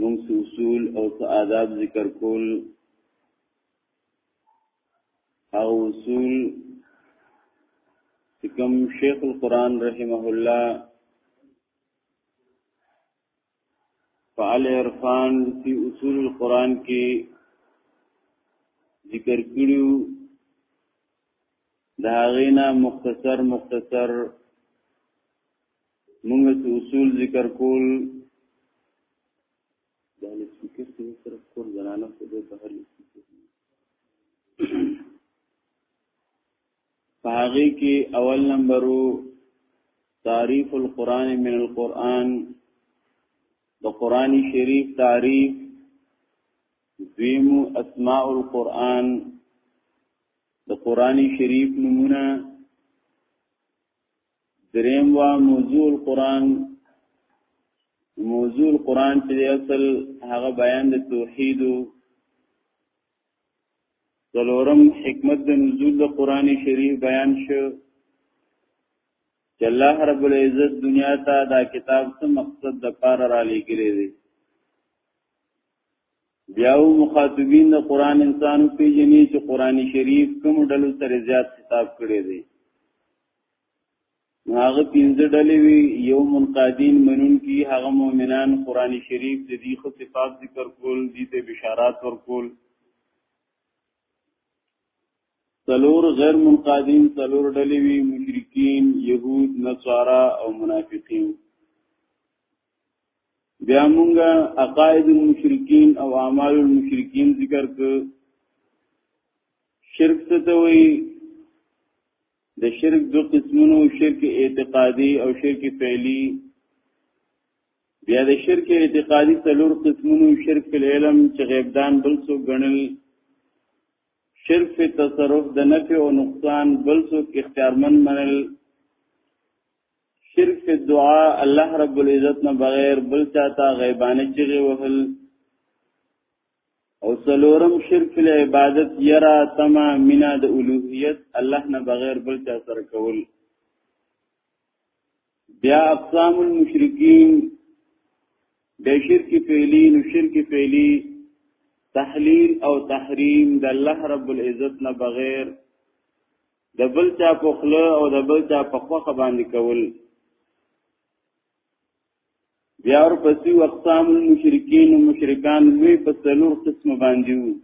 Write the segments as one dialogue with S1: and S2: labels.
S1: مونږ څه اصول او څه آداب ذکر کول او اصول چې کوم شیخ القرآن رحمه الله فعال عرفان فی اصول القرآن کې ذکر کړیو دا غینا مختصر مختصر موږ څه اصول ذکر کول دا له سپیکر څخه سره کول زنانه په دې بهر پاغي کې اول نمبرو تعریف القرآن من القرآن د قرآن شریف تعریف دویمو اسماء القرآن د قرآن شریف نمونه دریم وا موضوع القرآن موضوع القرآن چې اصل هغه بیان د توحید څلورم حکمت د نزول د قرآن شریف بیان شو چې الله رب العزت دنیا ته دا کتاب څه مقصد د پاره را لګیلی دی بیا و مخاطبین د قرآن انسان پیژني چې قرآن شریف کوم ډلو سره زیات خطاب کړی دی هغه پنځه ډلې وی یو منقادین منون کی هغه مؤمنان قران شریف د دې خو صفات ذکر کول دي ته بشارات ورکول څلور غیر منقادین څلور ډلې وی مشرکین يهود نصارا او منافقین بیا مونږه عقاید المشرکین او اعمال المشرکین ذکر ک شرک څه ته وی د شرک دو قسمونو شرک اعتقادي او شرک فعلی بیا د شرک اعتقادي څلور قسمونو شرک په علم چې غیبدان بل څو غنل شرک په تصرف د نفع او نقصان بل څو اختیارمن منل شرک په دعا الله رب العزت نه بغیر بل چاته غیبانه چغه وهل او سلورم شرک فی عبادت یرا تما مینا د الوهیت الله نه بغیر بل چا سره کول بیا اقسام المشرکین د شرک فعلی نو شرک فعلی تحلیل او تحریم د الله رب العزت نه بغیر د بل چا په خله او د بل چا په خوخه باندې کول بیا ور پسې اقسام المشرکین مشرکان وی په څلور قسم باندې وو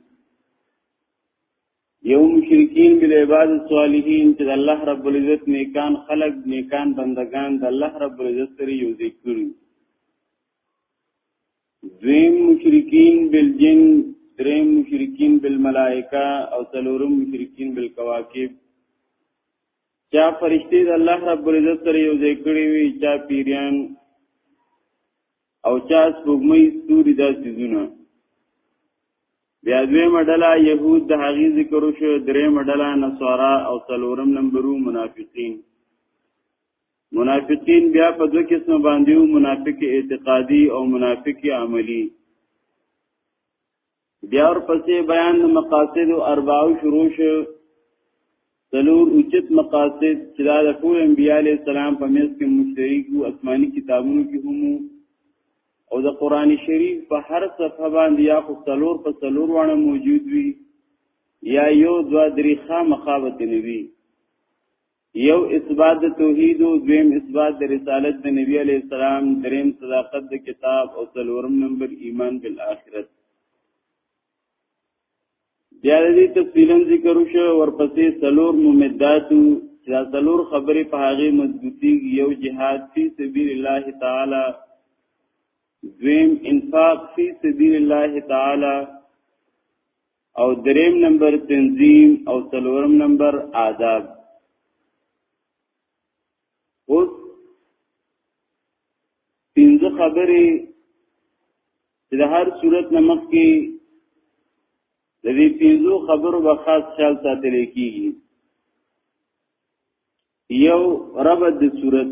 S1: یو مشرکین بل عباد الصالحین چې الله رب العزت نیکان خلق نیکان بندگان د الله رب العزت سره یو ذکر دویم مشرکین بل جن دریم مشرکین بل ملائکه او څلورم مشرکین بل کواکب چا فرشتي د الله رب العزت سره یو ځای کړی وي چا پیریان او چا سپوږمۍ ستوري دا سيزونه بیا دوی مډلا يهود د هغې ذکر شو درې مډلا نصارا او څلورم نمبرو منافقین منافقین بیا په دوه قسم باندې منافق اعتقادي او منافق عملی بیا ورپسې بیان د مقاصد او اربعو شروع شو څلور اوچت مقاصد چې دا د ټول انبیاء علی السلام په میز کې مشترک او آسماني کتابونو کې هم او د قران شریف په هر صفحه باندې یا خو څلور په څلور وانه موجود وي یا یو دوا درې خامخابت نوي یو اثبات د توحید او دویم اثبات د رسالت د نبی علی السلام دریم صداقت د کتاب او څلورم نمبر ایمان بالآخرت بیا دې تفصیلا ذکر وشو ورپسې څلور ممداتو چې دا څلور خبرې په هغه مضبوطی یو جهاد فی سبیل الله تعالی دویم انفاق فی سبیل الله تعالی او دریم نمبر تنظیم او څلورم نمبر آداب اوس پنځه خبرې چې د هر صورت نمک کې د دې پنځو خبرو به خاص خیال ساتل کیږي یو ربط د صورت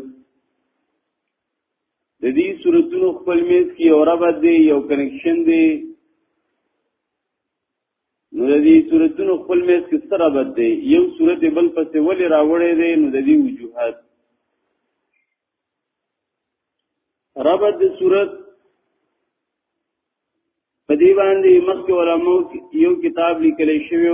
S1: د دې صورتونو خپل میز کې یو ربط دی یو کنکشن دی نو د دې صورتونو خپل میز کې سره ربط دی یو صورت بل پسې ولې راوړی دی نو د دې وجوهات ربط د صورت په دې باندې مخکې علماء یو کتاب لیکلی شوی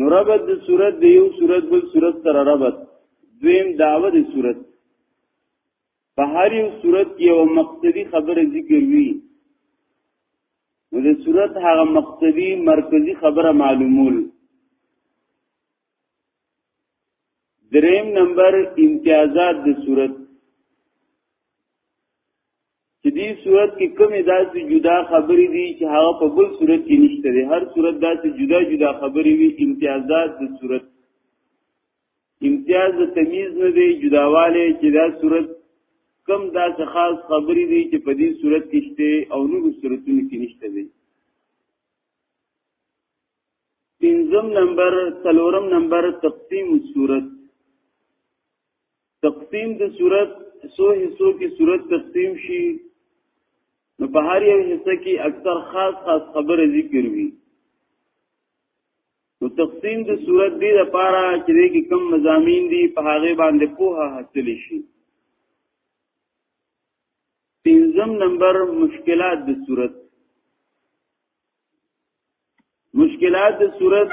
S1: نو ربط د صورت د یو صورت بل صورت سره ربط دویم دعوه د صورت په هر یو صورت کې یو مقصدی خبره ذکر وی نو د صورت هغه مقصدی مرکزی خبره معلومول دریم نمبر امتیازات د صورت چې دې صورت کې کومې داسې جدا خبرې دي چې هغه په بل صورت کې نشته دي هر صورت داسې جدا جدا خبرې وي امتیازات د صورت امتیاز د تمیز نه دی جداواله چې دا صورت کم داسې خاص خبرې دي چې په دې صورت کې شته او نور صورتونو کې نشته دي پنځم نمبر څلورم نمبر تقسیم صورت تقسیم د صورت سو حصو کې صورت تقسیم شي نو په هر یو حصہ کې اکثر خاص خاص خبره ذکر وي نو تقسیم د صورت دې لپاره چې دې کې کم مزامین دي په هغه باندې پوها حاصل شي پنځم نمبر مشکلات د صورت مشکلات د صورت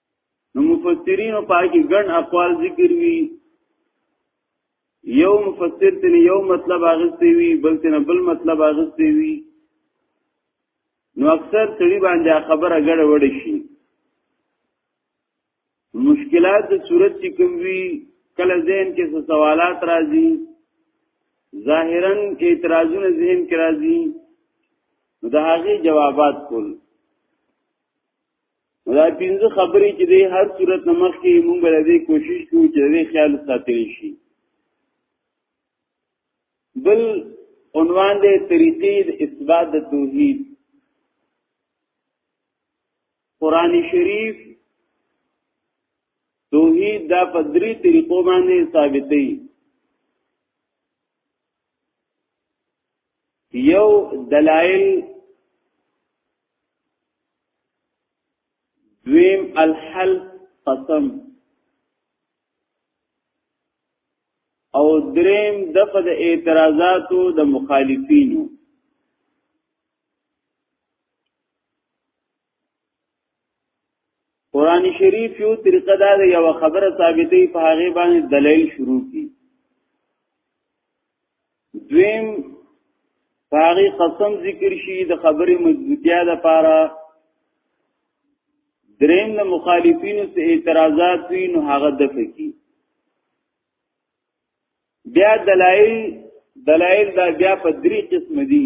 S1: نو مفسرین په کې ګڼ اقوال ذکر وی یو مفسر تن یو مطلب اغستی وی بل تن بل مطلب اغستی وی نو اکثر سړي باندې خبره ګړه وړ شي مشکلات د صورت چې کوم وی کله ذهن کې څه سوالات راځي ظاهرا اعتراضونه ذهن کې راځي نو د هغه جوابات کول دا پنځه خبرې چې د هر صورت نمخ کې موږ به دې کوشش کوو چې دې خیال ساتل شي بل عنوان دې طریقې د اثبات د توحید قران شریف توحید دا په درې طریقو باندې ثابتې یو دلائل دویم الحل قسم او دریم دغه د اعتراضاتو د مخالفینو قران شریف یو طریقه دا دی یو خبره ثابتې په هغه باندې دلیل شروع کی دویم پاری قسم ذکر شي د خبرې مضبوطیا د پاره دریم د مخالفینو سه اعتراضات وی نو هغه د فکی بیا دلایل دلایل دا بیا په درې قسم دي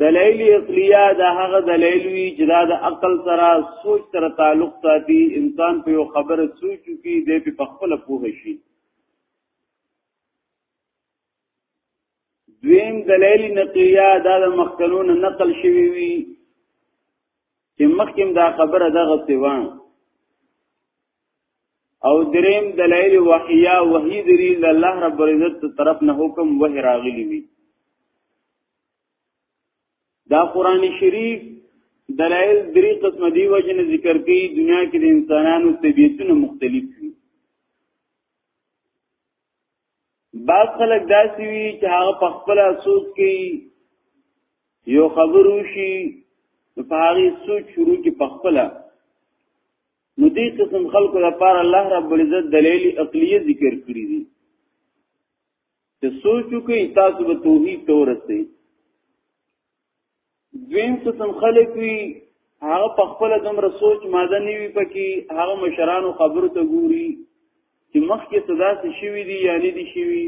S1: دلایل عقلیه دا هغه دلایل وی چې دا د عقل سره سوچ سره تعلق ساتي انسان په یو خبره سوچ کی دی په خپل پوه شي دویم دلایل نقلیه دا د مخکنون نقل شوی وی چې مخکې دا خبره دغه سیوان او دریم دلایل وحیا وحی دری الله رب العزت طرف نه حکم وه راغلی وی دا قران شریف دلایل درې قسم دی وجنه ذکر کوي دنیا کې د انسانانو طبيعتونه مختلف دي بعض خلک داسې وي چې هغه په خپل سوچ کې یو خبر وشي په هغه سوچ شروع کې په خپل نو دې قسم خلکو لپاره الله رب العزت دلیل عقلی ذکر کړی دي چې سوچو کې تاسو به توحید تورسته دویم قسم خلک وی هغه په خپل دومره سوچ ماده نیوي پکې هغه مشرانو خبرو ته ګوري چې مخکې صدا څه شوی دی یا نه دی شوی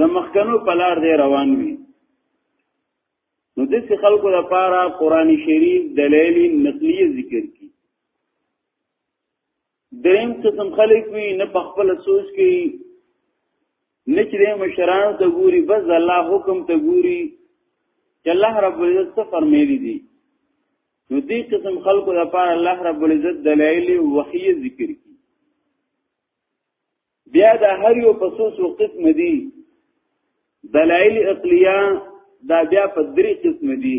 S1: نو مخکنو پلار دی روان وي نو د څه خلکو لپاره قران شریف دلیل نقلی ذکر کی دریم قسم خلک وی نه په خپل سوچ کې نه چې مشران ته ګوري بس الله حکم ته ګوري چې الله رب العزت څه فرمایلی دي نو دې قسم خلکو لپاره الله رب العزت دلایل او وحی ذکر کی بیا د هر یو پسوس او قسم دي دلایل عقلیه دا بیا په درې قسم دي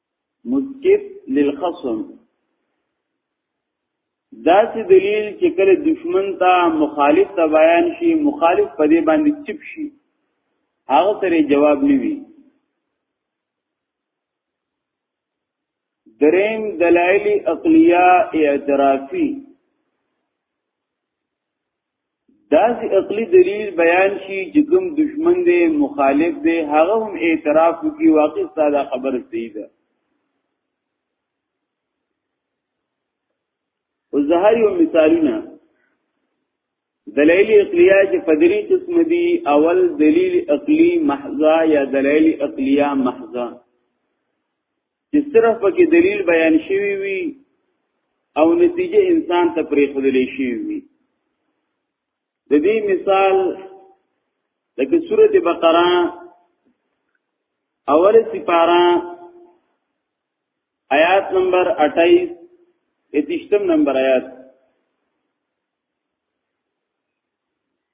S1: متکب للخصم دا سي دلیل چې کله دشمن ته مخالف ته بیان شي مخالف په دې باندې چپ شي هغه سره جواب نیوي دریم دلائل عقلیه اعترافی داسې عقلی دلیل بیان شي چې کوم دشمن دی مخالف دی هغه هم اعتراف کوي واقع ساده خبر دی ده او زهر یو مثالونه دلیل عقلیه چې فدری قسم دی اول دلیل عقلی محضا یا دلیل عقلیه محضا چې صرف پکې دلیل بیان شوی وي او نتیجه انسان ته پرې خودلې شي وي د دې مثال لکه سورته بقره اوله سپاره آیات نمبر 28 اتشتم نمبر آیات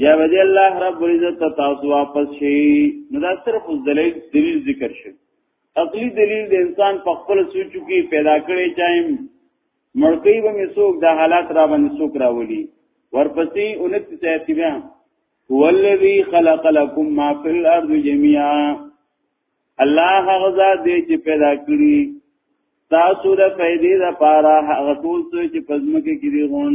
S1: بیا به دی الله رب العزت تاسو واپس شي نو دا صرف دلیل دلیل ذکر شي عقلی دلیل د انسان په خپل سوچو کې پیدا کړي چایم مړکی به مسوک دا حالات را باندې سوک راولي ورپسې 29 آیت بیا هو الذی خلق لكم ما فی الارض جميعا الله هغه ذات دی چې پیدا کړی تاسو د فائدې لپاره هغه ټول څه چې پزمکه کې دی غون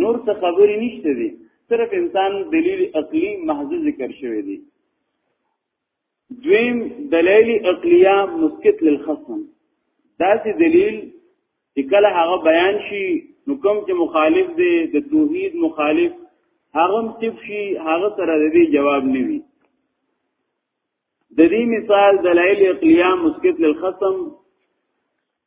S1: نور څه خبرې نشته دي صرف انسان دلیل عقلی محض ذکر شوی دی دویم دلیل عقلیه مسکت للخصم دا سي دلیل چې کله هغه بیان شي نو کوم چې مخالف دی د توحید مخالف هغه تب شي هغه سره د دې جواب نه وي د دې مثال دلایل عقلیه مسکت للخصم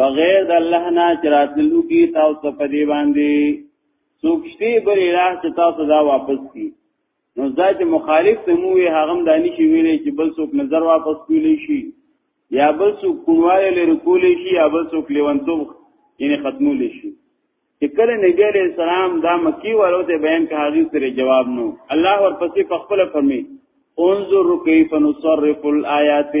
S1: بغیر د الله نه چراتلو کی تاسو په دی باندې سوکشتي بر اله چې تاسو دا واپس کی نو ځات مخالف ته مو هغه هم دانی شي ویلې چې بل څوک نظر واپس کولی شي یا بل څوک کونواله لري کولی شي یا بل څوک لیونتوب یې ختمول شي چې کله نبی عليه السلام دا مکی ورو ته بیان کا حدیث سره جواب نو الله ورپسې په خپل فرمي انظر کیف نصرف الایات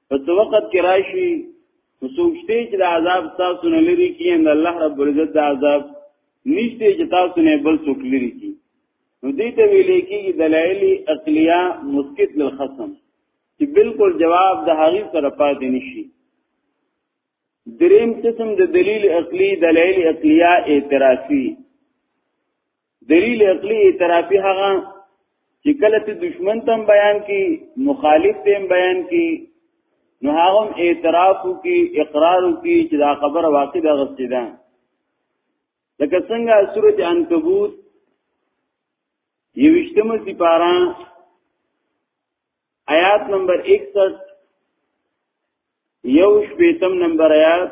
S1: په څو وخت کې راشي نو سوچته چې د عذاب تاسو نه لري کی ان الله رب العزت د عذاب نشته چې تاسو نه بل څوک لري کی نو دې ته ویلې کی دلایل عقلیه مسکت للخصم چې بالکل جواب د هغې سره پاتې نشي دریم قسم د دلیل عقلی دلایل عقلیه اعترافي دلیل عقلی اعترافی هغه چې کله ته دشمن تم بیان کی مخالف تم بیان کی نو هغه اعتراف کی اقرار کی چې دا خبره واقع ده غستی ده لکه څنګه سورته عنکبوت یوشتمه سپارا آیات نمبر 61 یو شپیتم نمبر آیات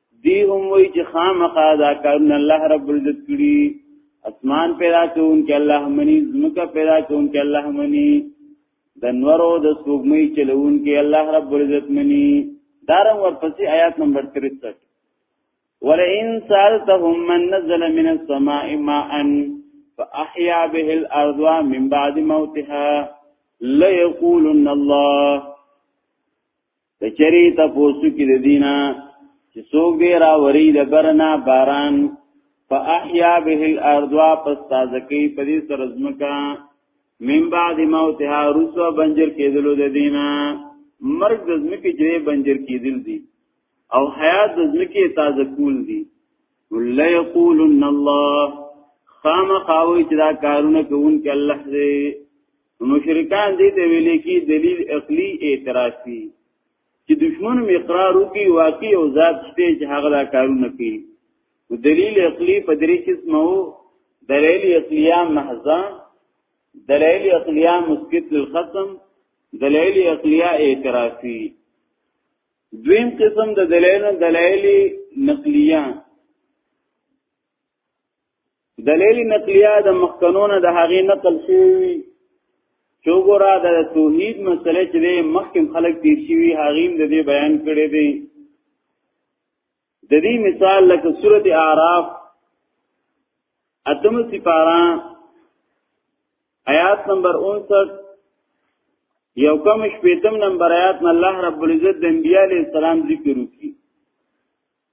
S1: دی هم وی چې خامخا دا کارونه الله رب العزت کړی اسمان پیدا کون کې الله منی زمکه پیدا کون کې الله منی د نورو د سوګمې چلون کې الله رب العزت منی دارم ورپسې آیات نمبر 63 ولئن سالتهم من نزل من السماء ماء فاحيا به الارض من بعد موتها ليقولن الله کچری ته پوسو کې د دینه چې څوک دی را وری د برنا باران فاحیا به الارض واپس تازه کی په دې سر زمکا من بعد موتها رسو بنجر کېدلو د دینه مرګ د زمکه چې بنجر کېدل دي او حیات د زمکه تازه کول دي ولا یقولن الله خامخاوی چې دا کارونه کوونکې الله دې مشرکان دې ته ویل کی دلیل عقلی اعتراض دی چې دشمن می اقرار وکي واقعي او ذات شته چې هغه دا کارونه کوي دلیل عقلی په درې قسمه وو دلیل عقلیه محضه دلیل عقلیه مسکت للخصم دلیل عقلیه اعترافی دویم قسم د دلیل دلیل نقلیه دلیل نقلیه د مخکنونه د هغې نقل شوی چوغورا د توحید مسله چې مخکم خلق تیر شوی هغه د دې بیان کړي دي د دې مثال لکه سورته اعراف اتم سپارا آیات نمبر 59 یو کم شپیتم نمبر آیات نه الله رب العزت د انبیاء علیہ السلام ذکر وکړي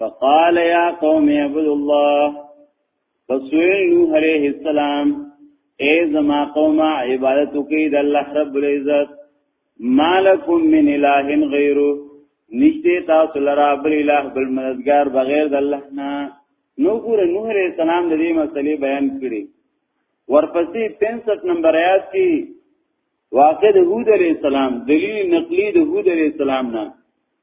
S1: فقال يا قوم اعبدوا الله فسويل نوح عليه السلام اے زما قوم عبادت کوي د الله رب العزت مالکم من اله غیره نشته تاسو لرا بل اله بل مددگار بغیر د الله نه نو ګور نوح علیہ السلام د دې مسلې بیان کړي ورپسې 65 نمبر آیات کې واقع د هود علیہ السلام دلیل نقلی د هود علیہ السلام نه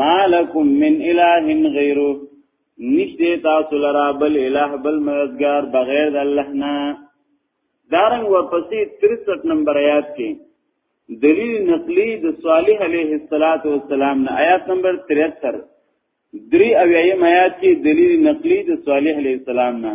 S1: مالکم من اله غیره نشته تاسو لرا بل اله بل مددگار بغیر د الله نه دارنګ ورپسې 63 نمبر آیات کې دلیل نقلی د صالح علیه السلام نه آیات نمبر 73 دری او یې آیات کې دلیل نقلی د صالح علیه السلام نه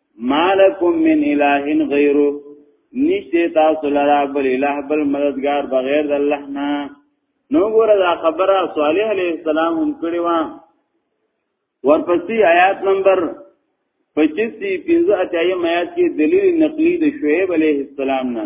S1: مالکم من اله غیره نشته تاسو لرا بل اله بل مددگار بغیر د الله نه نو ګوره دا خبره صالح علیہ السلام هم کړی و ورپسې آیات نمبر 25 دی 15 اتیایم آیات کې دلیل نقلی د شعیب علیہ السلام نه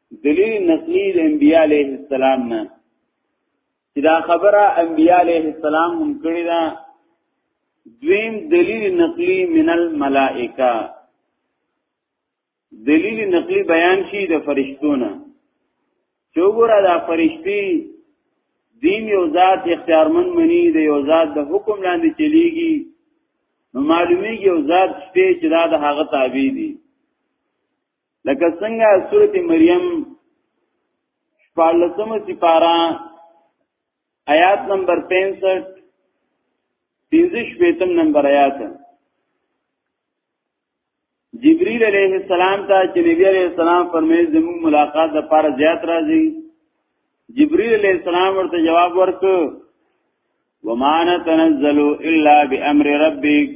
S1: دلیل نقلی د انبیاء علیه السلام نه چې دا خبره انبیاء علیه السلام هم کړی دا دویم دلیل نقلی من الملائکه دلیل نقلی بیان شي د فرشتونه چوغورا دا فرشتي دین یو ذات اختیارمن منی د یو ذات د حکم لاندې چلیږي نو معلومیږي یو ذات شته چې دا د هغه تابع دي لکه څنګه سورته مریم شپږلسمه سپارا آیات نمبر 65 پنځه شپږم نمبر آیات جبرئیل علیہ السلام ته چې نبی علیہ السلام فرمایي زموږ ملاقات د پاره زیات راځي جبرئیل علیہ السلام ورته جواب ورکړ وما نتنزل الا بامر ربک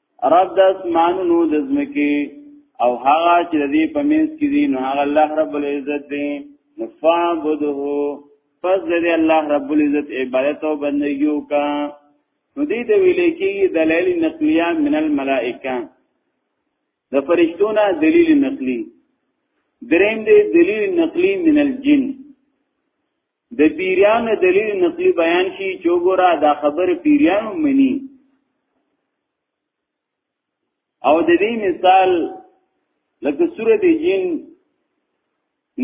S1: رب د اسمانونو د زمکی او هغه چې د دې په منځ کې دي نو هغه الله رب العزت دی نو فعبده پس د دې الله رب العزت عبادت او بندګي وکا نو دې ته ویل کېږي دلایل نقلیه من الملائکه د فرشتونه دلیل نقلی دریم دې دلیل نقلی من الجن د پیریان دلیل نقلی بیان شي چې ګورا دا خبر پیریان مني او د دې مثال لکه سورته جن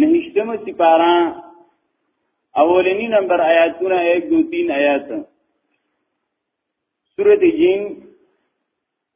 S1: نهشتمه سپارا اولنی نمبر آیاتونه 1 2 3 آیات سورته جن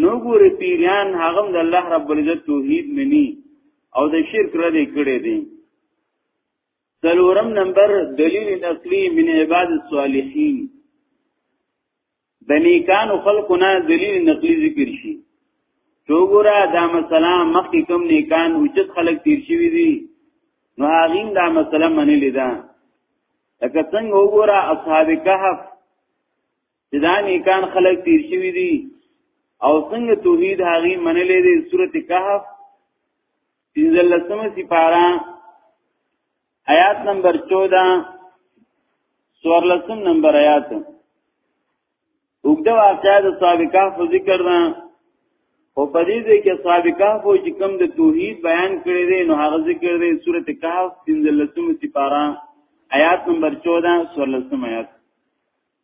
S1: نو ګوره پیریان هغه د الله رب العزت توحید منی او د شرک را دې کړې دي څلورم نمبر دلیل نقلی من عباد الصالحین د نیکانو خلقو نه دلیل نقلی ذکر شي چوغورا دا مثلا مخکې کوم نیکان اوچت خلق تیر شوی دي نو هغه دا مثلا منلې ده لکه څنګه وګوره اصحاب کهف چې دا نیکان خلق تیر شوی دي او څنګه توحید هغه منلې دي سورته کهف پنځلسمه سپارا آیات نمبر 14 سورلسم نمبر آیات وګدا واقعا د صاحب کهف ذکر نه او په دې ځای کې صاحب کهف او چې کوم د توحید بیان کړی دی نو هغه ذکر دی سورته کهف پنځلسمه سپارا آیات نمبر 14 سورلسم آیات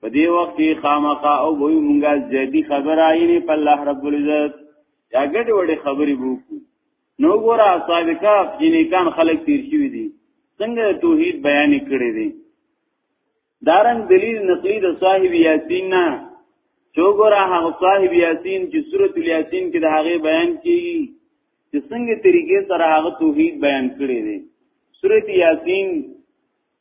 S1: په دې وخت کې خامخا او وی مونږه زیدی خبره یې په الله رب العزت یا ګډ وړې خبرې وکړو نو ګوره اصحاب کاف جنې کان خلک تیر شوی دي څنګه توحید بیان کړی دی دارن دلیل نقلی د صاحب یاسین نه چو ګوره هغه صاحب یاسین چې سورۃ الیاسین کې د هغه بیان کیږي چې څنګه طریقې سره هغه توحید بیان کړی دی سورۃ یاسین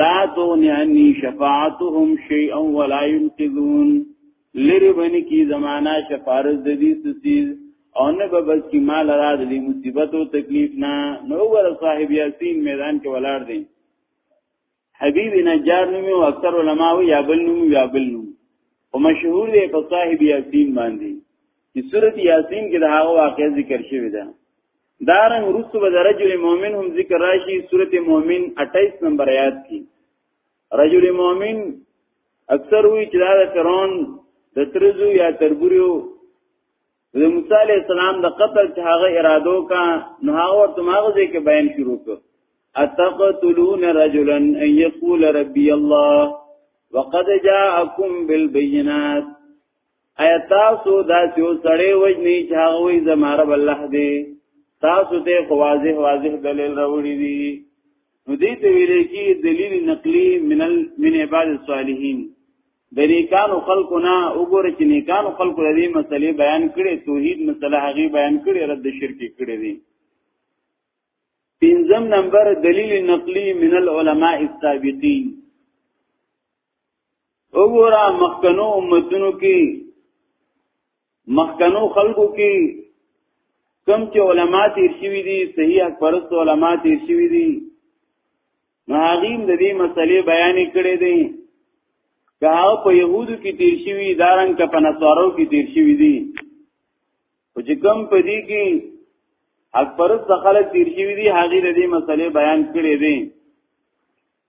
S1: لا تغنی عنی شفاعتهم شیئا ولا ينقذون لری باندې کی زمانہ شفارز د دې سسیز او نه به بس کی مال را د دې مصیبت او تکلیف نه نو ور صاحب یاسین میدان کې ولاړ دی حبیب نجار نومي او اکثر علما وی یا بل نومي یا بل نومي او مشهور دی په صاحب یاسین باندې چې سورۃ یاسین کې د هغه واقعې ذکر شوی ده دارن رسو به رجل مؤمن هم ذکر راشي سورته مؤمن 28 نمبر آیات کې رجل مؤمن اکثر وی چې دا فرعون د ترزو یا تربوریو د موسی علی السلام د قتل چې هغه ارادو کا نو هغه ورته ماغه ځای کې بیان شروع کړ اتقتلون رجلا ان يقول ربي الله وقد جاءكم بالبينات ایا تاسو دا چې وسړې وجنی چې هغه وي زماره الله دې تاسو ته واضح واضح دلیل راوړي دي نو دې ته ویل کې دلیل نقلی من ال... من عباد الصالحین د نیکانو خلقنا وګوره چې نیکانو خلق دې مسلې بیان کړي توحید مسله هغه بیان کړي رد شرک کړي دي پنځم نمبر دلیل نقلی من العلماء السابقین وګوره مخکنو امتونو کې مخکنو خلقو کې کم چې علما تیر شوي دي صحیح حق پرست علما تیر شوي دي نو هغه د دې مسلې بیان کړي دي که هغه په يهودو کې تیر شوي دارن که په نصارو کې تیر شوي دي او چې کم په دې کې حق پرست خلک تیر شوي دي هغه د دې مسلې بیان کړي دي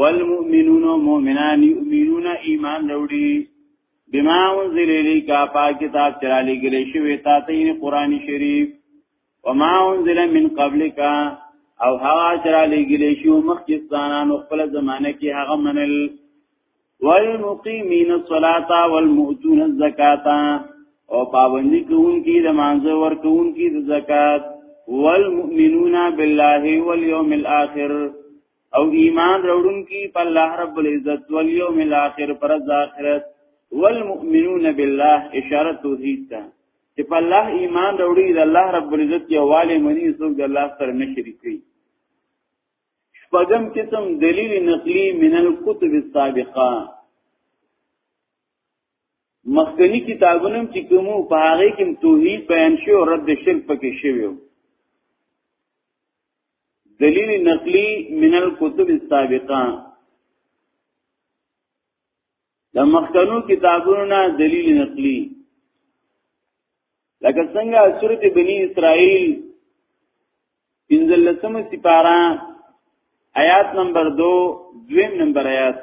S1: والمؤمنون مؤمنان یؤمنون ایمان وروړي بما انزل الیک پا کتاب چرا لګل شوی تا ته قرآن شریف وما انزل من قبلک او هغه چرا لګل شو مخکستانانو خپل زمانه کې هغه منل والمقیمین الصلاة والمؤتون الزکاة او پابندی کوونکی د مانزه ور کوونکی د زکات والمؤمنون بالله والیوم الاخر او ایمان راوړون کی په الله رب العزت والیوم الاخر پر ذاخرت والمؤمنون بالله اشاره توحید ته چې په الله ایمان راوړي د الله رب العزت یواله منی څوک د الله سره نه شریکي شپږم قسم دلیل نقلی من الكتب السابقه مخکنی کتابونه چې کومو په هغه کې توحید بیان شو او رد شرک پکې شوی دلیل نقلی من الكتب السابقه د مخکنو کتابونو نه دلیل نقلی لکه څنګه سورته بنی اسرائیل انزلتم سپارا آیات نمبر 2 دویم نمبر آیات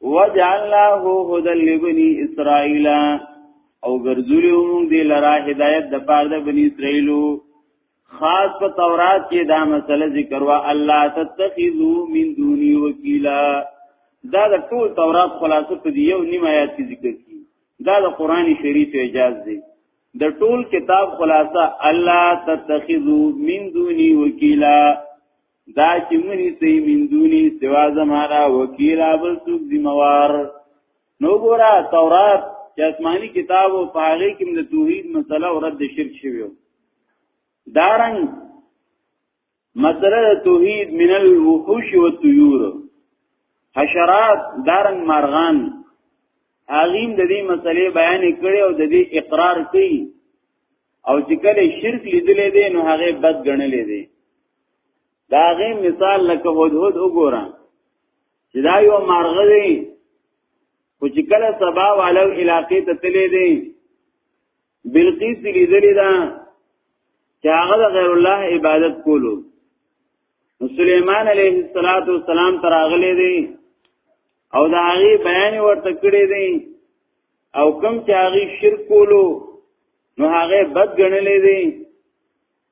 S1: وجعلناه هدى لبني اسرائيل او ګرځولیو موږ دی لرا هدایت د پاره د بنی اسرائیلو خاص په تورات کې دا مسله ذکر وا الله تتخذو من دوني وکیلا دا د ټول تورات خلاصه په دی یو نیم آیات کې ذکر کی دا د قران شریف اعجاز دی د ټول کتاب خلاصه الله تتخذو من دوني وکیلا دا چې منی سي من دونی سوا زمارا وکیل ابل سوق ذمہوار نو ګورا تورات چې آسماني کتاب او پاغي کې د توحید مسله او رد شرک شوی دارنګ مسله توحید من الوحوش والطيور حشرات دارنګ مارغان اغیم د دې مسلې بیان کړي او د دې اقرار کړي او چې کله شرک لیدلې دي نو هغه بد ګڼلې دي دا غي مثال لکه هدهد وګورم چې دا یو مارغه دی خو چې کله سبا والو علاقې ته تللی دی بلقیس لیدلی دا چې هغه د غیر الله عبادت کولو نو سليمان عليه الصلاه والسلام تراغلي دي او دا هغه بیان ورته کړی دی او کم چې هغه شرک کولو نو هغه بد ګڼلې دي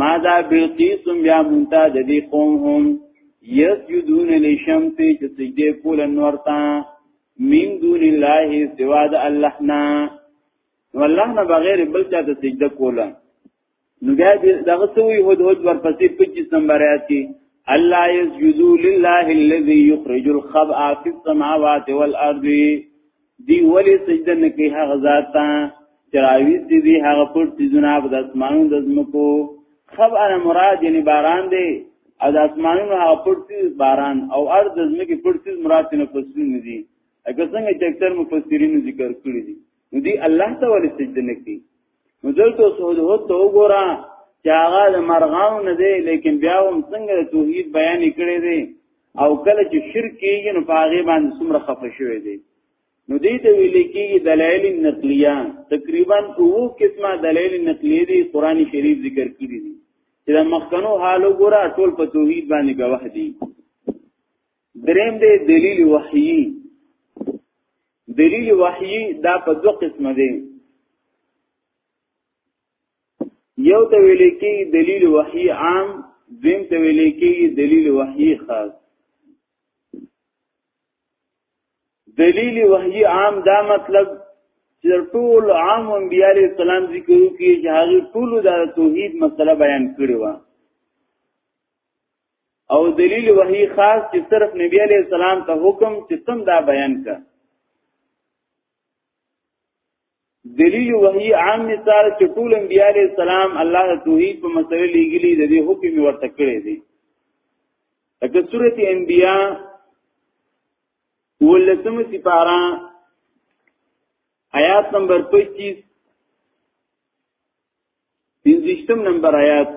S1: ما دا بلقیس بیا مونتا د دې قوم هم یسجدون للشمس چې سجده کول انور تا من دون الله سوا د الله نه والله نه بغیر بل چا ته سجده کوله نو بیا دغه سوی هود هود ورپسې 25 نمبر آیات کې الله یسجدو لله الذي يخرج الخبأ في السماوات والارض دی ولی سجده نکی حق ذاتا چراویز دی دی حق پر تیزونا پا دسمانون دزمکو خب انا مراد یعنی باران دی او دسمانون حق پر تیز باران او ارد دزمکی پر تیز مراد تینا فسرین دی اگر سنگا چکتر مفسرین ذکر کردی دی الله ته ولی سجده نکی نو دلته سعود هود ته وګوره چې هغه د مرغانو نه دی لیکن بیا هم څنګه د توحید بیان کړی دی او کله چې شرک کیږي نو پاغه باندې څومره خفه شوی دی نو دې ته ویل کېږي دلایل نقلیه تقریبا اوو قسمه دلایل نقلیه دي قران شریف ذکر کړی دي چې د مخکنو حالو ګوره ټول په توحید باندې گواه دي دریم دی دلیل وحیی دلیل وحیی دا په دو قسمه دی یو ته ویل کی دلیل وحیی عام دیم ته ویل کی دلیل وحیی خاص دلیل وحیی عام دا مطلب چې ټول عام انبیاء علیہ السلام ذکر کوي چې هغه ټول د توحید مسله بیان کړی و او دلیل وحی خاص چې صرف نبی علیہ السلام ته حکم چې تم دا بیان کړه دلیل وحی عام مثال چې ټول انبیاء علیہ السلام الله توحید په مسله لګیلی د دې حکم ورته کړی دی اګه سورته انبیاء ولسمه سپارا آیات نمبر 25 پنځشتم نمبر آیات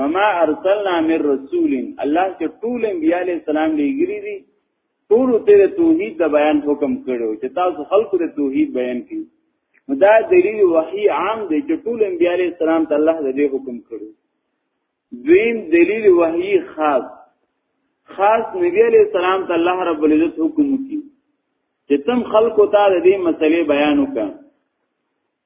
S1: وما ارسلنا من رسول الله چې ټول انبیاء علی السلام لګری دي ټول تیر توحید د بیان حکم کړو چې تاسو خلکو د توحید بیان کړئ دا دلیل وحی عام دی چې ټول انبیاء علی السلام ته الله د دې حکم کړو دویم دلیل وحی خاص خاص نبی علی السلام ته الله رب العزت حکم وکړي چې تم خلکو ته د دې مسلې بیان وکړي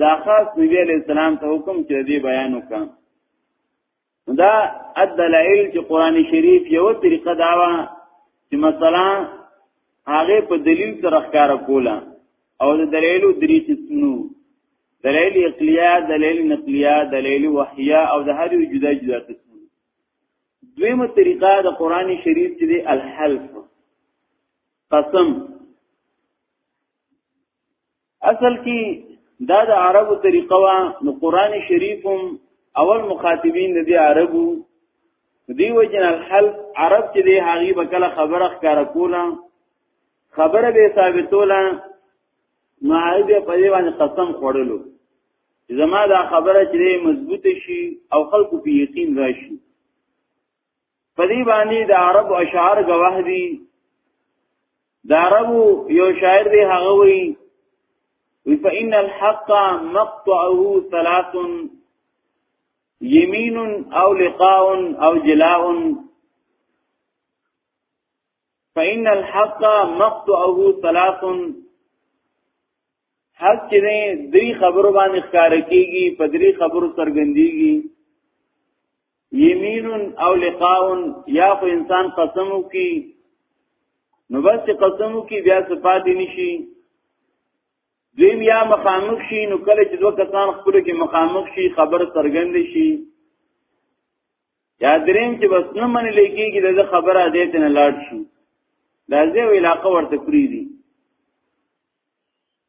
S1: دا خاص نبی علیہ السلام ته حکم چې دې بیان وکړم دا الدلائل چې قران شریف یو طریقه داوا چې مثلا هغه په دلیل سره ښکارا کولا او د دلایل درې قسمو دلایل عقلیه دلایل نقلیه دلایل وحیه او د هر یو جدا جدا قسم دویمه طریقه د قران شریف چې دی الحلف قسم اصل کې دا د عربو طریقه وا نو قران شریف هم اول مخاطبین د عربو دی وجن الحل عرب چې دی هغه به کله خبره ښکارا کوله خبره به ثابتوله نو هغه به په دې باندې قسم خوړلو زما دا خبره چې مضبوط شي او خلکو په یقین راشي په دې باندې د عرب اشعار گواه دي د عرب یو شاعر دی هغه وی وی فإن الحق مقطعه ثلاث یمین او لقاء او جلاء فإن الحق مقطعه ثلاث حق چې نه دری خبرو باندې ښکار کیږي په دری خبرو څرګندېږي یمین او لقاء یا خو انسان قسم وکي نو بس قسم وکي بیا صفات نشي دیم یا مخامخ شي نو کله چې دوه کسان خپل کې مخامخ شي خبر سرګند شي یا دریم چې بس نه منې لګيږي د خبره دې ته نه لاړ شي دا زه علاقه ورته کړی دي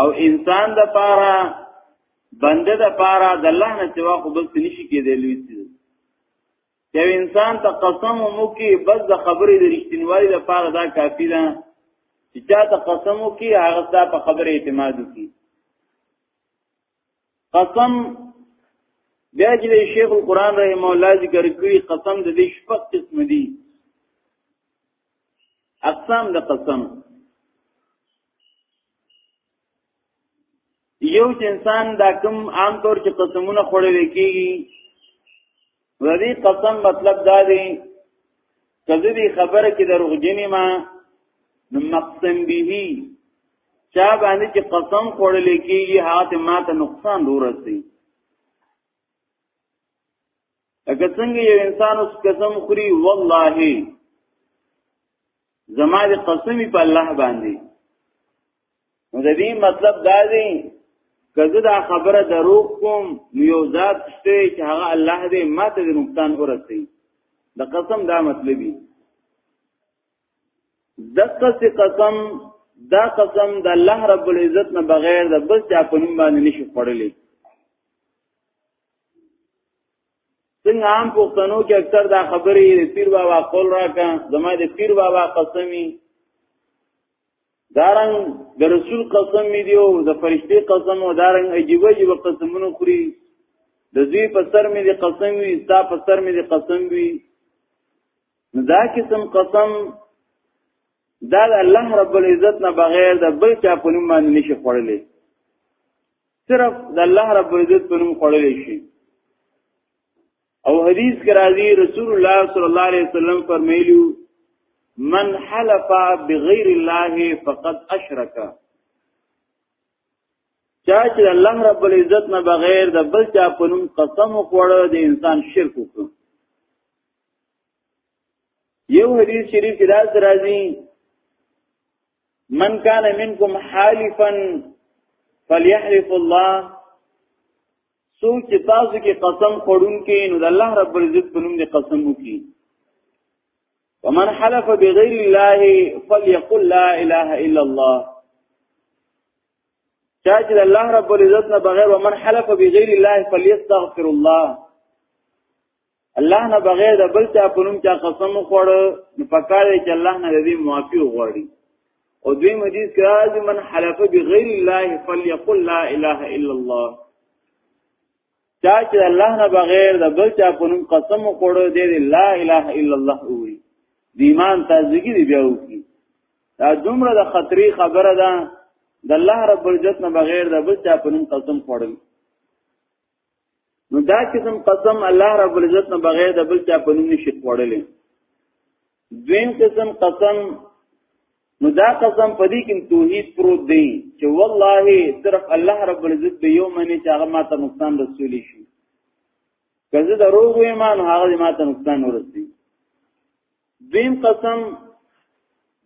S1: او انسان د پاره بنده د پاره د الله نه سوا خو بل څه نشي کېدای لوی څه یو انسان ته قسم مو کې بس د خبرې د رښتینوالي د پاره دا کافی ده چې چا ته قسم مو کې هغه ته په خبره اعتماد وکړي قسم بیا چې شیخ القرآن رحم الله ذکر کړی قسم د دې شپږ قسم دي اقسام د قسم یو چې انسان دا کوم عام طور چې قسمونه خوړل کېږي ودی قسم مطلب دا دی کله دې خبره کې دروغجنې ما نو مقسم به چا باندې چې قسم خوړل کېږي هغه ماته نقصان ورسي اګه څنګه یو انسان اوس قسم خوري والله زما دې قسمی په الله باندې نو د دې مطلب دا دی کله دا خبره درو کوم یو ذات شته چې هغه الله دې ماته د نقصان ورسي د قسم دا مطلبي دغه قسم دا قسم د الله رب العزت نه بغیر د بل چا په نوم باندې نشي خړلې څنګه عام پښتنو کې اکثر دا خبرې پیر بابا قول راکا زما د پیر بابا قسمی دارن د رسول قسم می دیو د فرشتي قسم او دارن عجیب عجیب قسمونو خوري د دوی په سر می دی قسم وي ستا په سر می دی قسم وي دا قسم قسم دا الله رب العزت نه بغیر د بل چا په نوم باندې نشي خورلې صرف د الله رب العزت په نوم خوړل شي او حدیث کې راځي رسول الله صلی الله علیه وسلم فرمایلی من حلف بغیر الله فقد اشرک چا چې الله رب العزت نه بغیر د بل چا په نوم قسم وکړ د انسان شرک وکړ یو حدیث شریف کې راځي من کان منکم حالفا فلیحلف الله سوچ چې تاسو کې قسم خورون کې نو د الله رب العزت په نوم دې قسم وکي ومن حلف بغیر الله فليقل لا اله الا الله چا چې الله رب العزت نه بغیر ومن حلف بغیر الله فليستغفر الله الله نه بغیر د بل چا په نوم چا قسم وخوړ نو پکاره چې الله نه دې معافي وغواړي او دوی مدیز کراز من حلف بغیر الله فلیقل لا اله الا الله چا چې الله نه بغیر د بل چا په نوم قسم وخوړ دې لا اله الا الله وي د ایمان تازگی دی بیا وکي دا دومره د خطرې خبره ده د الله رب العزت نه بغیر د بل چا په نوم قسم خوړل نو دا قسم قسم الله رب العزت نه بغیر د بل چا په نوم نشي خوړلې دویم قسم قسم نو دا قسم په دې کې توحید پروت دی چې والله صرف الله رب العزت به یو منی چې هغه ماته نقصان رسول شي کله دروغ ایمان هغه ماته نقصان ورسي دویم قسم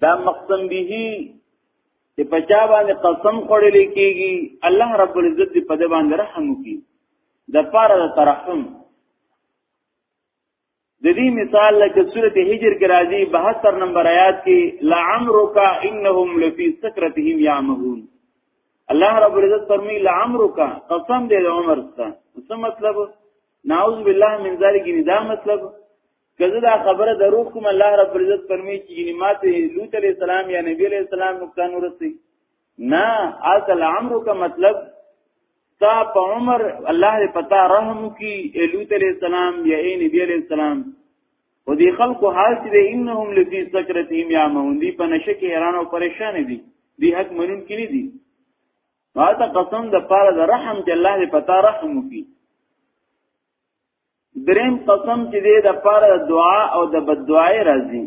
S1: دا مقسم به چې په چا باندې قسم خوړل کېږي الله رب العزت دې په دې باندې رحم وکړي د پاره د ترحم د دې مثال لکه سورته هجر کې راځي 72 نمبر آیات کې لا عمرک انهم لفی سکرتهم یعمهون الله رب العزت فرمی لا عمرک قسم دې د عمر څخه څه مطلب نعوذ بالله من ذلک دا مطلب کله دا خبره درو کوم الله رب عزت فرمایي چې یعنی ماته لوط علی السلام یا نبی علی السلام نقصان ورسي نه اصل عمر کا مطلب تا په عمر الله دې پتا رحم کی لوط علی السلام یا نبی علی السلام و دې خلکو حال چې انهم لفی سکرتهم یا مون دي په نشه کې حیران او پریشان دي دی حق منون کې نه دي ما ته قسم د پاره د رحم چې الله دې پتا رحم کی دریم قسم چې دی د پر دعا او د بددعای راځي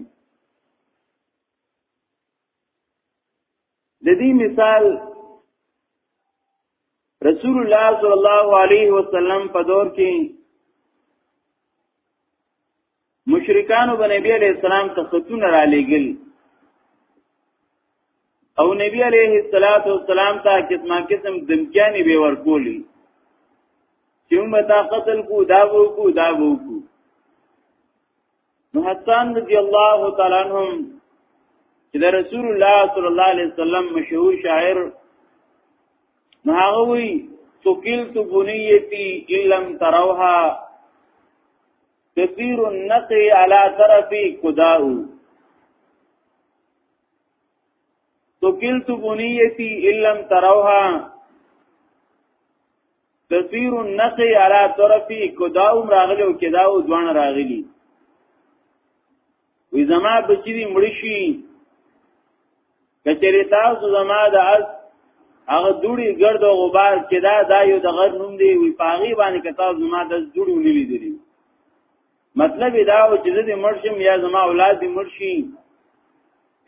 S1: د دې مثال رسول الله صلی الله علیه وسلم په دور کې مشرکانو باندې نبی علیہ السلام ته خطونه را لېګل او نبی علیه الصلاۃ والسلام ته قسمه قسم دمکیانی به ورکولی چې موږ تا قتل کو دا وو کو دا وو کو نو حسان رضی الله تعالی عنهم چې د رسول الله صلی الله علیه وسلم مشهور شاعر نو هغه وی تقلت بنیتی الم تروها تسیر النقی علی طرفی کداو تو کلت بنیتی علم تروها تصویر النقی علا طرفی کداوم راغلی و کداو دوان راغلی وی زما بچی دی مړشی کچری تاسو زما د از هغه دوړي ګرد او غبار چې دا دا یو د غر نوم دی وی پاغي باندې کتاب زما د دوړو نیلی دی مطلب دا و چې دې مرشم یا زما اولاد دې مرشي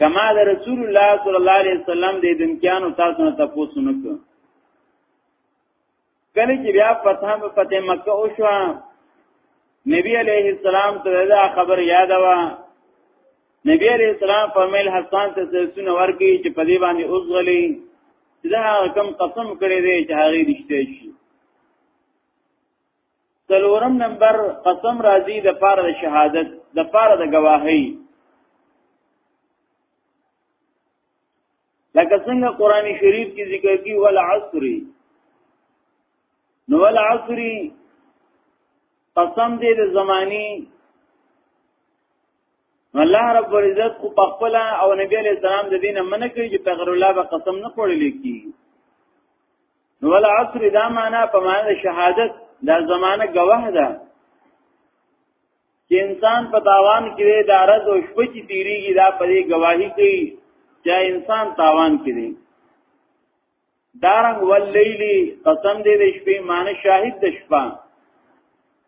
S1: کما د رسول الله صلی الله علیه وسلم د دمکانو تاسو نه تاسو نه کړ کله چې بیا فتح په فتح مکه او شو نبی علیہ السلام ته دا خبر یاد و نبی علیہ السلام فرمایل حسان ته سونه ورکی چې په دې باندې اوسغلی دا کم قسم کړی دی چې هغه رښتیا شي څلورم نمبر قسم راضی د پاره د شهادت د پاره د گواهی لکه څنګه قران شریف کې ذکر کی ول عصر نو ول عصر قسم دې د زمانی الله رب العزت خو په خپل او نبی علیہ السلام د دینه منکه چې پیغمبر الله به قسم نه خوړل کی نو ول عصر دا معنا په معنا د شهادت دا زمانه گواه ده چې انسان په تاوان کې دی دا رز او شپه چې تیریږي دا په دې گواهی کوي چې انسان تاوان کې دی دارنګ واللیلی قسم دې د شپې معنی شاهد د شپه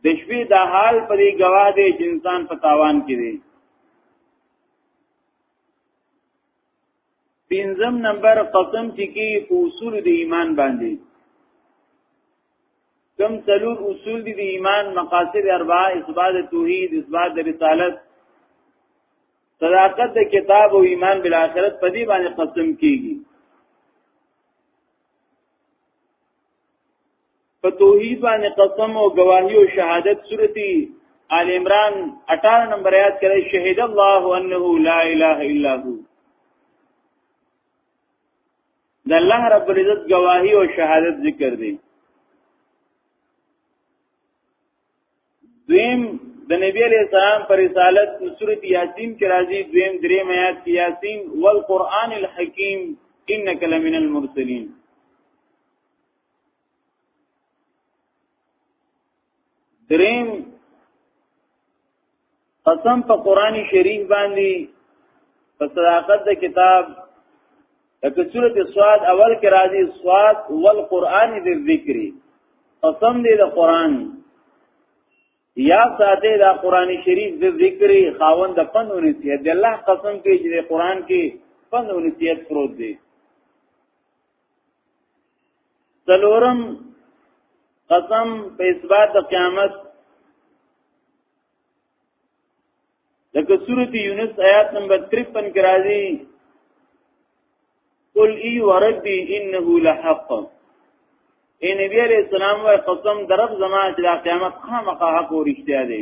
S1: د شپې د حال په دې گواه دی چې انسان په تاوان کې دی پنځم نمبر قسم چې کې په اصول د ایمان باندې کم څلور اصول دي د ایمان مقاصد اربعه اثبات توحید اثبات د رسالت صداقت د کتاب او ایمان بالآخرت په دې باندې قسم کیږي په توحید باندې قسم او گواهی او شهادت سورتي آل عمران 18 نمبر آیات کې شهید الله انه لا اله الا هو د الله رب العزت گواهی او شهادت ذکر دی دویم د نبی علیہ السلام پر رسالت سورۃ یاسین کې راځي دویم درې میات کې یاسین والقران الحکیم انک لمن المرسلین دریم قسم په قران شریف باندې په صداقت د کتاب لکه سورۃ الصاد اول کې راځي صاد والقران ذکر قسم دې د قران یا ساته دا قران شریف د ذکر خاوند د پن او نصیحت دی الله قسم کوي چې قران کې پن او نصیحت پروت دی سلورم قسم په اثبات د قیامت لکه سورت یونس آیات نمبر 53 کې راځي قل ای وربی انه لحق اے نبی علیہ السلام و قسم درب زما چې د قیامت خامخا حق او رښتیا دی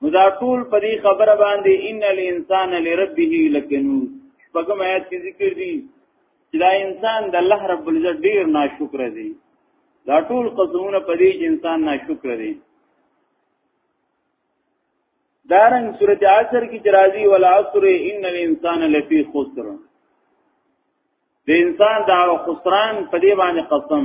S1: نو دا ټول په دې خبره باندې ان الانسان لربه لکنود پکم آیات کې ذکر دي چې دا انسان د الله رب العزت ډیر ناشکر دی دا ټول قسمونه په دې چې انسان ناشکر دی دارنګ سورته عصر کې درازي ولا عصر ان الانسان لفی خسر د انسان دا خسران په دې باندې قسم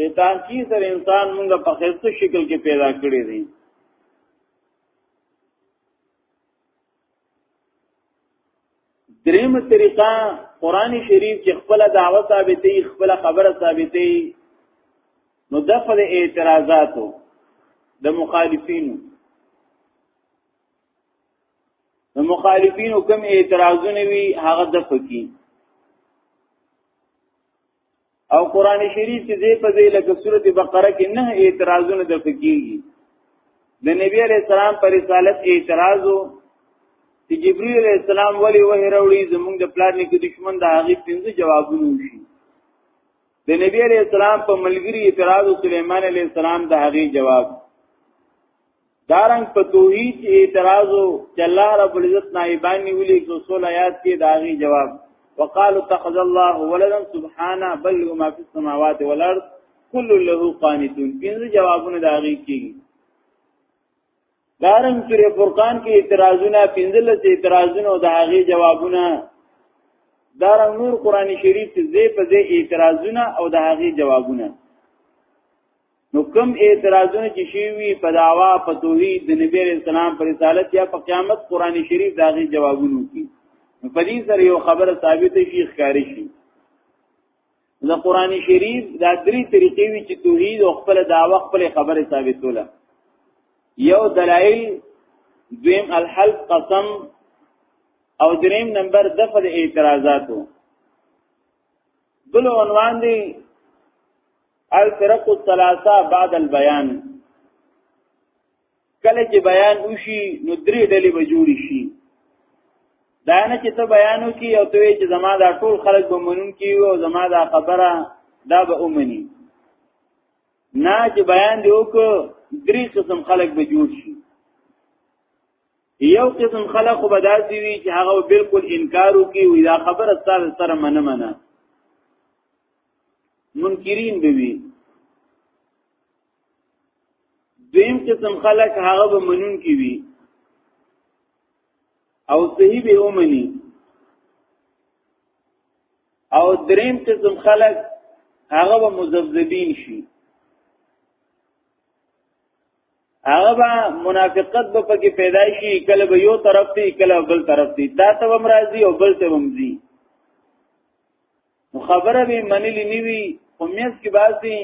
S1: شیطان کی سر انسان مونږ په خسته شکل کې پیدا کړی دی دریم طریقه قران شریف چې خپل دعوه ثابتې خپل خبره ثابتې نو دفع اعتراضاتو د مخالفینو د مخالفینو کوم اعتراضونه وی هغه د فقې او قران شریف چې دې په دې لکه سورته بقره کې نه اعتراضونه د فقېږي د نبی عليه السلام پر رسالت اعتراض وو چې جبريل عليه السلام ولی وه وروړي زمونږ د پلان کې دشمن د هغه پنځه جوابونه وشي د نبی عليه السلام په ملګری اعتراض سليمان عليه السلام د هغه جواب دارنګ په توحید اعتراض او چې الله رب العزت نایبان نیولې کو سول آیات کې داغي جواب وقالوا اتخذ الله ولدا سبحانه بل ما في السماوات والارض كل له قانتون پنځه جوابونه داغي کې دارنګ سورې فرقان کې اعتراضونه پنځه لس اعتراضونه او داغي جوابونه دارنګ نور قران شریف کې زی په زی اعتراضونه او داغي جوابونه نو کوم اعتراضونه چې شوي په داوا په توحید د نبی رسول الله پر رسالت یا په قیامت قران شریف داغي جوابونه کوي نو په دې سره یو خبره ثابت شي ښکاری شي دا قران شریف دا درې طریقې وی چې توحید او خپل داوا خپل خبره ثابتوله یو دلایل دویم الحلف قسم او دریم نمبر دفع اعتراضاتو بل عنوان دی الفرق الثلاثه بعد البيان کله چې بیان وشي نو درې ډلې به جوړې شي دا نه چې ته بیانو کې او ته چې زما دا ټول خلک به مونږ کې او زما دا خبره دا به اومني نه چې بیان دی وکړو درې قسم خلک به جوړ شي یو قسم خلق به داسي وي چې هغه بالکل انکار وکي او دا خبره ستاسو سره منه منه منکرین به وي دیم قسم خلق هغه به منون کی وي او صحیح به اومني او دریم قسم خلق هغه به مذبذبین شي هغه به منافقت به پکې پیدا شي کله به یو طرف دی کله بل طرف دی دا ته هم راځي او بل ته هم ځي نو خبره به منلی نیوی خو میز کې باسي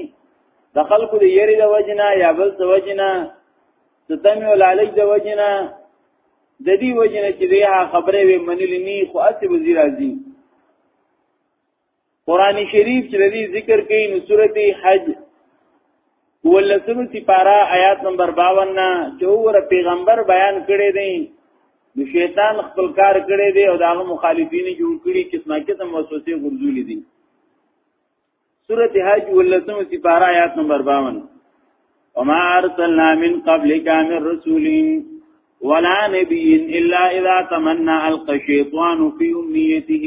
S1: د خلکو د یری د وجنه یا بل د وجنه ستم او لالچ د وجنه د دې وجنه چې دغه خبره به منلی نی خو اسی وزیر راځي قران شریف چې دې ذکر کوي نو سورته حج ولسم سپارا آیات نمبر 52 نه چې ور پیغمبر بیان کړی دی نو شیطان خپل کار کړی دی او داغه مخالفین جوړ کړي قسمه قسم وسوسه ګرځولې دي سورته حج ولسم سپارا آیات نمبر 52 وما ارسلنا من قبلك من رسول ولا نبي الا اذا تمنى القى الشيطان في امنيته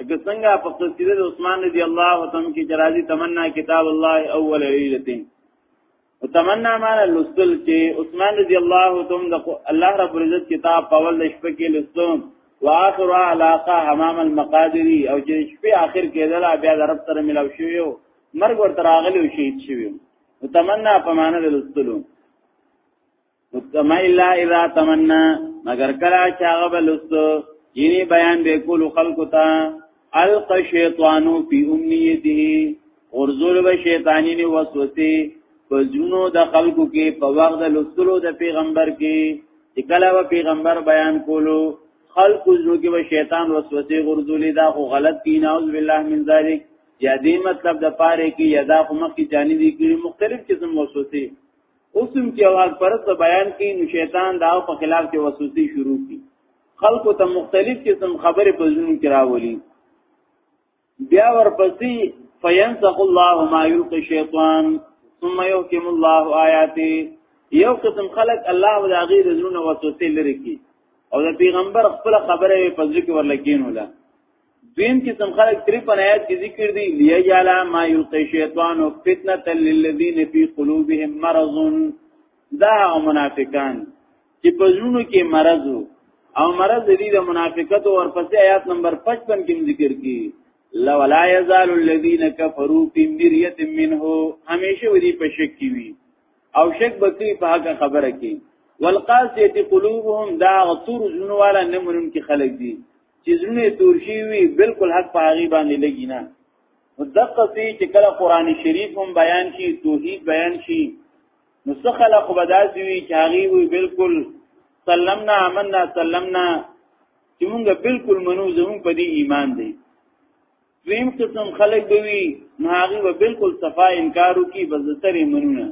S1: اګه څنګه په قصیده د عثمان رضی الله تعالی کې جرازی تمنا کتاب الله اول ليلتين وتمنا معنا لستل چې عثمان رضی الله تعالی د الله رب العزت کتاب په اول شپه کې لستم واخر علاقه امام المقادری او چې شپه اخر کېدل بیا د رب سره ملاو شوی مرګ ورته راغلی او شهید شوی وتمنا په معنا لستلو ثم الا اذا تمنا مگر کلا چاغه بلست یعنی بیان به کول خلق تا الق شیطان فی امنیته ورزول به شیطانین وسوسه پزونو د خلقو کې په وخت د لستلو د پیغمبر کې چې کله و پیغمبر بیان کولو خلق زړه کې و شیطان وسوسه غرزولې دا خو غلط کی نعوذ بالله من ذلک یا دې مطلب د پاره کې یدا خو مخکې جانې دي کې مختلف قسم وسوسه اوسم کې आवाज پرست بیان کې نو شیطان دا په خلاف کې وسوسه شروع کی خلکو ته مختلف قسم خبرې په ځینو کې راولي بیا ورپسې فینسخ الله ما یلقي شیطان ثم يحكم الله آیاته یو قسم خلق الله ولا غیر زونه وسوسه لري کی او د پیغمبر خپل خبره په ځکه ورلکینوله دویم قسم خلق تری په آیات کې ذکر دی لیجعل ما یلقی شیطان فتنه للذین فی قلوبهم مرض دا منافقان چې په زړونو کې مرض او مرض دې د منافقت او ورپسې آیات نمبر 55 کې ذکر کی لو لا یزال الذین کفروا فی مریه منه همیشه ودی په شک کې وی او شک بکی په هغه خبره کې والقاسیه قلوبهم دا غطور جنواله نمرن کې خلق دي چې زړونه تور شي وي بالکل حق په هغه باندې لګی نه مدقه سي چې کله قران شریف هم بیان شي توحید بیان شي نو څه خلق بداسي وي چې هغه وي بالکل سلمنا عملنا سلمنا چې موږ بالکل منو زمون په دې ایمان دی دویم قسم خلق به وي نو هغه به بالکل صفا انکار وکي بزتر منونه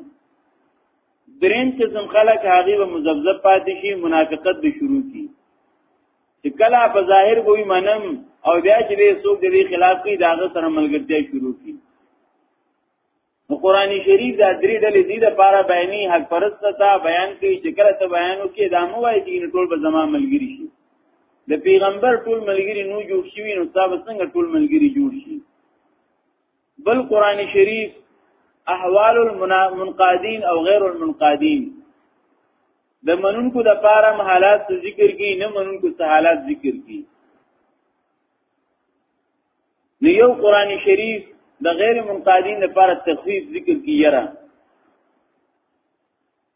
S1: دریم قسم خلق هغه به مزبذب پاتې شي منافقت به شروع کی چې کله په ظاهر کوی منم او بیا چې به څوک د دې خلاف کوي داغه سره ملګرتیا شروع کی نو قران شریف دا درې ډلې دي د پاره بیانې حق پرست ته بیان کوي چې کله ته بیان وکې دا مو وایي چې ټول به زما ملګری شي د پیغمبر ټول ملګری نو جوړ شي نو تاسو څنګه ټول ملګری جوړ شي بل قران شریف احوال المنقادین او غیر المنقادین د منونکو د پاره حالات ذکر کی نه منونکو ته حالات ذکر کی نو یو قران شریف د غیر منقادین لپاره تخفیف ذکر کی یره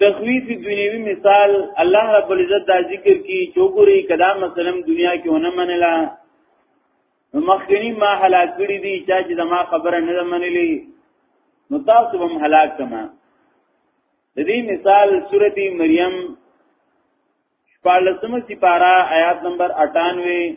S1: تخویف دنیوی مثال الله رب العزت دا ذکر کی چوکوری کدا مثلا دنیا کې ونه منله نو مخکنی ما هلاک کړی دي چا چې زما خبره نه منلې نو تاسو هم هلاک کما د دې مثال سورتی مریم شپارلسمه سپارا آیات نمبر 98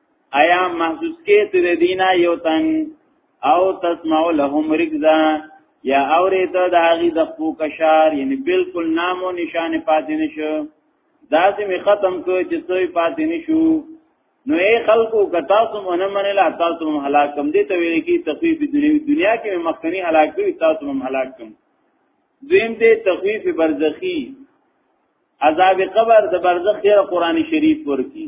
S1: ایا محسوس کې تر دینه یو تن او تسمع لهم رکزا یا اورې ته د هغه د خپو کشار یعنی بالکل نام او نشان پاتې نشو دا چې می ختم کو چې څه پاتې نشو نو اے خلکو کتا سم نه منل تاسو هم هلاکم دي ته ویل کی تخفیف دنیا دنیا کې مخکنی هلاک کړي تاسو هم هلاکم دویم دې تخفیف برزخی عذاب قبر د برزخ یې قرآن شریف ورکی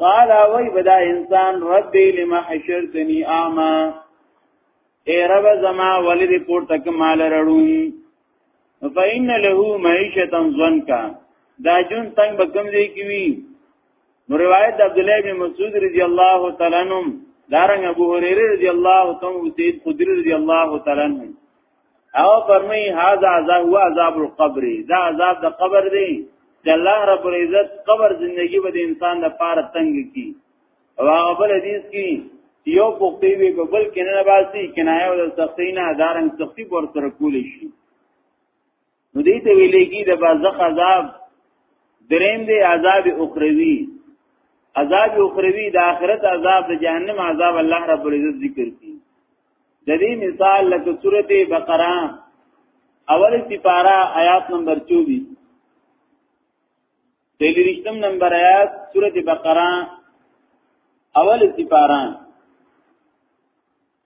S1: قال وی بدا انسان ربی لما حشرتنی اعما اے رب زما ولید پور تک مال رړون فإن له معيشة ضنكا دا جون تنگ بکم دی کیوی نو روایت عبد الله بن مسعود رضی الله تعالی عنہ دارنګ ابو هريره رضی الله تعالی عنہ سید خدری رضی الله تعالی عنہ او فرمی هاذا عذاب هو عذاب القبر دا عذاب د قبر دی چې الله رب العزت قبر زندگی به د انسان د پاره تنگ کی او هغه بل حدیث کی یو پختی وی په بل کنه باسی کنایه او سختینا دارنګ سختی پر سره کول شي نو دې ته ویلې کی د بازخ عذاب دریم دی عذاب اخروی عذاب اخروی د آخرت عذاب د جهنم عذاب الله رب العزت ذکر کی د دې مثال لکه سورته بقره اول سپارا آیات نمبر 24 تیلیشتم نمبر آیات سورت بقرہ اول سپارا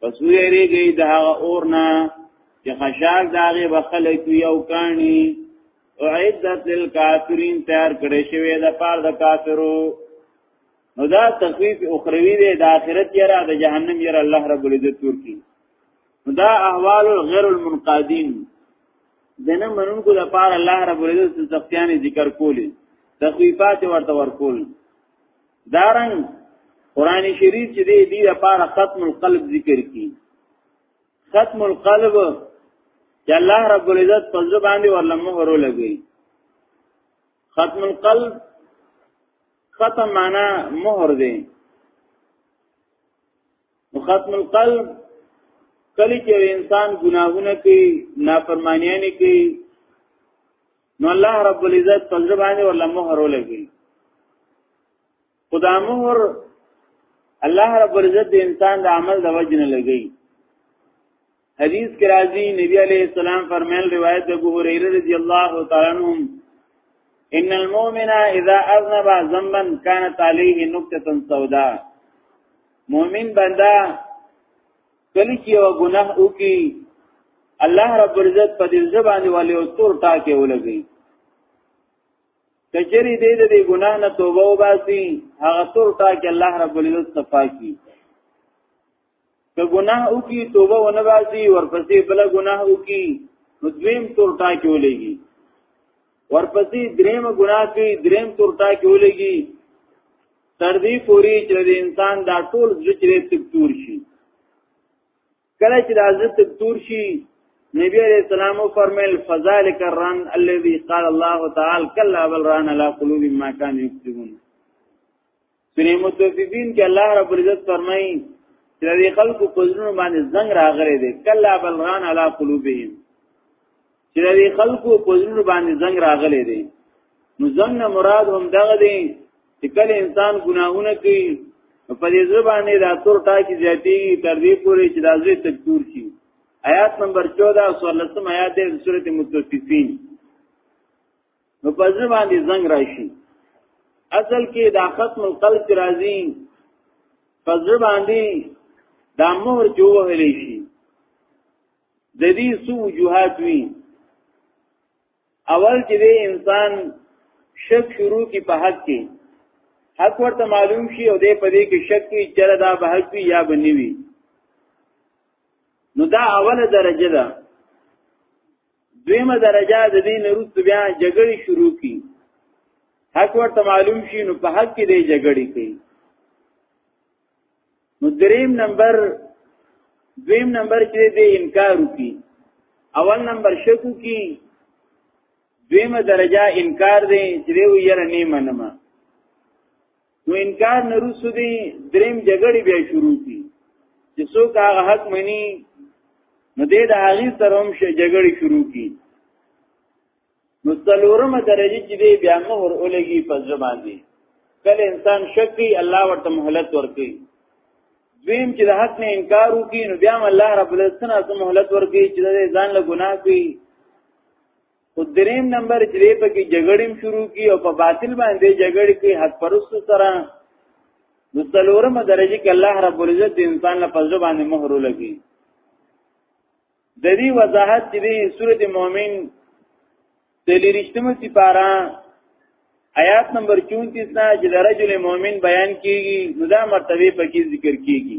S1: پس ویریږي د هغه اور نه چې خشاک داغه بخلک یو کانی اعدت للکافرین تیار کړي شوی د پاره د کافرو نو دا تخفیف اخروی دی د آخرت یرا د جهنم یرا الله رب العزت تور کی نو دا احوال غیر المنقادین دنه منونکو د پاره الله رب العزت سختیانی ذکر کولی تخفیفات ورته ورکول دارن قران شریف چې دې دې لپاره ختم القلب ذکر کی ختم القلب چې الله رب العزت په ځو باندې ورلمه ورو لګي ختم القلب ختم معنا مهر دی ختم القلب کلی چې انسان ګناهونه کوي نافرمانیانه کوي نو الله رب العزت په ځل باندې ورله مهر ولګي خدا مهر الله رب العزت د انسان د عمل د وجه نه لګي حدیث کې راځي نبی عليه السلام فرمایل روایت ابو هريره رضی الله تعالی عنہ ان المؤمن اذا اذنب ذنبا كانت عليه نقطه سوداء مؤمن بنده کله چې یو ګناه وکي الله رب العزت په دې زبانه والي او تور ټاکه ولګي کچری دې دې ګناه نه توبه وباسي هغه تور ټاکه الله رب العزت صفا کی که ګناه وکي توبه ونه باسي ورپسې بل ګناه وکي نو دویم تور ټاکه ولګي ورپسې دریم ګناه کوي دریم تورټا کې ولګي تر دې پوري چې د انسان دا ټول ذکر تکتور شي کله چې دا ذکر تکتور شي نبی علیہ السلام فرمایل فذلک الرن الذي قال الله تعالی کلا بل ران علی قلوب ما كانوا يكذبون سورې متففین کې الله رب العزت فرمایي چې دې خلکو په ځینو باندې زنګ راغره دي کلا بلغان علی قلوبهم چې دې خلکو په ځینو باندې زنګ راغره دي نو زنګ مراد هم دغه دي چې کله انسان ګناهونه کوي په دې ځو باندې دا تور ټاکی زیاتی تر دې پورې چې دا زوی تکتور شي آیات نمبر 14 او 16 آیات د سورته متففین نو په ځل باندې زنګ راشي اصل کې دا ختم القلب راځي په ځل باندې دا مهر جو وهلی شي د دې سو وجوهات وی اول چې د انسان شک شروع کی په حق کې حق ورته معلوم شي او دې په دې کې شک کی چر دا به حق وی یا بنوي نو دا اوله درجه ده دویمه درجه د دې نروست بیا جګړې شروع کی حق ورته معلوم شي نو په حق کې دې جګړې کوي نو دریم نمبر دویم نمبر کې دې انکار وکي اول نمبر شکو کی دویمه درجه انکار دی چې وی یره نه منم نو انکار نه روسو دی دریم جګړې بیا شروع کی چې څوک هغه حق مني نو دې د هغه سره هم شي جګړې شروع کی نو څلورمه درجه چې دی بیا مهر اولګي په ځبان دی کله انسان شکی الله ورته مهلت ورکړي دویم چې د حق نه انکار وکړي نو بیا الله رب العزت نه مهلت ورکړي چې ځان له ګناه کوي خو دریم نمبر چې دی په کې جګړې شروع کی او په باطل باندې جګړې کې حق پرستو سره نو څلورمه درجه کې الله رب العزت د انسان له پزړه باندې مهر لګي د دې وضاحت چې دی سورته مؤمن تلی رښتمه سپارا آیات نمبر 34 نه چې د رجل مؤمن بیان کیږي نو دا مرتبه پکې ذکر کیږي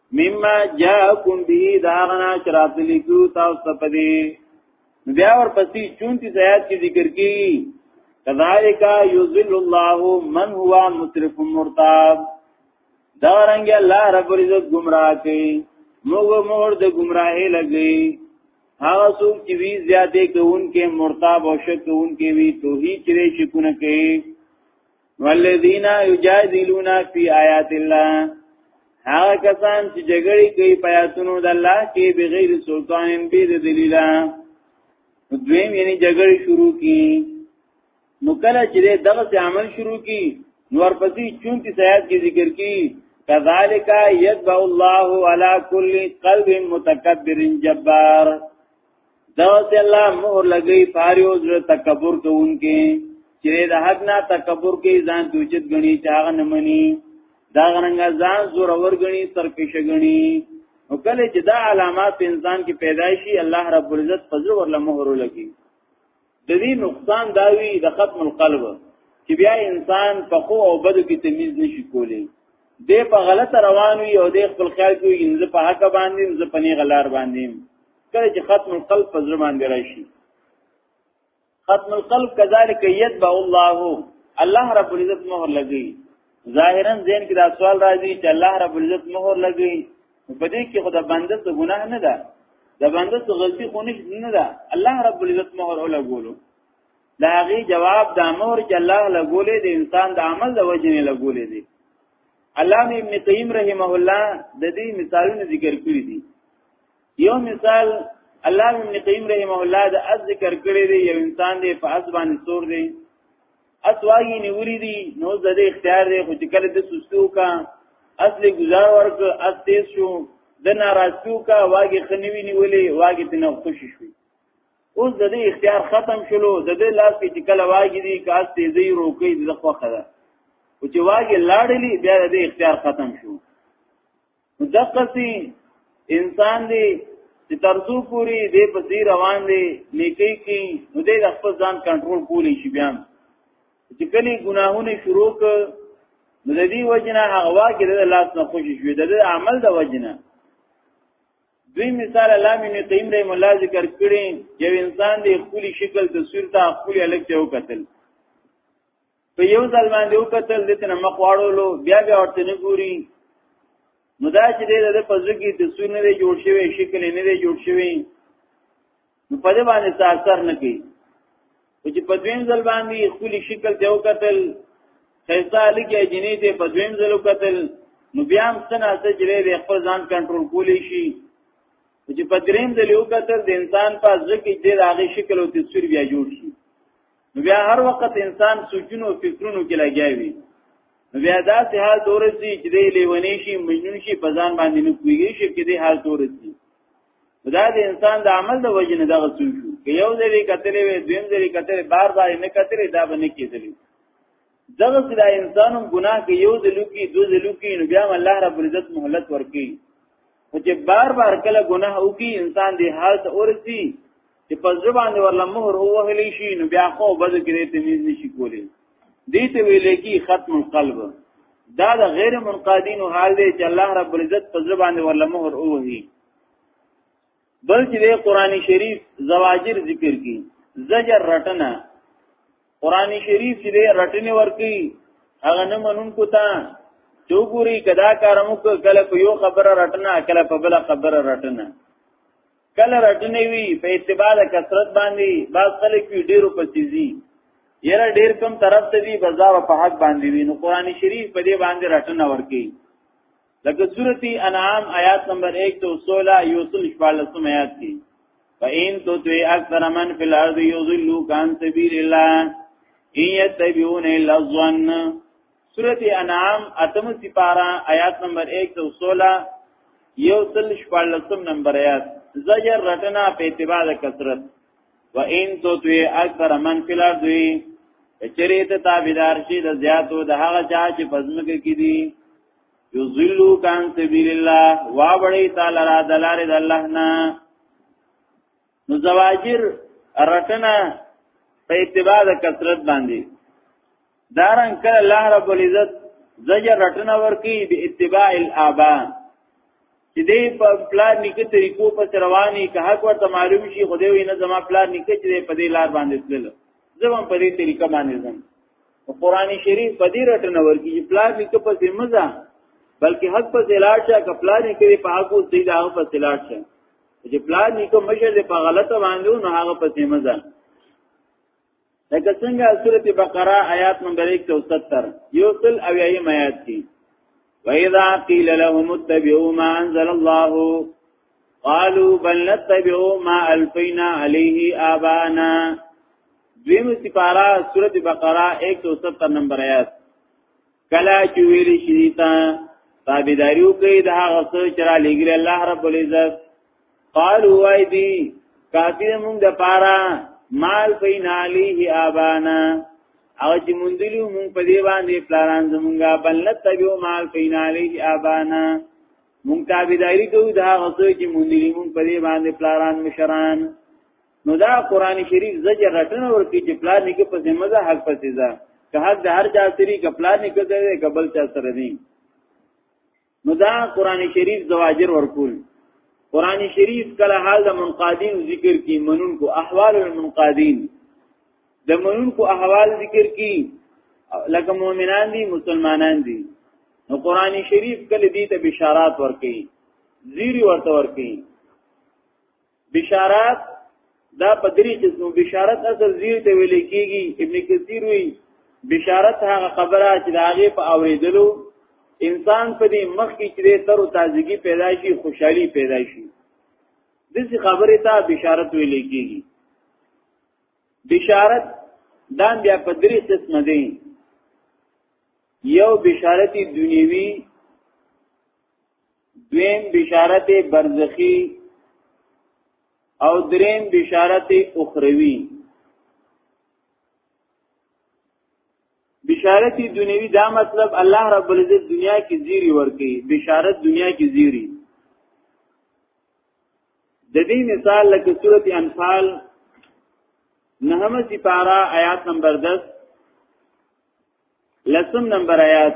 S1: مما جاءکم به دا غنا شرات لیکو تاسو ته پدی بیا ور پسې 34 آیات کې ذکر کی کذالک یذل الله من هو مسرف مرتاب دا رنګ الله رب العزت گمراه کوي موږ مور د گمراهی لګي هغه څوک چې وی زیاتې کوونکې مرتاب او شک کوونکې وی توحید چرې شکونه کوي والذین یجادلون فی آیات الله هغه کسان چې جګړې کوي په آیاتونو د الله کې بغیر سلطان به د دلیلا دویم یعنی جګړې شروع کی نو کله چې دغه عمل شروع کی نور پسې 34 آیات کې ذکر کی کذالک یتبع الله علی کل قلب متکبر جبار دا چې الله مهر لګي پاریو زړه تکبر کوونکې چې د حق نه تکبر کوي ځان دوجت غني چاغه نه مني دا غننګ ځان زور ور غني سرکش غني او کله چې دا علامات انسان کې پیدایشي الله رب العزت فضل ورله مهر لګي د دې نقصان دا وی د ختم القلب چې بیا انسان په خو او بدو کې تمیز نشي کولی دی په غلطه روان وي او د خپل خیال کې ان زه په حق باندې زه په نه غلار باندې کله چې ختم القلب په زړه باندې راشي ختم القلب کذالک یتبع الله الله رب العزت مهر لګي ظاهرا زین کې دا سوال راځي چې الله رب العزت مهر لګي په دې کې خدای بنده څه ګناه نه ده د بنده څه غلطي خو نه ده الله رب العزت مهر ولا ګولو دا غي جواب د امر چې الله لګولې د انسان د عمل د وجې نه لګولې دي علامه ابن قیم رحمه الله د دې مثالونه ذکر کړی دي یو مثال علامه ابن قیم رحمه الله د از ذکر کړی دی یو انسان دی په ازبان سور دی اسواګي نیوری دي نو زده اختیار دی خو چې کله د سستو کا اصلي گزار ورک اس تیز شو د ناراضتو کا واګي خنوي نیولې واګي تنه خوشی شوی اوس د دې اختیار ختم شلو د دې لاس کې چې کله واګي دي کا اس تیزي روکي د خوخه ده او چې واګي لاړلې بیا د اختیار ختم شو دقسی انسان دی چې ترسو پوری دې په دې روان دی نیکی کی نو دې خپل ځان کنټرول کولی شي بیا چې کلی ګناهونه شروع ک نو د دې وجنه هغه واکې د لاس نه خوشی شوی د عمل د وجنه دوی مثال الله مين قیم رحم الله ذکر کړي یو انسان دی خپل شکل تصویر ته خپل الګ ته وکتل په یو ځل باندې وکتل د تن مخ واړولو بیا بیا ورته نه ګوري نو دا چې د پزړه کې د سونه دی جوړ شوی شکل نه دی جوړ شوی نو په دې باندې تاثیر نه کوي چې په دویم ځل باندې خپل شکل ته وکتل خیسا لګي جنې ته په دویم ځل وکتل نو بیا هم څنګه سجره به خپل ځان کنټرول کولی شي چې په دریم ځل وکتل د انسان په ځکه چې د هغه شکل او تصویر بیا جوړ شي نو بیا هر وخت انسان سوچونو او فکرونو کې لګیاوي نو بیا دا سه حال دورسي چې دی لیونی شي مجنون شي په ځان باندې نه کوي شي کې دی حال دورسي دا د انسان د عمل د وجې نه دغه سوچ شو که یو ځلې کتلې وي دویم ځلې کتلې بار بار نه کتلې دا به نه کېدلی دغه سره انسانو ګناه کې یو ځلو کې دو ځلو کې نو بیا الله رب العزت مهلت ورکړي او چې بار بار کله ګناه وکي انسان دې حال ته ورسي چې په ځبان دی ورله مهر وهلی شي نو بیا خو بد کړي تمیز نشي کولی دې ته ویل کی ختم القلب دا د غیر منقادین حال دی چې الله رب العزت په ځبان دی ورله مهر وهي بلکې د قران شریف زواجر ذکر کی زجر رټنه قران شریف چې رټنه ورکی هغه نه منونکو ته چوغوري کدا کارمو کله په یو خبره رټنه کله په بل خبره رټنه کله رټنې وی په اتباع د کثرت باندې بعض خلک وی ډیرو پسیزي یره ډیر کم طرف ته وی بزا په حق باندې وی نو قران شریف په دې باندې رټنه ورکی لکه سورتی انعام آیات نمبر 116 یوسل شپالسم آیات کی فَإِن تُطِعْ أَكْثَرَ مَنْ فِي الْأَرْضِ يُضِلُّوكَ عَن سَبِيلِ اللَّهِ إِن يَتَّبِعُونَ إِلَّا الظَّنَّ سورت انعام اتم سپارا آیات نمبر 116 یو سل شپارلسم نمبر آیات زجر رٹنا پہ اتباع کسرت و این تو توی اکثر من فلار دوی چری ته تابعدار شي د زیاتو د هغه چا چې پزمکه کې دي یذلو کان سبیل الله وا وړی تعالی را دلاره د الله نه نو زواجر رټنه په اتباع د کثرت باندې دارن کله الله رب العزت زجر رټنه ورکی به اتباع الابا چې دې په پلان نکه طریقو په رواني که حق ورته معلوم شي خدای وي نه زما پلان نکه چې په دې لار باندې تلل زمون په دې طریقه باندې ځم قرآن شریف په دې رټنه ورکی چې پلان نکه په ذمہ ځه بلکې حق په زلال شه که پلان نکه په حق او سیدا په زلال شه چې پلان نیکو مشر په غلطه باندې نو هغه په سیمه ځان لکه څنګه سورۃ بقره آیات نمبر 170 یو تل او یې آیات دي وَإِذَا قِيلَ لَهُمُ اتَّبِعُوا مَا أَنزَلَ اللَّهُ قَالُوا بَلْ نَتَّبِعُ مَا أَلْفَيْنَا عَلَيْهِ آبَاءَنَا دویم سپارہ سورۃ بقرہ 170 نمبر آیات کلا چې ویل شي تا تابعداریو کوي د هغه څه چې را لګل الله رب العزت قالوا وای دی کافی مونږ د پاره مال فین علیه آبانا او چې مونږ دلیو مونږ په دی باندې پلان زمونږه بل نتبیو مال فین علیه آبانا مونږ تابعداري کوو دا غوښتل چې مونږ دې مونږ په دې باندې پلاران مشران نو دا قران شریف زجر رټنه ورکی چې پلان نه کې په ذمہ ده حق پسې ده که حق د هر چا سری که پلان نه کې ده کبل چا سره نه نو دا قران شریف زواجر ورکول قران شریف کله حال د منقادین ذکر کی منون کو احوال المنقادین د منون کو احوال ذکر کی لکه مؤمنان دي مسلمانان دي نو قران شریف کله دې ته بشارات ورکړي زیری ورته ورکړي بشارات دا په درې قسمو بشارت اصل زیر ته ویل کیږي ابن کثیر وی بشارت هغه خبره چې د هغه په اوریدلو انسان په دې مخ کې چې تر تازگی پیدا شي خوشحالي پیدا شي دغه خبره ته بشارت ویل کیږي بشارت دا بیا په درې قسم دي یو بشارت دنیوي دویم بشارت برزخی او دریم بشارت اخروی بشارت دنیوی دا مطلب الله رب العزت دنیا کې زیری ورکي بشارت دنیا کې زیری د دې مثال لکه سورته انفال نهمه سپارا آیات نمبر 10 لسم نمبر آیات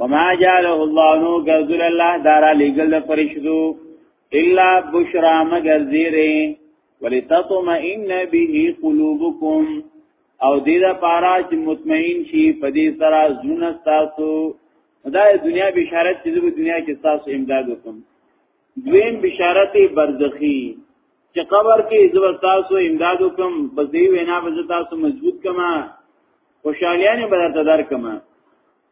S1: وما جعله الله نو غزل الله دارا لګل فرشدو الا بشرا مگر زیره ولتطمئن به قلوبکم او دې دا پارا چې مطمئن شي په دې سره زونه تاسو دا دنیا بشارت چې د دنیا کې تاسو امداد وکم دویم بشارت برزخی چې قبر کې زو تاسو امداد وکم په دې وینا به تاسو مضبوط کما خوشالیانه به تدار کما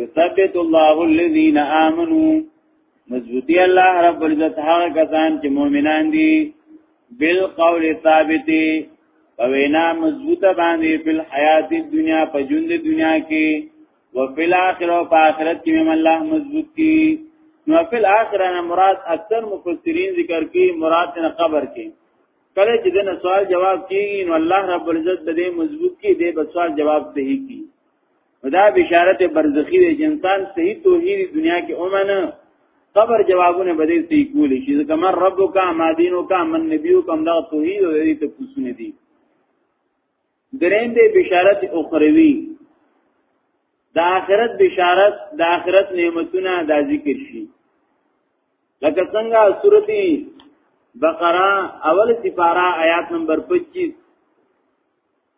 S1: یثبت الله الذين امنوا مضبوطی الله رب العزت هغه کسان چې مؤمنان دي بالقول ثابت او وینا مضبوطه باندې په حیات دنیا په ژوند دنیا کې او په آخرت او په آخرت کې هم الله مضبوط کی نو په آخرت نه مراد اکثر مفسرین ذکر کی مراد نه قبر کې کله چې دنه سوال جواب کیږي نو الله رب العزت دې مضبوط کی دې په سوال جواب صحیح کی دا بشارت برزخی دی چې انسان صحیح توحید دنیا کې اومنه قبر جوابونه بده سي کولی شي ځکه مر ربک ما دینک من نبیک هم دا توحید او دې ته پوښتنه دي درېم دې بشارت اخروی د آخرت بشارت د آخرت نعمتونه دا ذکر شي لکه څنګه سورتی بقره اول سپارا آیات نمبر 25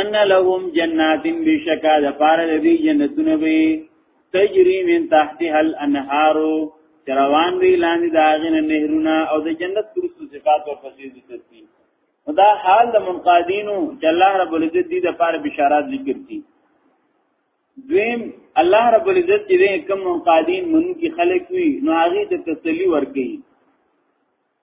S1: ان لهم جنات بشکا د پاره د دې جنتونه به تجری من تحتها الانهار روان وی لاندې د هغه نهرونه او د جنت پرستو صفات او فصیل ذکر دي دا حال د منقادینو چې الله رب العزت دې د پاره بشارات ذکر دي دویم الله رب العزت چې کوم منقادین منو کې خلق وي نو هغه ته تسلی ورکړي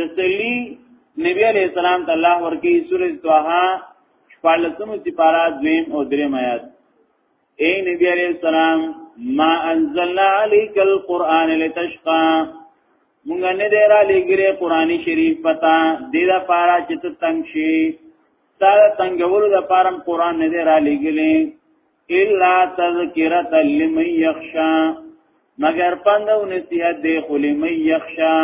S1: تسلی نبی علیہ السلام ته الله ورکی سورۃ طه شپږم سپارا دویم او دریم آیات اے نبی علیہ السلام ما انزلنا علیک القرآن لتشقا مونږ نه دی را لګره قران شریف پتا دې دا پارا چې ته تنگ شي ستاره تنگولو د پارم قران نه دی را لګلې الا تذکرۃ لمن یخشا مگر پند او نصیحت دی خو لمن یخشا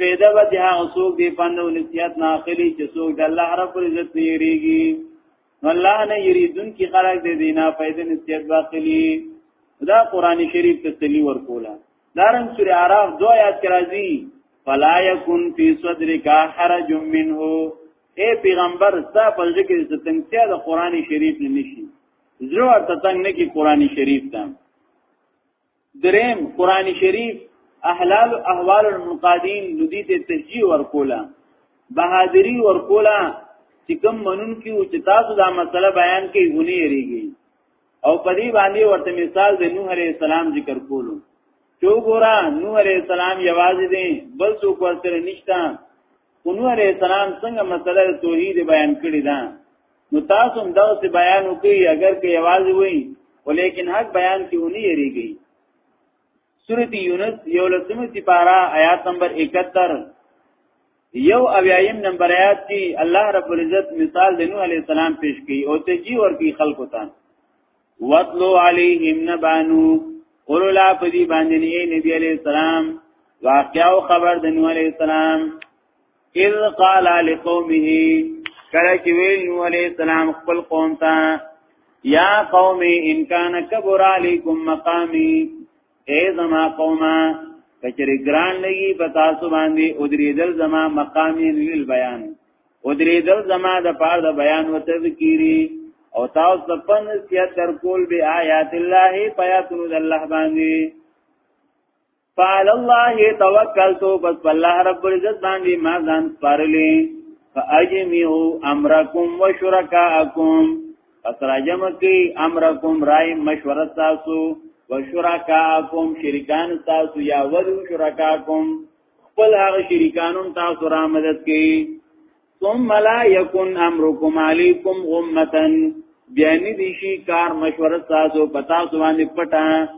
S1: پیدا به دی هغه څوک دی پند او نصیحت ناخلی چې څوک د الله رب عزت نه یریږي الله نه یریدون کی خلق دی دینا پیدا نصیحت واخلی دا قران شریف ته تلی ورکولا دارن سوره اعراف دو آیات کې راځي فلا یکن فی صدرک حرج منه اے پیغمبر ستا په ځکه کې څه تنګتیا د قران شریف نه نشي زړه ورته تنګ نه کی قران شریف ته دریم قران شریف احلال احوال المنقادین ندی ته تشجیع ورکولا بهادری ورکولا چې کوم منون کیو چې تاسو دا مسله بیان کوي غونی ریږي او په دې باندې ورته مثال د نوح عليه السلام ذکر کولو چې وګوره نوح عليه السلام یوازې دی بل څوک ورسره نشته نوح عليه السلام څنګه مسله توحید بیان کړی ده نو تاسو هم دا څه بیان وکړئ اگر که یوازې وي ولیکن حق بیان کې ونی یریږي سورت یونس یو لسمی سپارا آیات نمبر 71 یو اویایم نمبر آیات کی الله رب العزت مثال د نوح علی السلام پیش کی او تجی ور کی خلق تا وَاتْلُو عَلَيْهِمْ نَبَأَ نُوحٍ قُلْ لَا بَدِي بَانِّ نَبِيَّ عَلَيْهِ السَّلَامُ واقعو خبر د نوح علیہ السلام اذ قال لقومه کله چې ویل نو عليه السلام خپل قوم ته یا قوم ان کان کبر علیکم مقامی اے زما قومه کچری ګران لګي په تاسو باندې او درېدل زما مقامی لیل بیان او درېدل زما د پاره د بیان او تذکيري او تاسو د پن سیات در کول به آیات الله پیاتونو د الله باندې فعل الله توکلت بس الله رب العزت باندې ما ځان سپارلې فاجمعوا امرکم وشرکاءکم پس راجم کی امرکم رای مشوره تاسو وشرکاءکم شریکان تاسو یا ولو شرکاءکم خپل هغه شریکانون تاسو را مدد کی ثم لا یکن امرکم علیکم غمتن بیانی دیشی کار مشوره تاسو پتا سو باندې پټه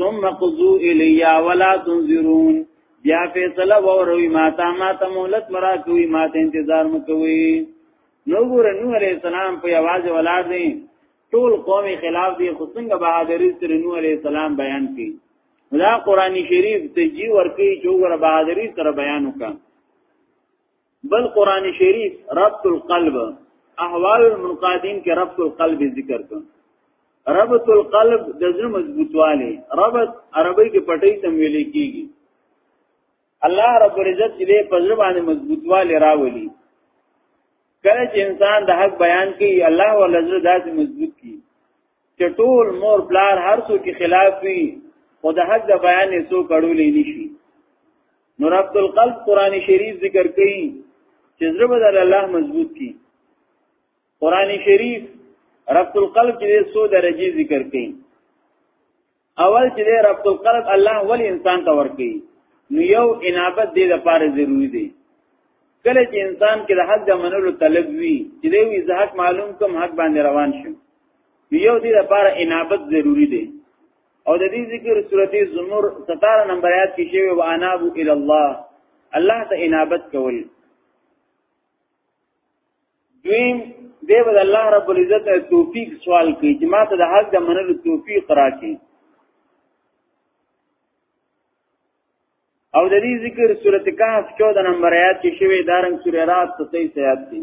S1: ثم قضو الیا ولا تنظرون بیا فیصله وروي ما تا ما ته مهلت مرا کوي ما ته انتظار مکوي نو ګور نو علی السلام په आवाज ولار دي ټول قومي خلاف دي خو څنګه بهادری سره نو علی السلام بیان کړي دا قرآنی شریف ته جی ورکی چوگر بہادری سره بیانو کا بل قران شریف ربط القلب احوال المنقادین کې ربط القلب ذکر کړ ربط القلب د زړه مضبوطواله ربط عربی کې پټۍ تم ویل کیږي الله رب العزت دې په زړه باندې مضبوطواله راولي کله چې انسان د حق بیان کوي الله ولزر داسې مضبوط کی چې ټول مور پلار هر څو کې خلاف وي او د حق د بیان یې څو کړولې نشي نو رب القلب قران شریف ذکر کوي چې زړه بدل الله مضبوط کی قران شریف رب القلب کې څو درجه ذکر کوي اول چې رب القلب الله ول انسان ته ورکی نو یو انابت دې لپاره ضروری دی کله چې انسان کې د حق د منلو طلب وي چې دی وی زه حق معلوم کوم حق باندې روان شم یو دې لپاره انابت ضروری دی او د دې ذکر سورته زمر 17 نمبر آیات کې شوی و انابو ال الله الله ته انابت کول دویم دی به الله رب العزت توفیق سوال کوي چې ما ته د حق د منلو توفیق راکړي او د دې ذکر سورته کهف 14 نمبر آیات کې شوی دارنګ سورې رات 27 آیات دی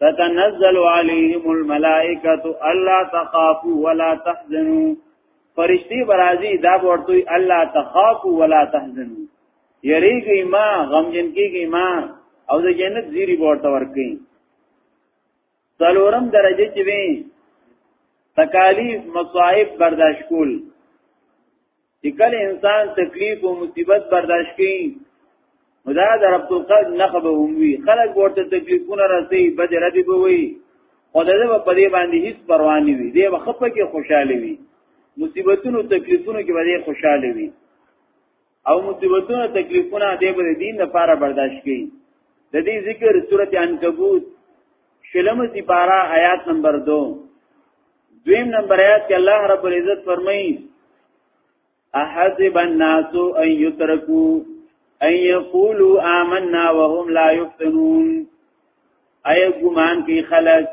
S1: تتنزل عليهم الملائکه الا تخافوا ولا تحزنوا فرشتي برازي دا ورته الا تخافوا ولا تحزنوا یریږي ما غمجن کیږي ما او د جنت زیری ورته ورکي څلورم درجه چې وي تکالیف مصائب برداشت کول چې کله انسان تکلیف او مصیبت برداشت کوي دا د رب القلب نخ به هم وي خلک ورته تکلیفونه راسي بد ردی به وي او دغه په دې باندې هیڅ پروا نه وي دی وخت کې خوشاله وي مصیبتونو تکلیفونو کې به خوشاله وي او مصیبتونو تکلیفونه دې بر دین لپاره برداشت کړي د دې ذکر سورته عنکبوت شلم سپارا آیات نمبر 2 دویم نمبر آیات کې الله رب العزت فرمایي احسب الناس ان يتركوا ان يقولوا آمنا وهم لا يفتنون اي ګمان کې خلک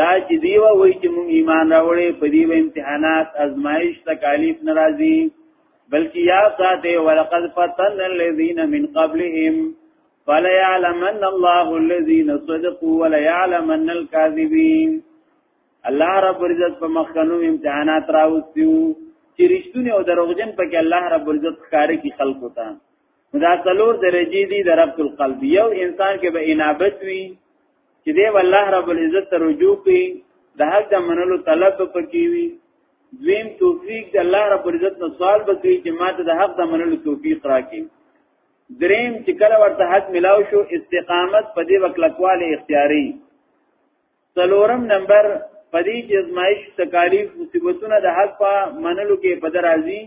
S1: دا چې دی وایي چې موږ ایمان راوړې په دې امتحانات ازمایش تکالیف ناراضي بلکې یا ساته ولقد فتن الذين من قبلهم فليعلمن الله الذين صدقوا وليعلمن الكاذبين الله رب العزت په مخکنو امتحانات راوستیو چې رښتونه او دروغجن پکې الله رب العزت ښکارې کی خلق وتا دا څلور درجه دي د رب القلب یو انسان کې به انابت وي چې دی والله رب العزت ته رجوع کوي د حق د منلو طلب پکې وي دویم توفیق د الله رب العزت نو سوال بکې چې ماته د حق د منلو توفیق راکړي دریم چې کله ورته حق ملاو شو استقامت په دې وکړه کواله اختیاري څلورم نمبر پدې چې ازمایش تکالیف مصیبتونه د حق په منلو کې په درازي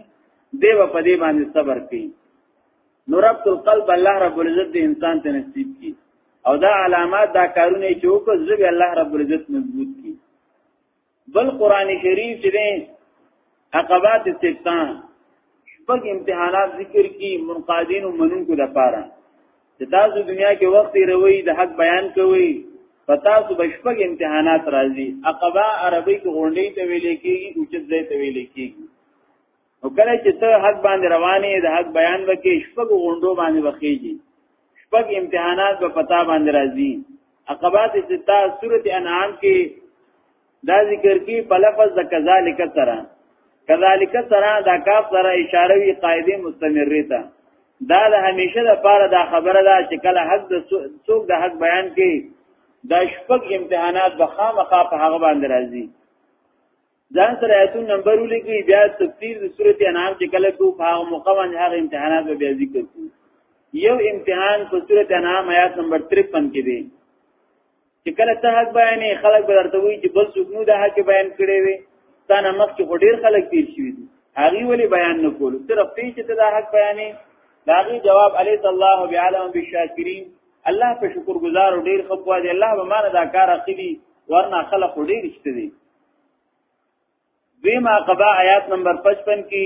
S1: دی و پدې باندې صبر کوي نو رب القلب الله رب العزت دې انسان ته نصیب کړي او دا علامات دا کارونه چې وکړ زوی الله رب العزت مضبوط کړي بل قران شریف چې دې عقبات استفتان شپږ امتحانات ذکر کی منقادین او منونکو لپاره چې تاسو دنیا کې وخت روي د حق بیان کوي په تاسو بشپږ امتحانات راځي عقبه عربی کې غونډې ته ویل کېږي او چې ځای ته ویل کېږي او کله چې ته حق باندې روانې د حق بیان وکې شپږ غونډو باندې وخېږي شپږ امتحانات په پتا باندې راځي عقبات ستا سورته انعام کې دا ذکر کی په لفظ د کذالک سره کذالک سره دا کاف سره اشاره وی قاعده مستمره ته دا د همیشه د پاره دا خبره ده چې کله حق د څوک د حق بیان کی دا شپږ امتحانات به خامخا په هغه باندې راځي ځان سره ایتو نمبر ولیکي بیا تفسیر د سورته انعام چې کله کو په هغه موقع باندې هغه امتحانات به بیا ذکر کوو یو امتحان په سورته انعام آیات نمبر 53 کې دی چې کله ته حق بیانې خلک به درته وایي چې بل څوک نو د حق بیان کړی وي تا نه مخکې خو ډېر خلک تیر شوي دي هغه ولې بیان نه کول صرف ته چې ته د حق بیانې داغي جواب علی الله بعلم بالشاکرین الله په شکر گزار او ډېر خپوا دي الله به مانه دا کار اخلي ورنه خلق ډېر شته دي دیمه قبا آیات نمبر 55 کې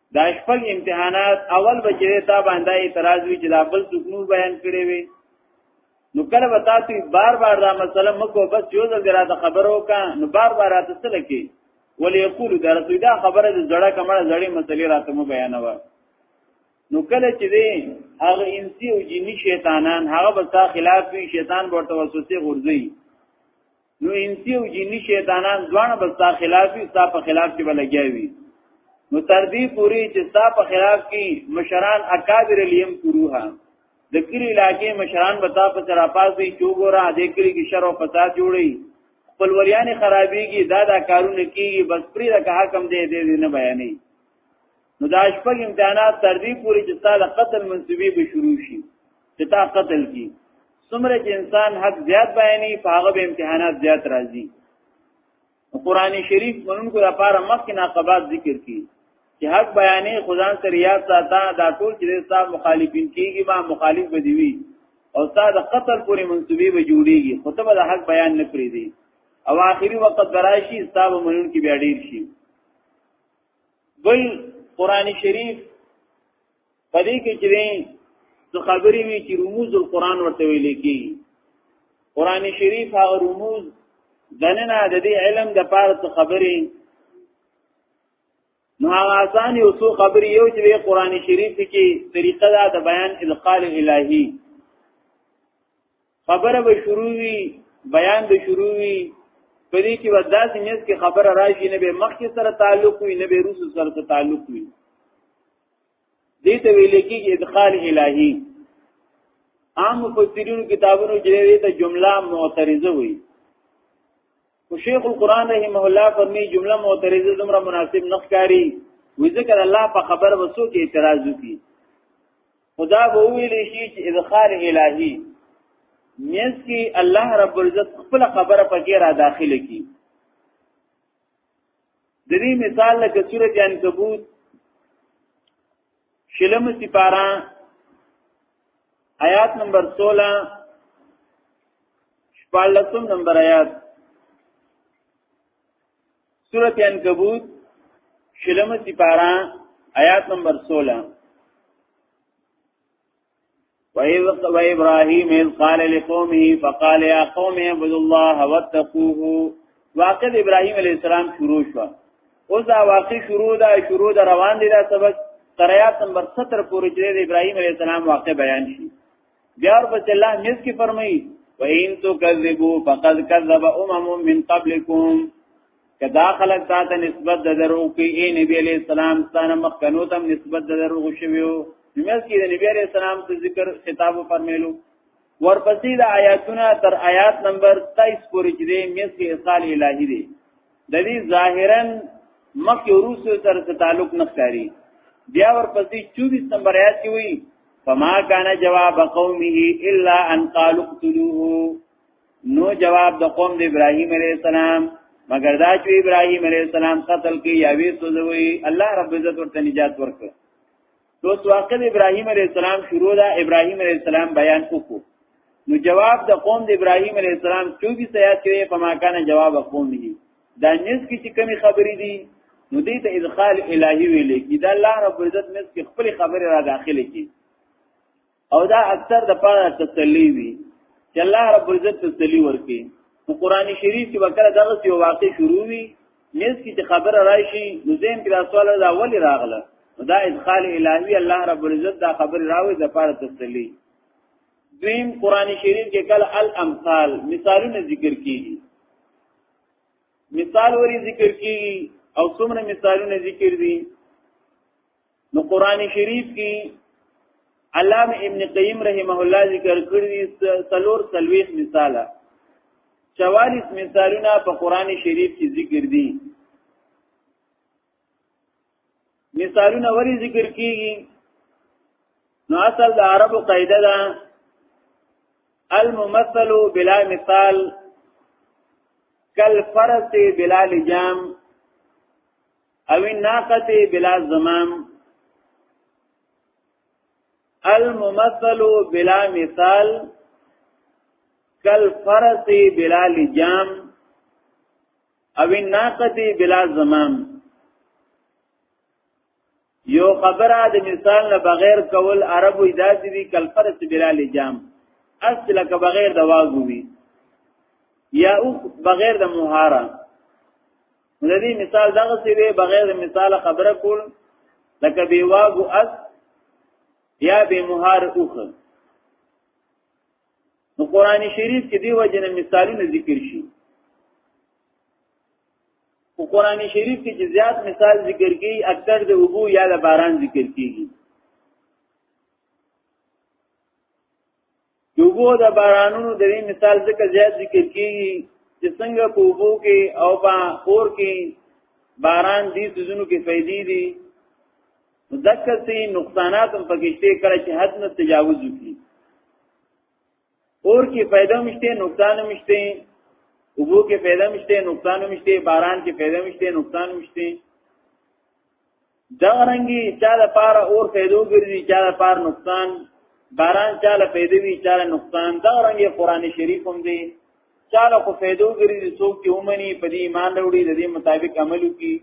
S1: دا شپږ امتحانات اول به چې تا باندې اعتراض وی چې دا بل څوک نور بیان کړي وي نو کله به تاسو بار بار دا مسله مکو بس یو ځل دراته خبرو کا نو بار بار راته څه لکی ولی یقول دا رسول دا خبره د زړه کمړه زړې مسلې راته مو بیانوه نو کله چې دی هغه انسی او جنی شیطانان هغه به تا خلاف وی شیطان ورته وسوسه غورځي نو انسی او جنی شیطانان ځوان بس تا خلافی ستا په خلاف کې بلګیاوی نو تر دې پوری چې ستا په خلاف کې مشران اکابر الیم کروها د کلی علاقې مشران به تا په تراپاس دی چوغورا د کلی کې شر او فساد جوړي خپل وریان خرابېږي دا دا کارونه کیږي بس پری دا که حکم دی دې نه بیانې نو دا شپږ امتحانات تر دې پوری چې ستا د قتل منسوبې به شروع شي چې تا قتل کی څومره چې انسان حق زیات بیانې په هغه به امتحانات زیات راځي قرآن شریف منونکو لپاره مخکې ناقبات ذکر کی چې حق بیانې خدان سره یاد ساته دا ټول چې تاسو مخالفین کیږي ما مخالف بدوي او تاسو د قتل پورې منسوبي به جوړیږي خو ته به د حق بیان نه پری دی او آخري وخت درایشي تاسو منون کې بیا ډیر شي بل قرآن شریف پدې کې چې د خبرې وی چې رموز القرآن ورته ویل کی قرآن شریف هغه رموز دننه د دې علم د پاره څه خبرې نو هغه آسان یو څو خبرې یو چې قرآن شریف کې طریقه ده د بیان القال الهی خبره به شروع وي بیان به شروع وي په دې کې وداسې نیس کې خبره راشي نه به مخکې سره تعلق وي نه به روس سره تعلق وي دې ته ویل کېږي ادخال الهي عام مفسرین کتابونو جوړې ته جمله معترضه وي او شیخ القران رحمه الله فرمی جمله معترضه زمره مناسب نخکاری وځکه الله په خبر وسو کې اعتراض وکي خدا به ویل شي چې ادخال الهي مینس کې الله رب العزت خپل خبره پکې را داخله کی د دې مثال لکه سورته عنکبوت شلم سپارا آیات نمبر 16 شپږم نمبر آیات سورت انکبوت شلم سپارا آیات نمبر 16 و ابراهیم اذ قال لقومه فقال يا قوم اعبدوا الله واتقوه واقع ابراهیم علیہ السلام شروع شو اوس دا واقع شروع دا شروع دا روان دي دا سبق تریات نمبر 70 پورې چې ابراهیم علیہ السلام واقع بیان شي بیا ورپسې الله مز کې فرمایي وَإِن تُكَذِّبُوا فَقَدْ كَذَّبَ أُمَمٌ مِّن قَبْلِكُمْ کدا خلق تا ته نسبت د درو کې اے نبی علیہ السلام ستانه مخکنو تم نسبت د درو شویو نماز کې د نبی علیہ السلام ته ذکر خطاب فرمایلو ورپسې د آیاتونه تر آیات نمبر 23 پورې چې د میس کې اصال الهی دی د دې ظاهرا مخ یو روس سره څه تعلق نه ښکاری بیا ورپسې 24 نمبر آیات کې وایي فما کان جواب قومه الا ان قالوا اقتلوه نو جواب د قوم د ابراهیم علیه السلام مگر دا چې ابراهيم عليه السلام قتل کې یاوي سوزوي الله رب عزت ورته نجات ورکړ نو توکل ابراهيم عليه السلام شروع ده ابراهيم عليه السلام بیان وکړو نو جواب د قوم د ابراهيم عليه السلام 24 آیات کې په ماکانه جواب قوم دي دا نس کې چې کمی خبرې دي نو دې ته ادخال الهي ویل کی دا الله رب عزت نس کې خپل خبره را داخله کی او دا اکثر د پاره تسلی وي چې الله رب العزت تسلی ورکړي په قران شریف کې وکړه دغه یو واقع شروع وي نس کې چې خبر راشي نو زم کې رسول دا ولی راغله دا ادخال الهي الله رب العزت دا خبر راوي د پاره تسلی دویم قران شریف کې کله الامثال مثالونه ذکر کیږي مثال وری ذکر کیږي او څومره مثالونه ذکر دي نو قران شریف کې علامه ابن قیم رحمه الله ذکر کړی دی څلور سلويخ مثاله 44 مثالونه په قران شریف کې ذکر دي مثالونه وری ذکر کیږي نو اصل د عربو قاعده ده الممثل بلا مثال کل فرس بلا لجام او الناقه بلا زمام الممثل بلا مثال کل فرس بلا لجام او الناقه بلا زمام یو خبره د مثال نه بغیر کول عربو داسې دي کل فرس بلا لجام اصله که بغیر د واغوي یا او بغیر د مهاره ندی مثال دغه سی دی بغیر مثال خبره کول لکه بی واغو اس یا بی مهار اوخ نو قران شریف کې دی وجنه مثالونه ذکر شي او قران شریف کې چې زیات مثال ذکر کیږي اکثر د وګو یا د باران ذکر کیږي دوبو د بارانونو د دې مثال ځکه زیات ذکر کیږي چې څنګه په وبو کې او په اور کې باران دې سيزونو کې فائدې دي مذکر سي نقصانات هم پکې شته کله چې حد نه تجاوز وکړي اور کې فائدہ مشته نقصان مشته وبو کې فائدہ مشته نقصان مشته باران کې فائدہ مشته نقصان مشته دا رنګي چا د پار اور پیدو ګرځي چا د پار نقصان باران چا له پیدو وی چا له نقصان دا رنګي قران شریف هم دی چا له خو پیدو ګرځي څوک چې اومني په دې ایمان وروړي د دې مطابق عمل وکړي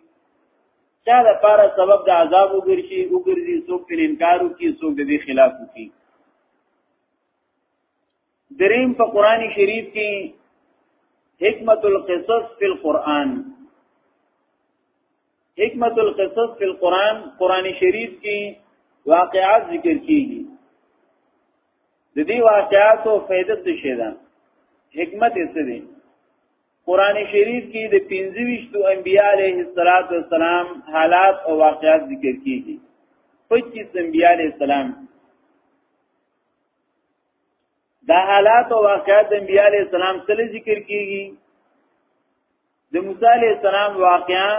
S1: چا د پار سبب د عذاب وګرځي وګرځي څوک په انکار وکړي څوک د دې خلاف وکړي دریم په قران شریف کې حکمت القصص فی القرآن حکمت القصص فی القرآن قرآن شریف کی واقعات ذکر کیږي د دې واقعاتو فائدہ څه شي ده حکمت یې څه دی قران شریف کې د 25 انبیاء علیه السلام حالات او واقعات ذکر کیږي 25 انبیاء علیه السلام دا حالات او واقعات د انبیاء علیه السلام سره ذکر کیږي د موسی علیہ السلام واقعا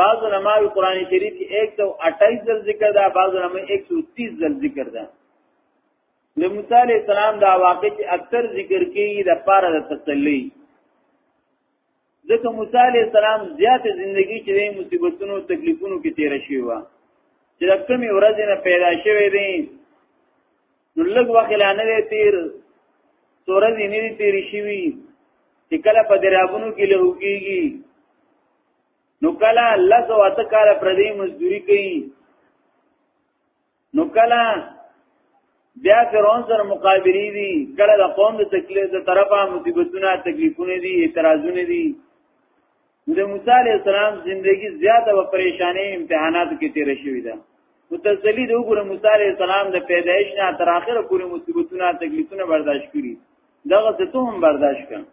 S1: بعض علماء قرآن شریف کې 128 ځل ذکر ده بعض علماء 130 ځل ذکر ده د موسی علیہ السلام دا واقع چې اکثر ذکر کیږي د پاره د تسلی ځکه موسی علیہ السلام زیات ژوندۍ چې د مصیبتونو تکلیفونو کې تیر شوی و چې د کمی ورځې نه پیدا شوی دی نو لږ وخت لا نه وی تیر سورې دې نه تیر شي چې کله په درابونو کې له کېږي نو کله لږ وخت کار پر دې مزدوري کوي نو کله بیا فرعون سره مقابله دي کله د قوم د تکلیف د طرفه مصیبتونه تکلیفونه دي اعتراضونه دي د موسی علی السلام زندگی زیاته و پریشانی امتحاناتو کې تیر شوې ده متسلی د وګړو موسی علی السلام د پیدایش نه تر اخره پورې مصیبتونه تکلیفونه برداشت کړي دغه څه ته هم برداشت کړي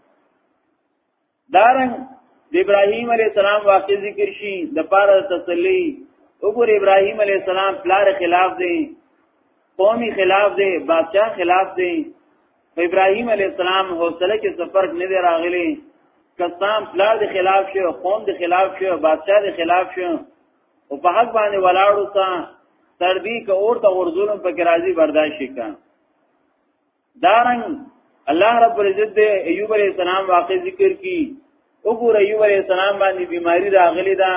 S1: دارنګ د ابراهیم علی السلام واقع ذکر شي د پاره تسلی وګور ابراهیم علی السلام پلار خلاف دی قومي خلاف دی بادشاہ خلاف دی ابراهيم عليه السلام حوصله کې سفر نه دی راغلی کسان پلار د خلاف شو قوم د خلاف شو بادشاہ د خلاف شو او په حق باندې ولاړو تا تر دې که اور ته ورزولم په راضي برداشت وکړه دارنګ الله رب العزت د ایوب علیہ السلام واقع ذکر کی وګور ایوب علیہ السلام باندې بیماری راغلی ده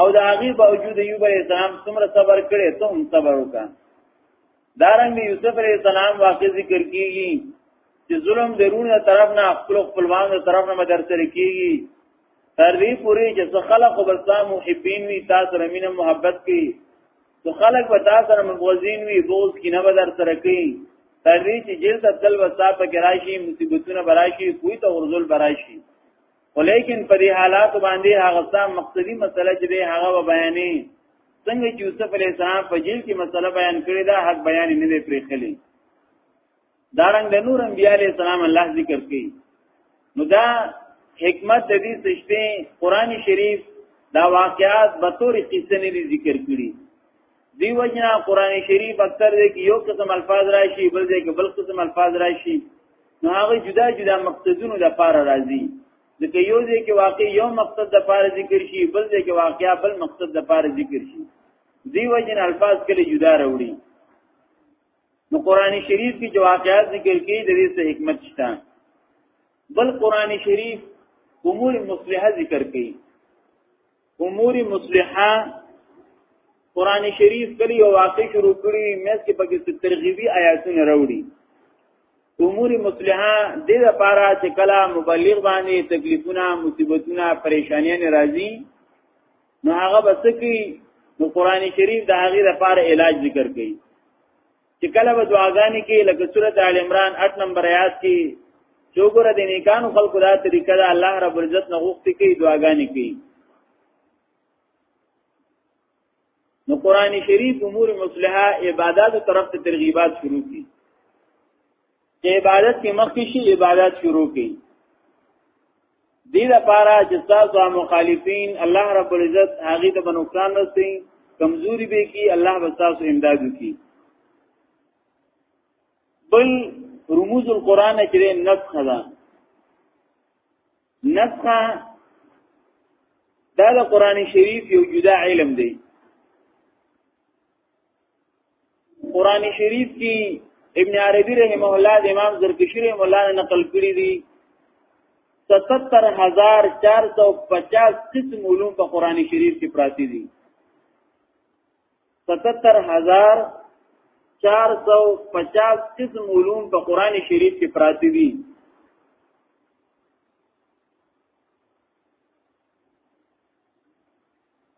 S1: او د هغه باوجود ایوب علیہ السلام څومره صبر کړي ته هم صبر وکړه دارنګ یوسف علیہ السلام واقع ذکر کیږي چې ظلم د رون طرف نه خپل خپلوان د طرف نه مدر سره کیږي تر دې پورې چې څو خلق وبستا محبین وی تاسو رمینه محبت کی څو خلق به تاسو سره مغوزین وی بوز کی نه بدر سره کی تر دې چې جیل ته تل وستا په کراشي مصیبتونه براشي کوی ته ورزل براشي ولیکن په دې حالات باندې هغه سم مقصدی مسله چې به هغه بیانې څنګه چې یوسف علی السلام په جیل کې مسله بیان کړې ده حق بیان نه دی پرې خلی دارنګ د نور انبیاء علی السلام الله ذکر کوي نو دا حکمت د دې سشته قران شریف دا واقعات به تورې قصې نه ذکر کړي دی وجنا قران شریف اکثر دی کې یو قسم الفاظ راشي بل دی کې بل قسم الفاظ راشي نو هغه جدا جدا مقصدونو لپاره راځي ځکه یو دی کې واقع یو مقصد د لپاره ذکر شي بل دی کې واقعیا بل مقصد د لپاره ذکر شي دی وجنا الفاظ کله جدا راوړي نو قران شریف کې جو واقعات ذکر کړي د دې څه حکمت شته بل قران شریف امور مصلحه ذکر کړي امور مصلحه قران شریف کلی او واقع شروع کړی مېز کې پکې ترغیبي آیاتونه راوړي امور مصلحه د دې لپاره چې کله مبلغ باندې تکلیفونه مصیبتونه پریشانیاں راځي نو هغه بس کې نو قران شریف د هغه لپاره علاج ذکر کړي چې کله به دعاګانې کې لکه سورۃ آل عمران 8 نمبر آیات کې چوغره د نیکانو خلقو دا طریقه ده الله رب العزت نه غوښتي کې دعاګانې کې نو قران شریف امور مصلحه عبادت طرف ته ترغیبات شروع کی چې عبادت کې مخکې شي عبادت شروع کړي دې لپاره چې تاسو مخالفین الله رب العزت هغه ته بنقصان رسي کمزوري به کی الله به تاسو امداد وکي بل رموز القرآن کې نسخ ده نسخ دا د قران شریف یو جدا علم دی قران شریف کې ابن عربی رحمه الله د امام زرکشی رحمه الله نه نقل کړی دی 77450 قسم علوم په قران شریف کې پراتی دي 77450 قسم علوم په قران شریف کې پراتی دي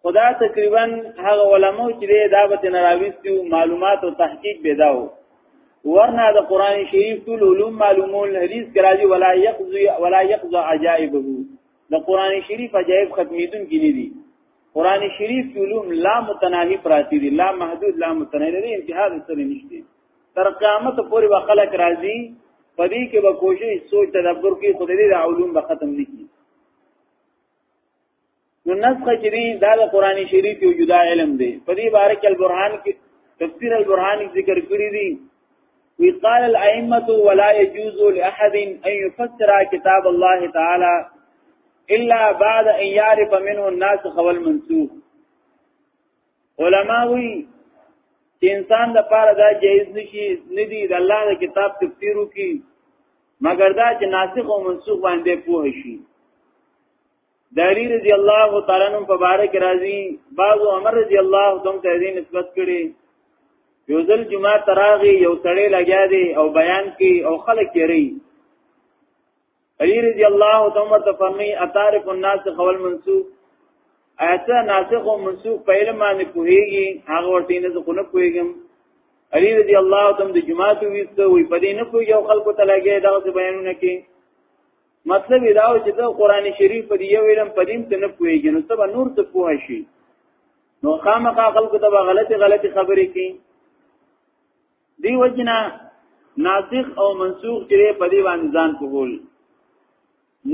S1: خدا تقریبا هغه علماء چې دا به نراويستو معلومات او تحقیق بداو ورنه د قران شریف ټول علوم معلومول حدیث کراځي ولا يقضي ولا يقضى عجائبه د قران شریف عجائب ختمیدون کې نه دي قران شریف علوم لا متناهي پراتی دي لا محدود لا متناهي لري انتها سره نشته تر قیامت پورې وخلق راځي پدې کې به کوشش سوچ تدبر کې خدای دې علوم به ختم نکړي نو نسخه چې دی دا د قران شریف یو جدا علم دی په دې باره کې البرهان کې تفسیر البرهان ذکر کړی دی وی قال الائمه ولا يجوز لاحد ان يفسر كتاب الله تعالى الا بعد ان يعرف منه الناسخ والمنسوخ علما وی چې انسان د پاره دا جایز نشي ندی د الله د کتاب تفسیر وکي مګر دا چې ناسخ او منسوخ باندې پوه شي د علی رضی الله تعالی عنہ په باره کې راځي بعض عمر رضی الله تعالی ته دې نسبت کړي یو ځل جمعه تراغي یو سړی لګیا دی او بیان کوي او خلک یې ری علی رضی الله تعالی عنہ فرمی اتارف الناس قول منسوخ ایسا ناسخ او منسوخ په علم باندې کوهیږي هغه ورته نه ځکونه کوهیږم علی رضی الله تعالی د جماعت ویست وی په دې نه کوهیږي او خلکو ته لګي دا څه بیانونه کوي مطلب دا و چې دا قران شریف په دې یو علم په دې ته نه کوهیږي نو ته نور ته کوه شي نو خامخا خلکو ته غلطي غلطي خبرې کوي دی وجنا ناسخ او منسوخ چې په دې باندې ځان قبول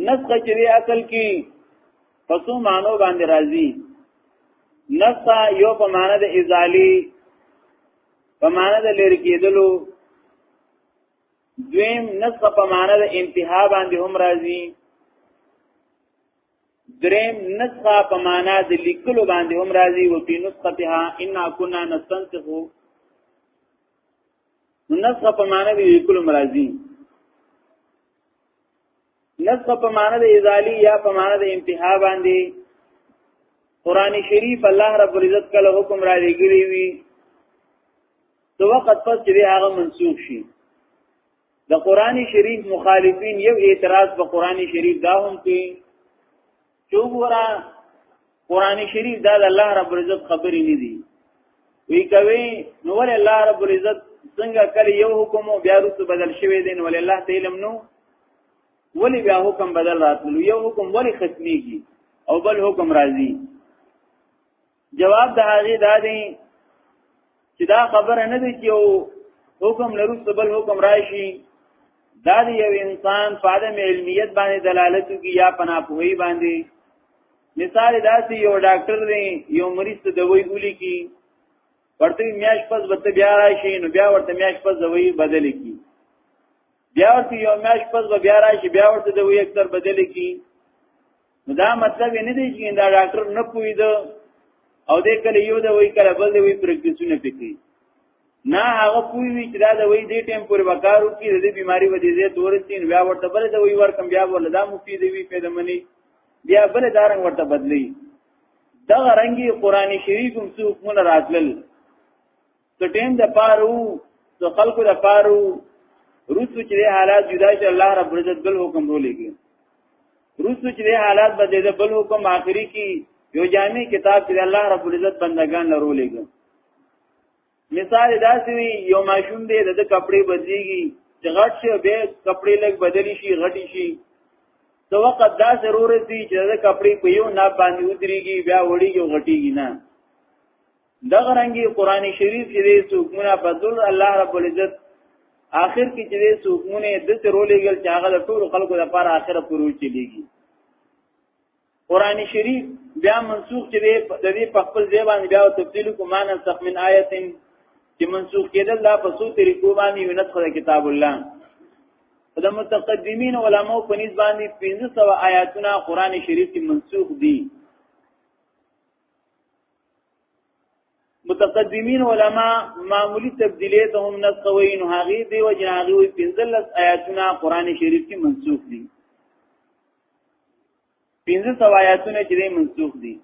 S1: نسخ چې اصل کې پسو مانو باندې راځي نسخ یو په معنی د ازالی په معنی د لری کېدلو دویم نسخ په معنی د انتها باندې هم راځي دریم نسخه په معنا د لیکلو باندې هم راځي او په نسختها ان كنا نستنسخ نسخه په معنا د لیکلو مرাজি نسخه په معنا د ازالی یا په معنا د انتها باندې قران شریف الله رب العزت کله حکم را لګلی وی تو وخت پس چې هغه منسوخ شي د قران شریف مخالفین یو اعتراض په قران شریف دا هم کوي چې وګوره قران شریف دا د الله رب العزت خبرې نه دي وی کوي نو ول الله رب العزت څنګه کله یو حکم او بیا رسو بدل شوی دین ول الله تعالی نو ولی بیا حکم بدل راتلو یو حکم ولی ختمیږي او بل حکم راځي جواب د هغه دا دی چې دا خبره نه دی چې یو حکم لرو بل حکم راشي دا دی یو انسان په عدم علمیت باندې دلالت کوي یا پنا پوهی باندې مثال دا چې یو ډاکټر دی یو مریض ته دوايي ګولي کی ورته میاش پس بته بیا راشي نو بیا ورته میاش پس دوايي بدل کی بیا ورته یو میاش پس به بیا راشي بیا ورته د وی اکثر بدل کی دا مطلب نه دی چې دا ډاکټر نه پوي دا او دې کله یو د وی کله بل د وی پریکټیسونه پکې نه هغه پوي وی چې دا د وی دې ټیم پورې وکارو کې د بیماری و دې زه تورستین بیا ورته بل د وی ورکم بیا ول دا مفید وی په دمنی بیا بل دارنګ ورته بدلی دا رنګي قران شریف هم څو حکمونه راتلل د ټیم د پاره د خلکو د پاره روسو چې حالات جدا شي الله رب عزت بل حکم ولېږي روسو چې حالات بدل بل حکم آخري کې یو جامع کتاب چې الله رب العزت بندگان لرولېږي مثال داسې وي یو ماشوم دی د کپڑے بدلیږي چې غټ شي به کپڑے لګ بدلی شي غټي شي د وخت دا ضرورت دی چې د کپڑے په یو نه باندې ودرېږي بیا وړيږي غټيږي نه دغه رنګي قران شریف چې دې حکمونه فضل الله رب العزت آخر کې چې دې حکمونه د ترولې ګل چې هغه د ټول خلکو لپاره آخره پرو چلیږي قران شریف بیا منسوخ چې د دې په خپل ځای باندې بیا تفصیل کو مان سخ من آیت چې منسوخ کېدل لا په څو طریقو باندې یو نسخه د کتاب الله د متقدمین علماو په نسبت باندې 1500 آیاتونه قران شریف کې منسوخ دي متقدمین علما معمولی تبدیلی ته هم نسخوي نو هغه دی و جن هغه وی 15 آیاتونه قران شریف کې منسوخ دي 15 آیاتونه چې منسوخ دي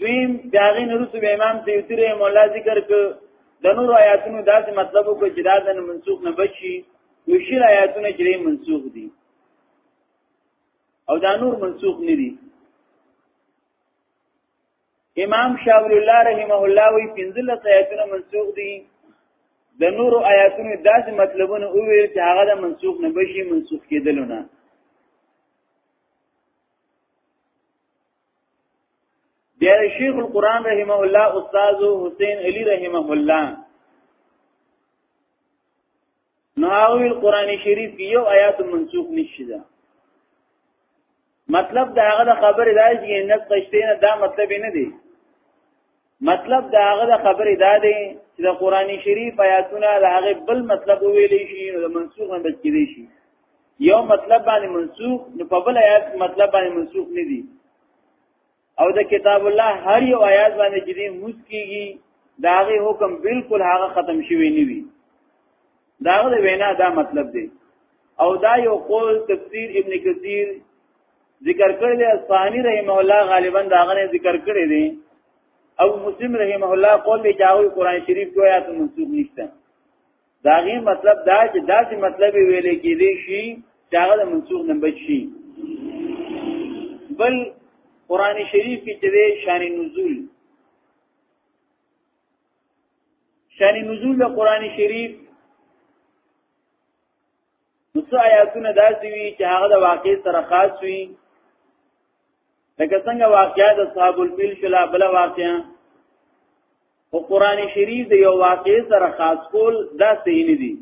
S1: دویم داغه نورس به امام سیوطی رحم الله ذکر ک د نور آیاتونو داسې مطلب کو چې دا د منسوخ نه بچي یو شی آیاتونه چې منسوخ دي او دا نور منسوخ نه دي امام شاول الله رحمه الله وی پنځل آیاتونه منسوخ دي د نور آیاتونو داسې مطلبونه او ویل چې هغه د منسوخ نه بشي منسوخ کېدلونه بیا شیخ القران رحمه الله استاد حسین علی رحمه الله نو هغه قرآن شریف کې یو آیات منسوخ نشي دا مطلب دا هغه خبره دا چې نس قشته نه دا مطلب نه دی مطلب دا هغه خبره دا دی چې د قرآن شریف آیاتونه د هغه بل مطلب ویل شي نو د منسوخ نه بچ کېدی شي یو مطلب باندې منسوخ نو په بل آیات مطلب باندې منسوخ نه دی او د کتاب الله هر یو آیات باندې چې دې موس کیږي داغه حکم بالکل هغه ختم شوی نه وي داغه د وینا دا مطلب دی او دا یو قول تفسیر ابن کثیر ذکر کړی دی اصفهانی رحم الله غالبا داغه نه ذکر کړی دی او مسلم رحم الله قول دی چې قرآن شریف کو آیات منسوخ نشته دا غي مطلب دا چې دا چې مطلب ویل کې دي شي چې هغه د منسوخ نه بچ شي بل قران شریف کې چې شان نزول شان نزول د قران شریف نو څو آیاتونه داسې وي چې هغه د واقع سره خاص وي لکه څنګه واقعیا د اصحاب الفیل شلا بل واقعیا او قران شریف د یو واقع سره خاص کول دا صحیح نه دي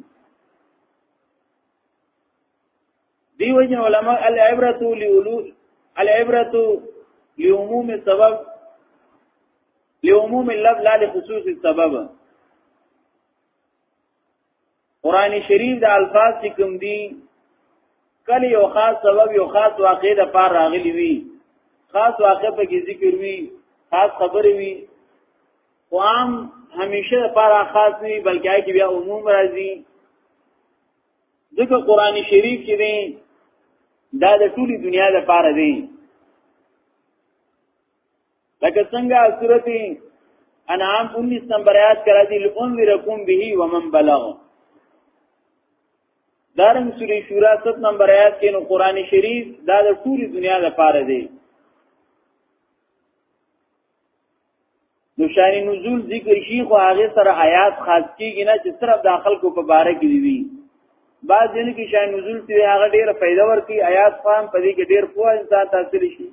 S1: دی وجه علماء العبرۃ لولو العبرۃ لعموم السبب لعموم اللفظ لا لخصوص السبب قران شریف د الفاظ چې کوم دي کله یو خاص سبب یو خاص واقع د پار راغلی وي خاص واقع په کې ذکر وي خاص خبرې وي او عام همیشه د پار خاص نه وي بلکې هغه بیا عموم راځي ځکه قران شریف کې دی دا د ټولي دنیا لپاره دی لکه څنګه سورته انعام 19 نمبر آیات کرا دی لئنذرکم به ومن بلغ دارن سوری شورا 7 نمبر آیات کې نو قران شریف دا د ټولي دنیا لپاره دی نو شان نزول ذکر شي خو هغه سره آیات خاص کیږي نه چې صرف داخل کو په باره کې دی بعض دین کې شان نزول ته هغه ډیره فائدہ ورکي آیات فهم پدې کې ډیر پوهه انسان تاثیر شي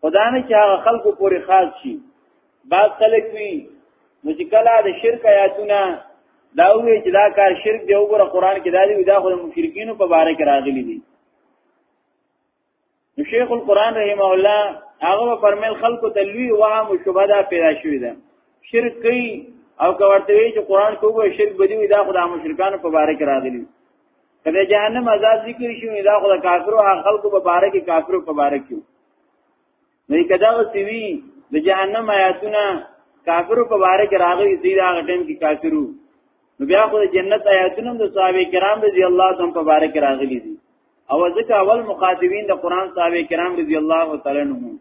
S1: خدا نه چې هغه خلکو پورې خاص شي بعض خلک وي نو چې کله د شرک آیاتونه دا وی چې دا کار شرک دی وګوره قران کې دا دی دا خو مشرکینو په باره کې راغلي دي شیخ القران رحمه الله هغه فرمایل خلکو ته لوی وهم او شوبه دا پیدا شوې ده شرک کوي او که ورته وی چې قران کوو شرک بدی دا خدای مشرکانو په باره کې راغلي کله جهنم عذاب ذکر شي نو دا خو د کافرو هغه خلکو په باره کې کافرو په باره کې نو کدا وسوي د جهنم آیاتونه کافرو په باره کې راغلي دي دا غټم کې کافرو نو بیا خو د جنت آیاتونه د صحابه کرام رضی الله تعالی په باره کې راغلي دي او ځکه اول مخاطبین د قران صحابه کرام رضی الله تعالی عنهم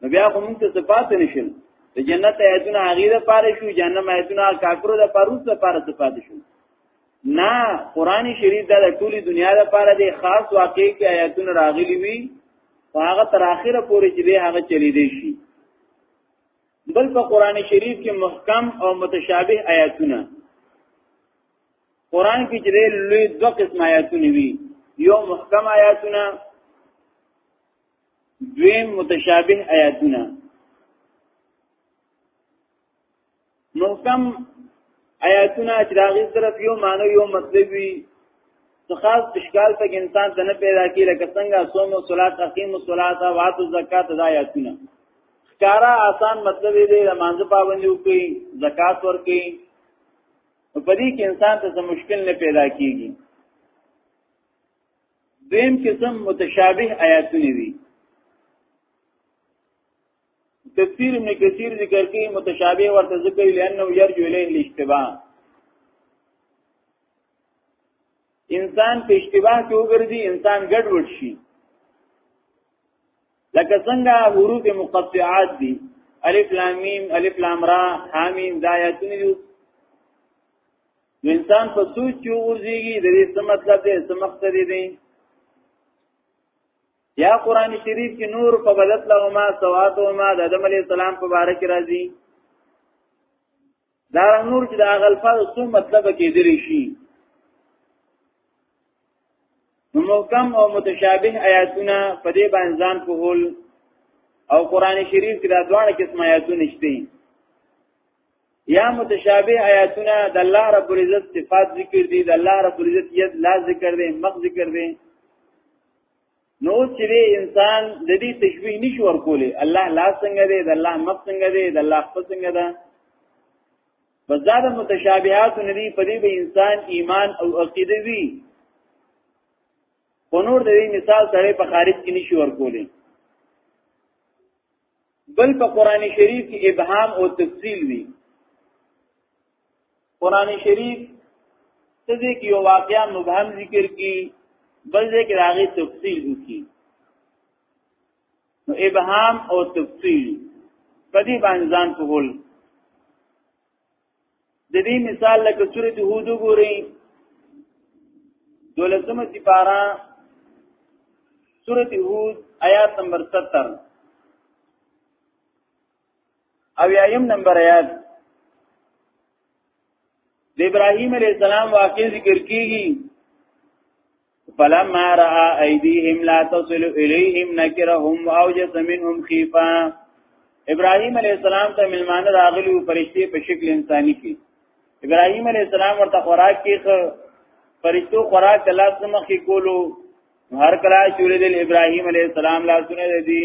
S1: نو بیا خو موږ ته صفات نشل د جنت آیاتونه هغه د پاره شو جهنم آیاتونه کافرو د پاره څه پاره صفات شو نه قران شریف دا د ټولي دنیا لپاره دی خاص واقع کې آیاتونه راغلي وي هغه تر اخره پورې چې به هغه چلی دی شي بل په قران شریف کې محکم او متشابه آیاتونه قران کې چې لوی دوه قسم آیاتونه وي یو محکم آیاتونه دویم متشابه آیاتونه محکم آیاتونه چې دا غي صرف یو معنی یو مطلب وي نو خاص اشکال په انسان ته نه پیدا کی لکه څنګه صوم او صلات اقیم او صلات او عطا زکات ادا آیاتونه ښکارا آسان مطلب دې د مانځ پابندي وکړي زکات ورکړي په دې کې انسان ته څه مشکل نه پیدا کیږي دیم قسم متشابه آیاتونه دي تفسیر ابن کثیر ذکر کوي متشابه ورته ذکر لانه يرجو الیه الاشتباه انسان په اشتباه کې وګرځي انسان ګډوډ شي لکه څنګه حروف مقطعات دي الف لام میم الف لام را حامیم دا آیاتونه دي نو انسان په سوچ کې ورځيږي د دې څه مطلب دی څه مقصد دی یا قران شریف کې نور په بدلت له ما سوات او ما د آدم علی السلام په باره کې راځي دا نور چې د غلفاظ څو مطلب کې دري شي نو محکم او متشابه آیاتونه په دې باندې ځان په هول او قران شریف کې دا دواړه قسم آیاتونه شته یا متشابه آیاتونه د الله رب العزت صفات ذکر دي د الله رب العزت یت لا ذکر دي مخ ذکر دي نو چې انسان د دې تشبیه نشي ورکولې الله لا څنګه دی د الله مخ څنګه دی د الله خپل څنګه ده بس دا د متشابهات ندي په دې به انسان ایمان او عقیده وي په نور د دې مثال سره په خارج کې نشي ورکولې بل په قران شریف کې ابهام او تفصیل وی قران شریف څه دې کې یو واقعا مبهم ذکر کی بل دې کې راغی تفصیل وکي نو ابهام او تفصیل په دې باندې ځان په هول د دې مثال لکه سورې هود وګورئ دولسمه سپاره سورې هود آیات نمبر 70 او یایم نمبر آیات د ابراهیم علی السلام واقع ذکر کیږي فلما را ايديهم لا تصل اليهم نكرهم واوجس منهم خيفا ابراهيم عليه السلام ته ملمان راغلي او فرشتي په شکل انساني کې ابراهيم عليه السلام ورته خوراک کې فرشتو خوراک د لاس مخې کولو هر کله چې ورېدل ابراهيم عليه السلام لاسونه دي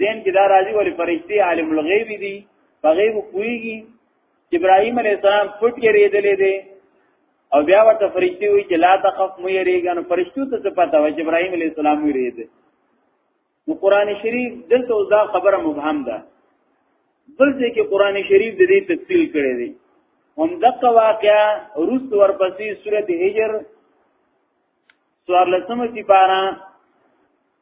S1: زین کې دا راځي ولې فرشتي عالم الغیب دي په غیب پويږي ابراهيم عليه السلام پټ کې ریدلې دي او بیا ورته فرشتي وي چې لا تخف مې ریګا نو فرشتو ته څه پتا و چې ابراهيم عليه السلام وی رید نو قران شریف دلته دا خبره مبهم ده بل ځای کې قران شریف د دې تفصیل کړی دی هم دغه واقعا روس ورپسې سورته هجر سوار لسمه سپارا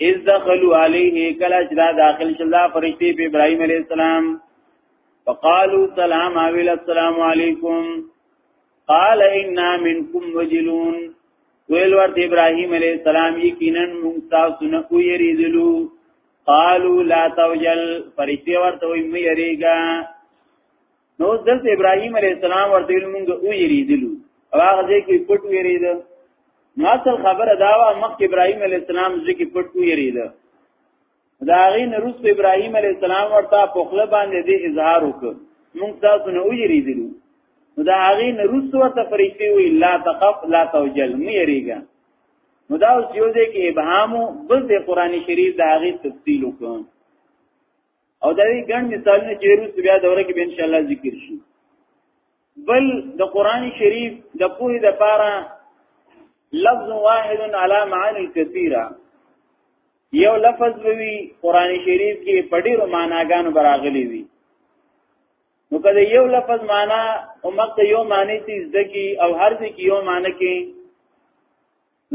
S1: اذ دخلوا عليه کلا چې دا داخل شلا فرشتي په ابراهيم عليه السلام فقالوا سلام اويل السلام عليكم قال انا منكم وجلون ویل ورته ابراهيم عليه السلام یقینا موږ تاسو نه ویریدلو قالوا لا توجل فرشتي ورته وي مې یریګا نو دلته ابراهيم عليه السلام ورته موږ او یریدلو هغه ځای کې پټ ویرید نو اصل خبره دا و مخ ابراهيم عليه السلام ځکه پټ ویرید دا غي نروس ابراهيم عليه السلام ورته په خپل باندې دې اظهار وکړ موږ تاسو نه او یریدلو نو دا هغه نروس ورته فرشتي وی لا تخف لا توجل مې یریګا نو دا اوس یو ځای کې ابهام بل د قران شریف دا هغه تفصیل وکړ او دا یې ګڼ مثالونه چې روس بیا دوره کې به ان شاء الله ذکر شي بل د قران شریف د پوهې د پاره لفظ واحد علی معانی کثیره یو لفظ وی قران شریف کې په ډیرو معناګانو براغلی وی نو کله یو لفظ معنا او مقت یو معنی چې زده کی او هر څه کې یو معنی کې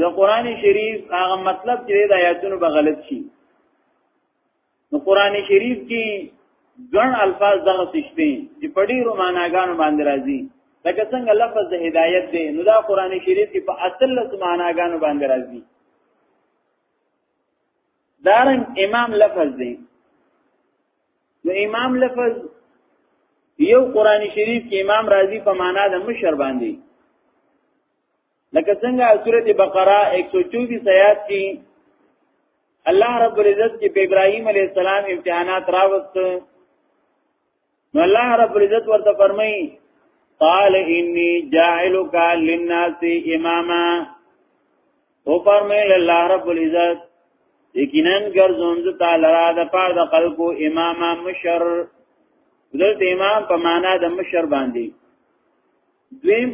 S1: د قران شریف هغه مطلب چې د آیاتونو بغلط شي نو قران شریف کې ګڼ الفاظ دغه تشته چې په ډیرو معناګانو باندې راځي لکه څنګه لفظ د هدایت دی نو دا قران شریف کې په اصل له معناګانو باندې راځي دارنګ امام لفظ دی نو امام لفظ یو قران شریف کې امام راضی په معنا د مشر باندې لکه څنګه سورت بقره 124 آیات کې الله رب العزت چې په ابراهيم عليه السلام امتحانات راوست نو الله رب العزت ورته فرمایي قال اني جاعلك للناس اماما او فرمایل الله رب العزت یقینا ګرځوم زه تعالی را د پاره د خلکو اماما مشر دلته امام په معنا د مشر باندې دویم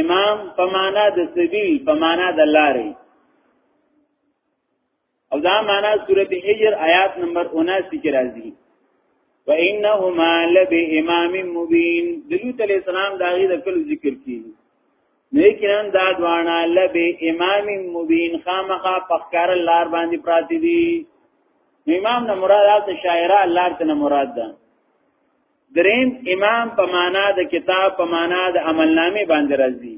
S1: امام په معنا د سبیل په معنا د لارې او دا معنا سورته هجر آیات نمبر 79 کې راځي وانهما لبامام مبین دلوت علیہ السلام دا غي د کلو ذکر کیږي لیکن دا دوانا لب امام مبین خامخا پخکار لار باندې پراتی دی امام نه مراد آلته شاعره لار ته نه مراد ده دریم امام په معنا د کتاب په معنا د عملنامه باندې راځي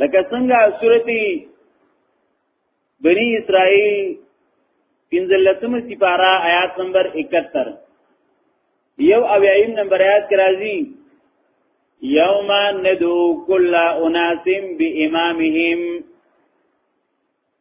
S1: لکه څنګه سورتي بنی اسرائیل پنځلسم سپارا آیات نمبر 71 یو اویایم نمبر آیات کې راځي یوم ندو کل اناس بامامهم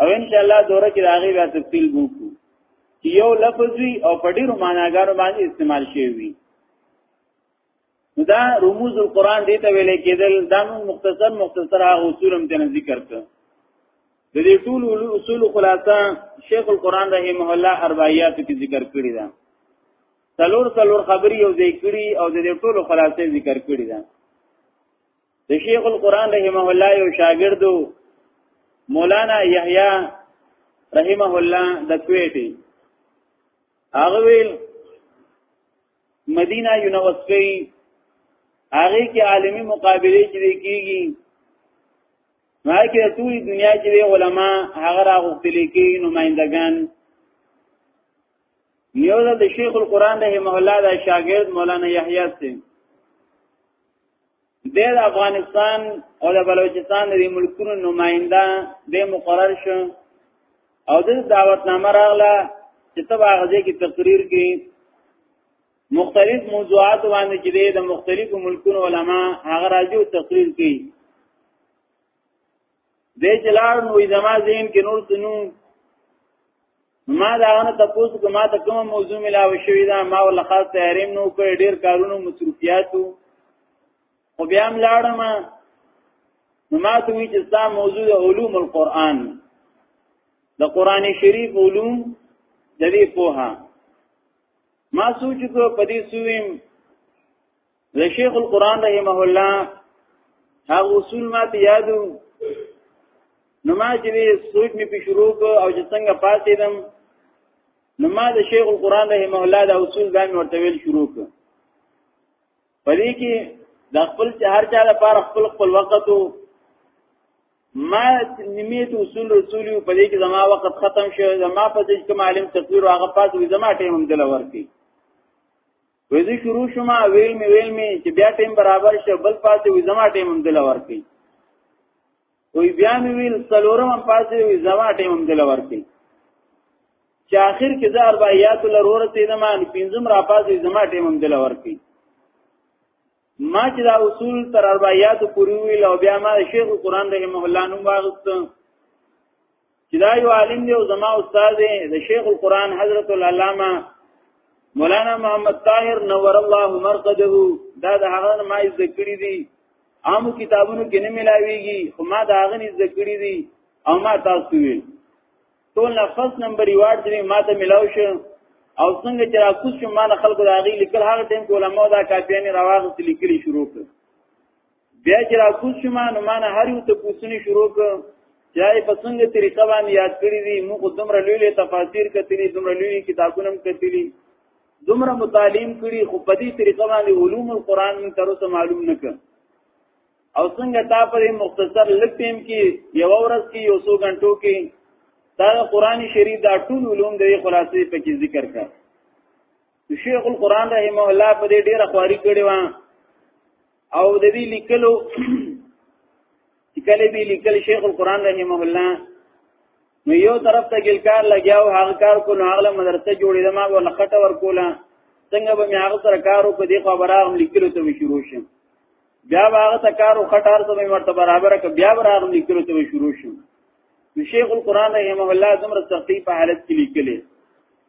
S1: او ان شاء الله دوره کې راغی بیا تفصیل وکړو چې یو لفظ وی او په ډیرو معناګانو باندې استعمال شوی وی دا رموز القرآن دې ته ویل کېدل دا موږ مختصر مختصر هغه اصول هم ته ذکر کړ د دې ټول اصول خلاصه شیخ القرآن رحمه الله اربعیات کې ذکر کړی دا څلور څلور خبري او ذکرې او د دې ټول خلاصې ذکر کړی دا د شیخ القرآن رحمه الله یو شاګردو مولانا یحیی رحمه الله د کویټي هغه ویل مدینه یونیورسيټي هغه کې عالمی مقابله چې کیږي نو کې ټول دنیا کې علما هغه راغوښتل کې نمائندگان یو د شیخ القرآن رحمه الله د شاګرد مولانا یحیی سي د افغانستان او د بلوچستان د ملکونو نماینده به مقرر شو او د دعوت نامه راغله چې تبع غزه کې تقریر کې مختلف موضوعات باندې چې د مختلفو ملکونو علما هغه راځي او تقریر کوي به جلال نو زما زین کې نور سنو ما دا نه تاسو کوم ما ته کوم موضوع ملاوي شوې ده ما ول خاص تحریم نو کوي ډیر کارونو مصروفیاتو خو بیا هم لاړم نو ما ته وی چې ستا موضوع د علوم القرآن د قرآن شریف علوم د دې پوها ما سوچ کو پدې سویم د شیخ القران رحمه الله هغه اصول ما ته یادو نو ما چې سوچ می په شروع او چې څنګه پاتې دم نو ما د شیخ القران رحمه الله دا اصول دا ورته ویل شروع کړ پدې کې د خپل هر چا لپاره خپل خپل وخت ما نیمیت اصول رسول په دې کې زما وخت ختم شو زما په دې کې معلم تقریر هغه پات وي زما ټیم هم دل ورکی وېزه شروع شوم ویل می ویل می چې بیا ټیم برابر شه بل پاتې وې زما ټیم هم دل ورکې وی بیا می ویل څلورم هم پاتې وې زما ټیم هم دل ورکې چې آخر کې زار با یات لرور ته نه مان پینځم را پاتې زما ټیم هم دل ورکې ما چې دا اصول تر اربعیات پوری ویل او بیا ما شیخ قرآن رحمه الله نوم واغست چې دا یو عالم دی او زما استاد دی د شیخ القرآن حضرت العلامه مولانا محمد طاهر نور الله مرقده دا د هغه ما ذکر دي عام کتابونو کې نه ملاويږي خو ما دا هغه ذکر دي او ما تاسو ویل ټول نه فرست نمبر ریوارډ دې ما ته ملاو شو او څنګه چې راکوس شو ما نه خلکو راغی لیکل هغه ټیم کې علماء دا کاپیانی راوغ لیکلي شروع کړ بیا چې را کوز شو ما نو ما نه هر یو ته پوښتنې شروع کړ چې آی په څنګه طریقه باندې یاد کړی دي موږ دومره لوی لوی تفاسیر کتلی دومره لوی کتابونه هم کتلی دومره مطالعه کړي خو په دې طریقه باندې علوم القرآن من تر اوسه معلوم نه کړ او څنګه تا په مختصر لکټیم کې یو ورځ کې یو څو غنټو کې دا قرآن شریف دا ټول علوم د خلاصې په کې ذکر کړ شیخ القرآن رحمه الله په دې ډیره خواري کړې و او د دې لیکلو چې کله به لیکل شیخ القرآن رحمه الله نو یو طرف ته ګلکار لګیاو هغه کار کو نو هغه مدرسه جوړې ده ما ولا خټه ورکوله څنګه به مې هغه سره کار وکړ دې خو براغم لیکلو ته شروع شم بیا هغه ته کار او خټار ته مرته برابر ک بیا براغم لیکلو ته شروع شم شیخ القرآن رحمه الله زمره سختی په حالت کې لیکلې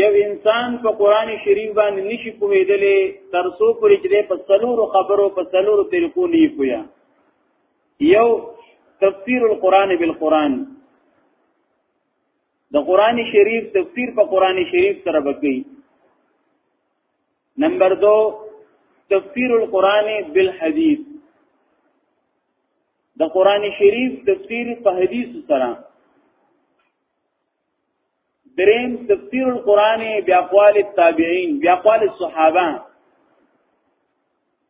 S1: یو انسان په قران شریف باندې نشي پوهېدلې تر څو پرې چې په څلورو خبرو په څلورو طریقو نه پوهیا یو تفسیر القرآن بالقرآن د قران شریف تفسیر په قران شریف سره بکی نمبر 2 تفسیر القرآن بالحدیث د قران شریف تفسیر په حدیث سره دریم تفسیر القرآن بیا قوال التابعین بیا قوال الصحابه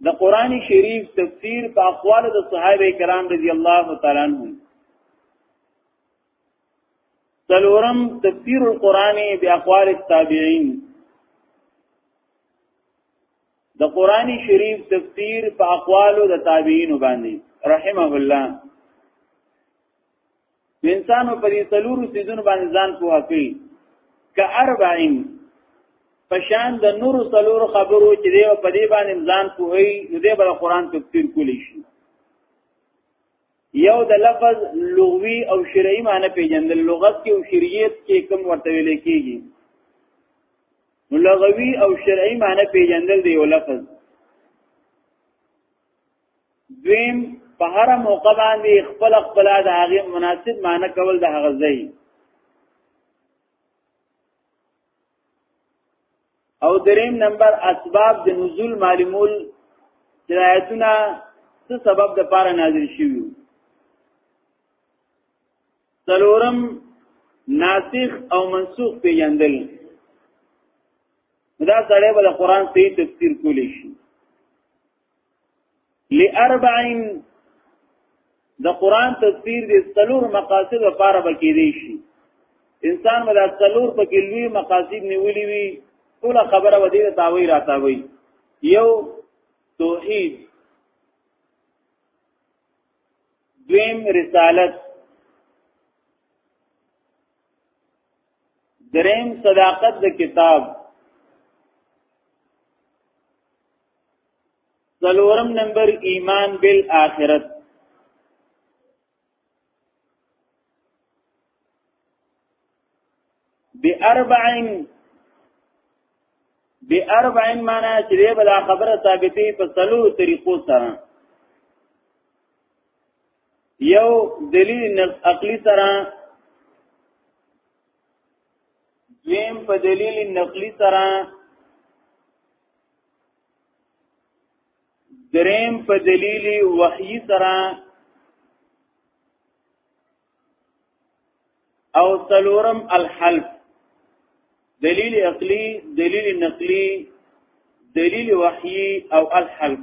S1: د قرآن شریف تفسیر په اقوال د صحابه کرام رضی الله تعالی عنهم سلورم تفسیر القرآن بیا قوال التابعین د قرآن شریف تفسیر په اقوال د تابعین باندې رحمه الله انسانو پر دې څلورو سيزونو باندې ځان پوه کړي که اربعین پشان د نور څلورو خبرو چې دی په دې باندې ځان پوهي نو دې بل قرآن تفسیر کولی شي یو د لفظ لغوي او شرعي معنی پیژندل لغت کې او شریعت کې کوم ورته ویل کېږي نو لغوي او شرعي معنی پیژندل دی یو لفظ دویم په هر موقع باندې خپل خپل د هغه مناسب معنی کول د هغه ځای او دریم نمبر اسباب د نزول معلومول درایتونه څه سبب د پاره نازل شوی څلورم ناسخ او منسوخ پیجندل دا سړی به د قران صحیح تفسیر کولی شي لاربع د قران تفسیر د څلور مقاصد لپاره بکې دی شي انسان مدا څلور په کې لوی مقاصد نیولې وي ټول خبره ودی ته تاوی راتاوی یو توحید دویم رسالت دریم صداقت د کتاب څلورم نمبر ایمان بالآخرت بأربع بأربع معنا چې دې بل خبره ثابتې په څلو طریقو سره یو دلیل نفس عقلی سره دویم په دلیل نقلی سره دریم په دلیل وحی سره او سلورم الحلف دلیل عقلی دلیل نقلی دلیل وحی او الحلف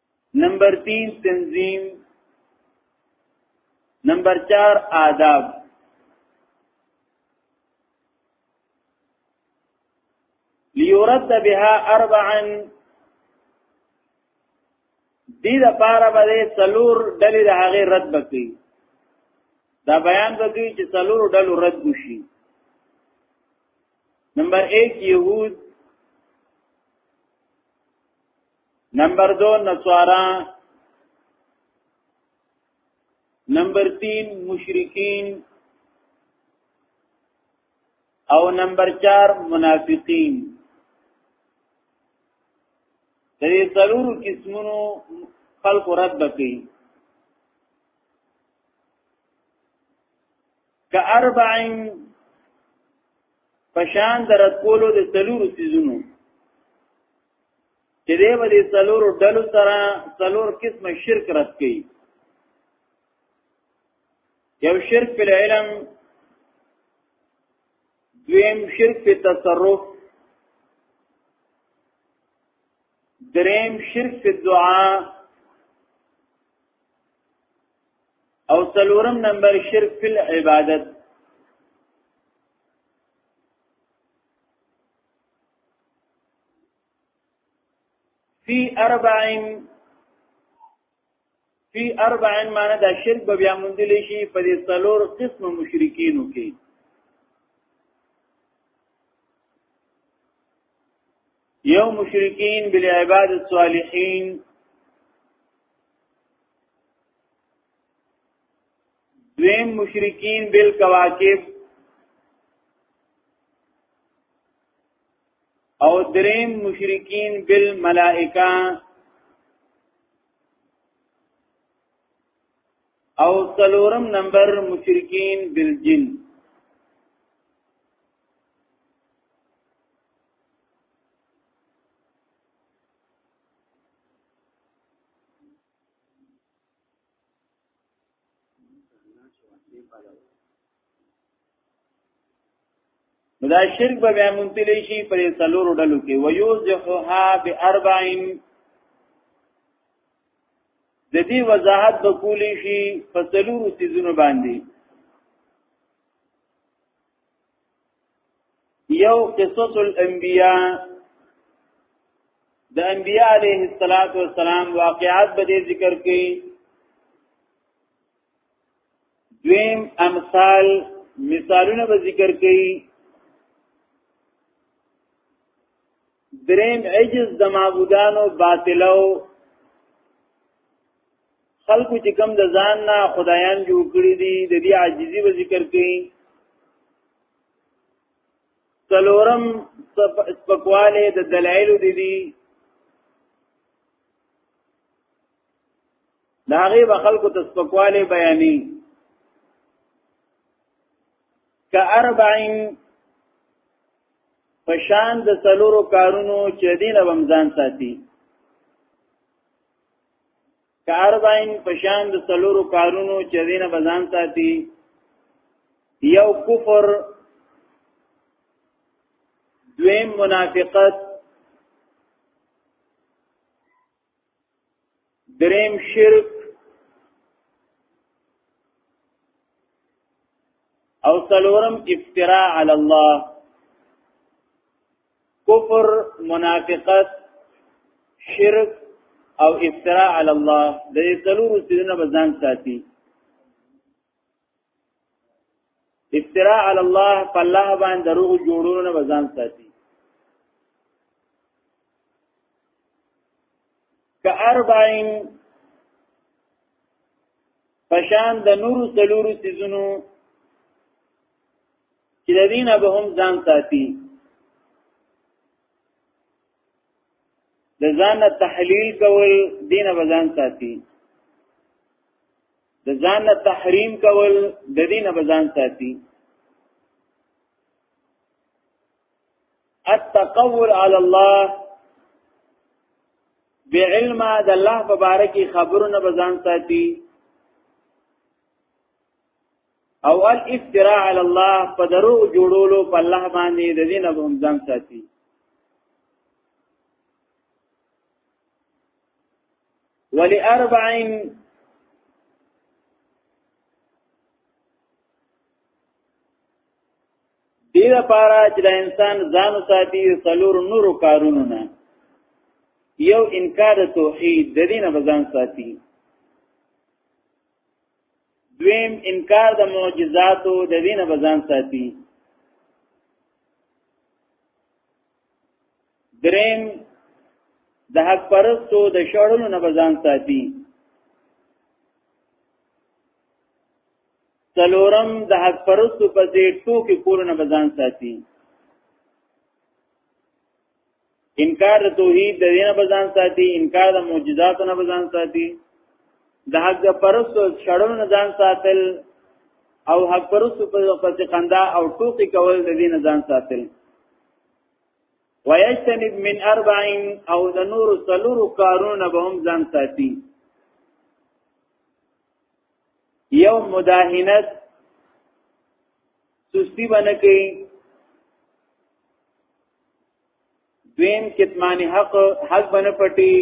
S1: نمبر 3 تنظیم نمبر 4 آداب ليرد بها اربعا دې د پاره باندې سلور ډلې د هغه رد بکې دا بیان بکې چې سلور ډلو رد وشي نمبر 1 يهود نمبر دو نصارا نمبر تین مشرکین او نمبر چار منافقین دې ضرور قسمونو خلق رد بکی که اربعین پشان درد کولو د ضرور سیزونو چې دې باندې څلور ډلو سره څلور قسمه شرک رد کړي یو شرک په علم دویم شرک په تصرف دریم شرک په دعا او څلورم نمبر شرک په عبادت فی اربعین فی اربعین معنی دا شرک به بیا مندل شي په دې څلور قسم مشرکینو کې یو مشرکین بالعباد الصالحین دویم مشرکین بالکواکب او دریم مشرکین بالملائکه او څلورم نمبر مشرکین بالجن دا شرک به بیا منتلی شي پر څلورو ډلو کې ويوزحها باربعين د دې وضاحت به کولی شي په څلورو سيزونو باندې یو قصص الانبیاء د انبیاء علیه الصلاۃ والسلام واقعات به ذکر کړي دویم امثال مثالونه به ذکر کړي دریم عجز د معبودانو باطلو خلکو چې کم د ځان نه خدایان جوړ کړی دي د دې عاجزي به ذکر کړي څلورم سپکواله د دلایل دي دي دا غي به خلکو ته سپکواله بیانې ک 40 پشان د سلورو کارونو چې دین رمضان ساتي ک 40 پشان د سلورو کارونو چې دین رمضان ساتي یو کفر دویم منافقت دریم شرک او سلورم افتراء علی الله کفر منافقت شرک او افتراء علی الله د دې څلورو سيزونو بزان ساتي افتراء علی الله فالله باندې دروغ جوړونو نه بزان ساتي کاربعین پشان د نورو سلورو سيزونو چې د دینه به هم ځان ساتي د ځان تحلیل کول دینه بزان ساتي د ځان تحریم کول د دینه بزان ساتي التقول على الله بعلم د الله په باره کې خبرونه بزان ساتي او الافتراء علی الله په درو جوړولو په الله باندې د دین ابو ځان ساتي ولاربع دې لپاره چې د انسان ځان ساتي څلور نورو کارونو نه یو انکار توحید د دینه بزان ساتي دویم انکار د معجزاتو د دینه بزان ساتي دریم د حق پرستو د شړلو نه بزان ساتي سلورم د حق پرستو په دې ټوکی کورونه بزان ساتي انکار توحید د دینه بزان ساتي انکار د معجزاتو نه بزان ساتي د حق پرست شړل نه ځان ساتل او حق پرست په پس خندا او ټوکی کول د دینه ځان ساتل ويجتنب من اربعين او د نور سلور کارونه به هم ځان ساتي یو مداهنت سستی باندې کوي دویم کتمان حق حق بن پټي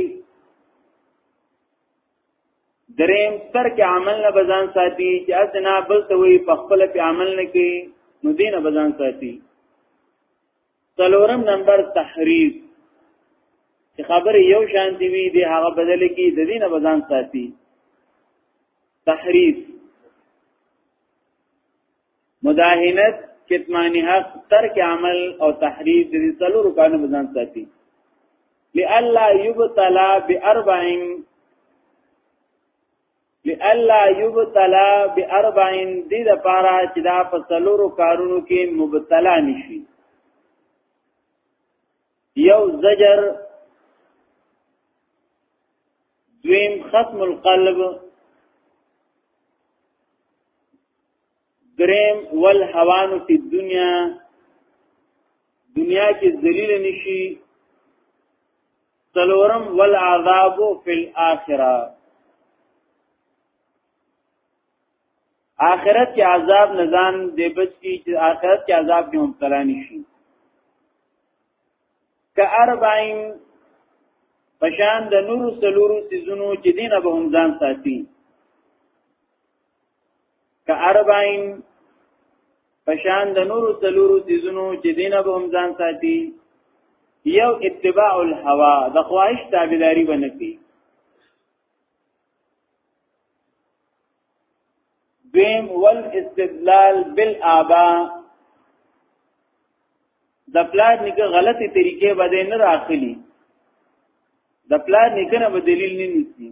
S1: دریم تر کې عمل نه بزان ساتي چې اسنا بل ته وي په خپل په عمل نه کې نو دین بزان ساتي څلورم نمبر تحریف چې خبره یو شان دی وی دی هغه بدل کې د دین بزان ساتي تحریف مداهنت کتمان حق ترک عمل او تحریف د دې څلو رکانو بزان ساتي لئلا یبتلا باربع لئلا یبتلا باربع دې د پاره چې دا په څلو رکانو کې مبتلا نشي یو زجر دویم ختم القلب دریم ول هوانو فی دنیا دنیا کې ذلیل نشي سلورم ول عذاب فی الاخره آخرت کې عذاب نزان دی بچ کی چې آخرت کې عذاب کې مبتلا نشي که اربعین پشان د نورو سلورو سيزونو چې دینه به هم ځان ساتي که اربعین پشان د نورو سلورو سیزونو چې دینه به هم ځان ساتي یو اتباع الهوا د خواهش تابعداري بنکي دویم ول استدلال بالآبا د پلار نکه غلطی طریقې باندې نه راخلی د پلار نکه نه به دلیل نه نیسی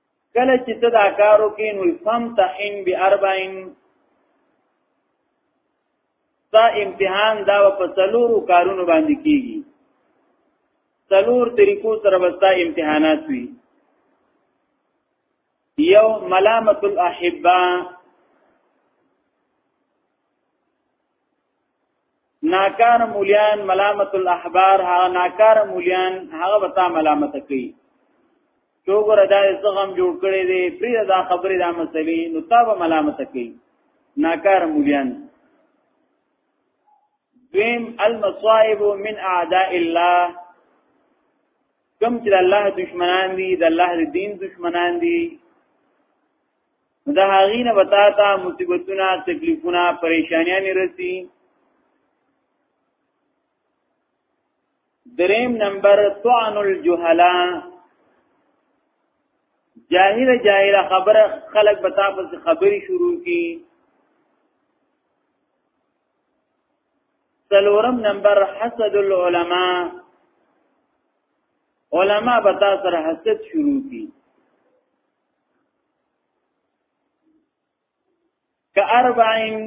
S1: کله چې ته دا کار وکې نو فهم تحین بی اربعین دا امتحان دا په څلورو کارونو باندې کیږي څلور طریقو سره وستا امتحانات وي یو ملامت الاحبه ناکار مولیان ملامت الاحبار ها ناکار مولیان هغه وتا ملامت کوي چوغور دا زغم جوړ کړي دي پری دا خبره دا مسلې نو تا به ملامت کوي ناکار مولیان دویم المصائب من اعداء الله کم چې الله دشمنان دي د الله د دین دشمنان دي د هغې نه وتا ته مصیبتونه تکلیفونه پریشانیاں رسی دریم نمبر طعن الجهلا جاهل جاهل خبر خلق بتا پس خبری شروع کی سلورم نمبر حسد العلماء علماء بتا سر حسد شروع کی که اربعین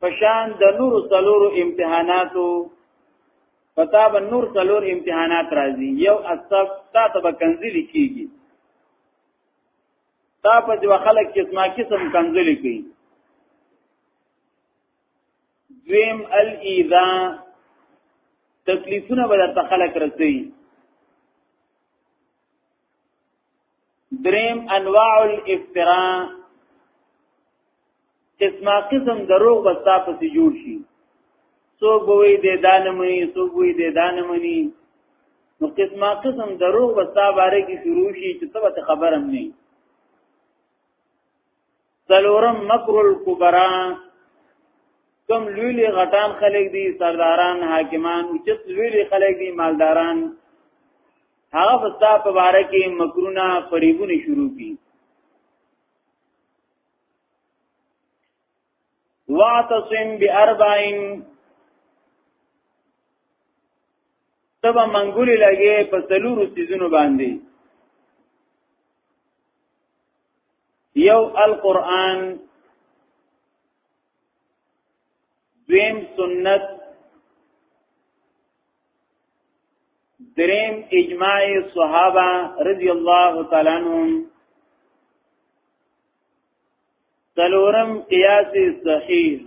S1: پشان د نور سلور امتحاناتو پتا به نور سلور امتحانات راځي یو اصف تا ته به کنځلې کیږي تا په دې خلک قسمه قسم کنځلې کوي دویم الاذا تکلیفونه به درته خلک رسي دریم انواع الافتراء قسمه قسم دروغ بستا پسې جوړ شي سو بوي د دانمني سو بوي د دانمني نو قسمه قسم دروغ بستا باره کې شروع شي چې څه خبرم نه څلورم مکر الکبرا کم لوی لوی غټان خلق دي سرداران حاکمان اوچت لوی لوی خلق دي مالداران هغه فستا په باره کې مکرونه فریبونه شروع کی واعتصم باربعین تبا منګولی لګې په سلورو سیزونو باندې یو القرآن دویم سنت دریم اجماع صحابه رضی الله تعالی عنهم سلورم قیاس صحیح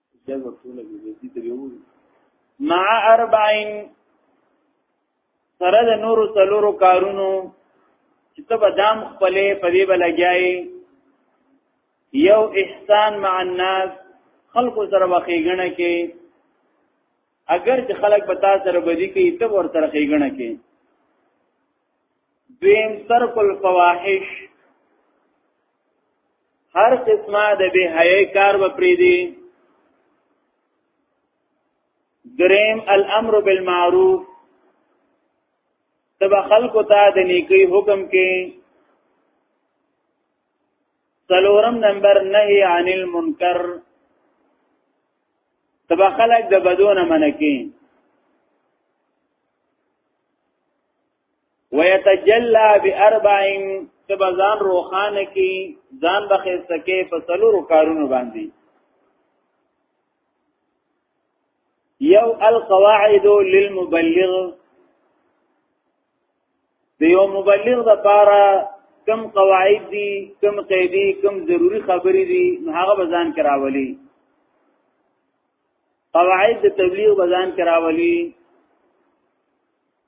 S1: مع اربعین سره د نورو څلورو کارونو چې ته به دام خپلې په دې به لګیای یو احسان مع الناس خلقو سره وخیګنه کې اگر چې خلک په تاسو سره بدی کوي ته ورته خیګنه کې دویم ترک الفواحش هر قسمه د به حیاي کار به پری دی دریم الامر بالمعروف تب خلق ته د نیکی حکم کې سلورم نمبر نهی عن المنکر تب خلق د بدون منکی ويتجلى باربع تبا ځان روخانه کی ځان بخیسته کې په څلورو کارونو باندې یو القواعد للمبلغ د یو مبلغ د پاره کم قواعد دي کم قیدی کم ضروری خبرې دي هغه بزان کراولي قواعد د تبلیغ بزان کراولي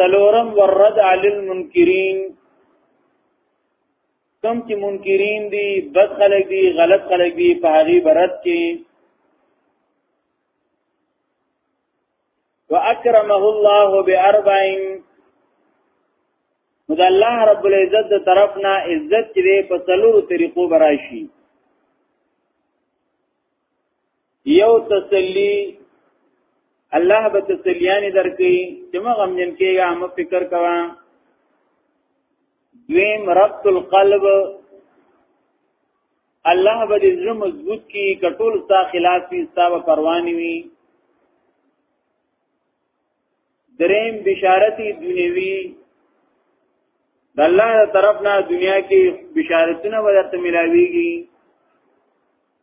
S1: سلورم ورد علی المنکرین کم چې منکرین دي بد خلک دي غلط خلک دي په هغه برت کې واکرمه الله باربعین نو د الله رب العزت د طرف نه عزت چې په څلورو طریقو براشي یو تسلی الله به تسلیانی درکې چې ما غم جن کېږه ما فکر کوا دویم ربط القلب الله به دې زړه مضبوط کی کټول ستا خلاف وي ستا به پرواني وي دریم بشارتی دنیوی د الله طرف نه دنیا کې بشارتونه ورته ملاويږي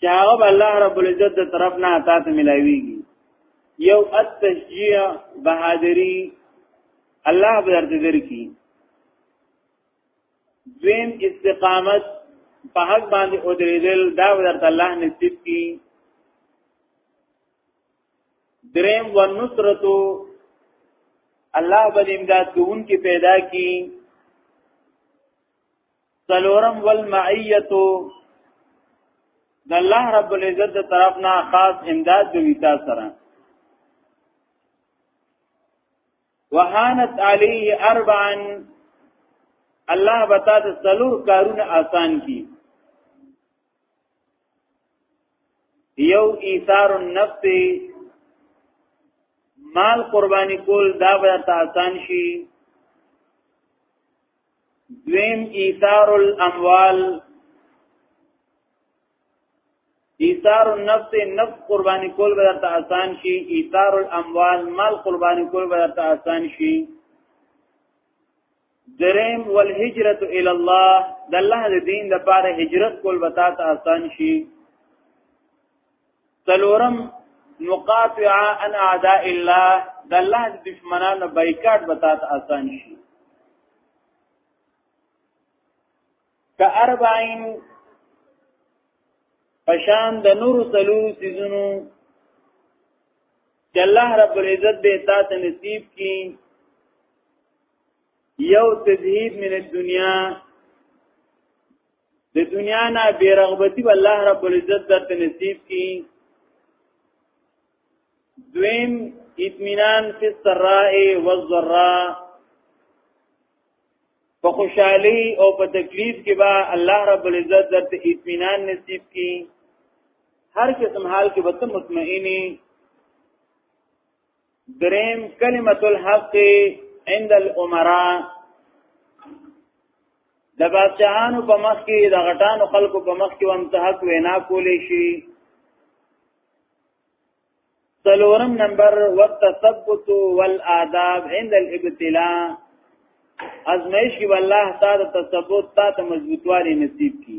S1: چې هغه الله رب العزت د طرف نه عطا ته ملاويږي یو التشجيع بهادری الله به درته درکې دویم استقامت په حق باندې او درېدل دا ورته الله نصیب کی دریم و نصرتو الله به امداد کوونکی پیدا کی سلورم والمعیت د الله رب العزت د طرف نه خاص امداد دوی تا سره وهانت علیه اربعا الله بتا د سلور کارونه آسان کی یو ایثار النفس مال قربانی کول دا به آسان شي دویم ایثار الاموال ایثار النفس نفس قربانی کول به درته آسان شي ایثار الاموال مال قربانی کول به درته آسان شي دریم والهجرت الی الله د الله د دین لپاره هجرت کول به تاسو آسان شي څلورم مقاطعه ان اعداء الله د الله د دشمنانو بایکاټ بتا ته آسان شي ک اربعین پشان د نور سلو سيزونو چې الله رب العزت به تا ته نصیب کړي یو تزهید من الدنیا د دنیا نه بیرغبتی الله رب العزت درت نصیب کی دویم اطمینان فی السراء والضراء په خوشحالی او په تکلیف کې به الله رب العزت درت اطمینان نصیب کی هر قسم حال کې به مطمئنی دریم کلمت الحق عند الامراء د بادشاہانو په مخ کې د غټانو خلکو په مخ کې هم ته حق وینا کولې شي څلورم نمبر والتثبت والآداب عند الابتلاء ازمیش کی والله تا د تثبت تا ته مضبوطوالی نصیب کی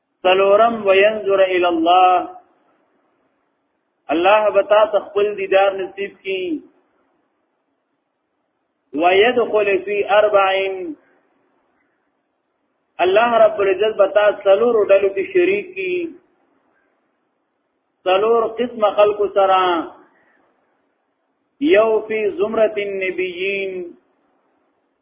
S1: سلورم وینظر الى الله الله بتا تخپل دیدار نصیب کی ويدخل فی اربعین الله رب العزت بتا سلور ډلو کې شریک کی سلور قسم خلق سره یو فی زمرت النبیین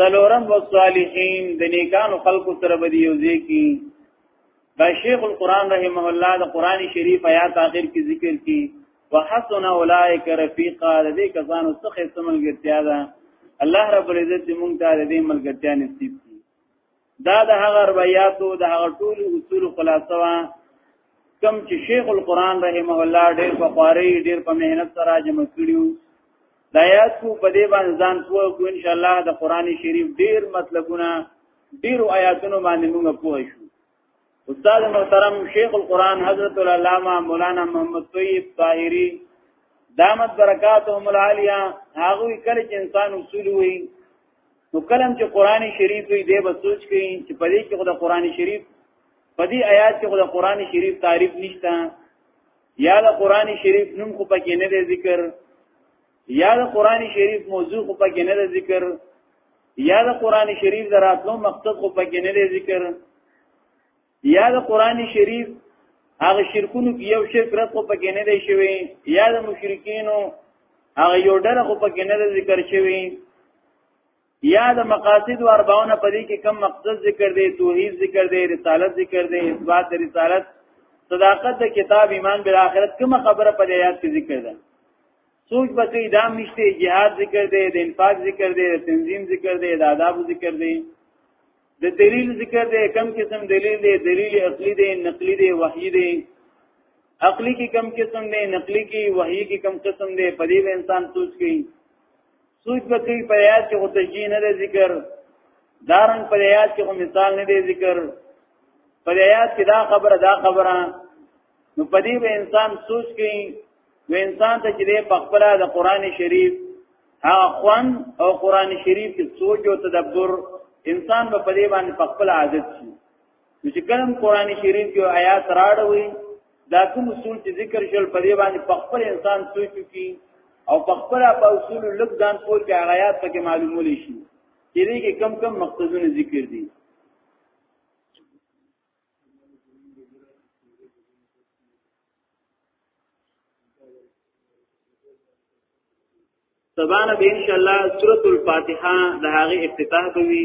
S1: سلورم والصالحین د نیکانو خلق سره بدی یوځی کی دا شیخ القران رحمه الله د قران شریف آیات اخر کی ذکر کی وحسن اولائک رفیقا د دې کسانو څخه سملګرتیا ده الله رب العزت موږ ته د دې ملګرتیا نصیب دا د هغه روایتو د هغه ټول اصول خلاصه وا کم چې شیخ القران رحمه الله ډېر په خواري ډېر په مهنت سره جمع کړیو دا یاد کو په دې باندې ځان پوه کو ان شاء الله د قران شریف ډېر مطلبونه ډېر آیاتونو باندې موږ پوه شو استاد محترم شیخ القران حضرت العلامه مولانا محمد طیب طاهری دامت برکاتهم العالیه هغه کله چې انسان اصول وي نو کلم چې قران شریف وي دی به سوچ کوي چې په دې کې خو د قران شریف په دې آیات کې خو د قران شریف تعریف نشته یا د قران شریف نوم خو پکې نه دی ذکر یا د قران شریف موضوع خو پکې نه دی ذکر یا د قران شریف دراتلو مقصد خو پکې نه دی ذکر یا د قران شریف هغه شرکونو کې یو شرک رد خو پکې نه دی شوی یا د مشرکینو هغه یو ډېر خو پکې نه ذکر شوی یا د مقاصد و اربعونه په دې کې کم مقصد ذکر دی توحید ذکر دی رسالت ذکر دی اثبات رسالت صداقت د کتاب ایمان بل آخرت کومه خبره په آیات کې ذکر ده سوچ بکې دام نشته jihad ذکر دی د انفاق ذکر دی د تنظیم ذکر دی د آداب ذکر دی د دلیل ذکر دی کم قسم دلیل دی دلیل عقلی دی نقلی دی وحی دی عقلی کی کم قسم دی نقلی کی وحی کی کم قسم دی په دې انسان سوچ کوي سوچ به کوي په یاد کې خو تشجیح نه دی ذکر دارن په یاد کې خو مثال نه دی ذکر په یاد کې دا خبره دا خبره نو په دې به انسان سوچ کوي نو انسان ته چې په خپل د قران شریف هغه خوان او قران شریف کې سوچ او تدبر انسان به په دې باندې په خپل عادت شي نو چې کله قران شریف کې آیات راړوي دا کوم اصول چې ذکر شول په دې باندې په خپل انسان سوچ کوي او په خپل په اصول لږ ځان پوه کې هغه آیات پکې معلومول شي چې دې کې کم کم مقصدونه ذکر دي سبانه به ان شاء الله سورۃ الفاتحه د هغه افتتاح به وي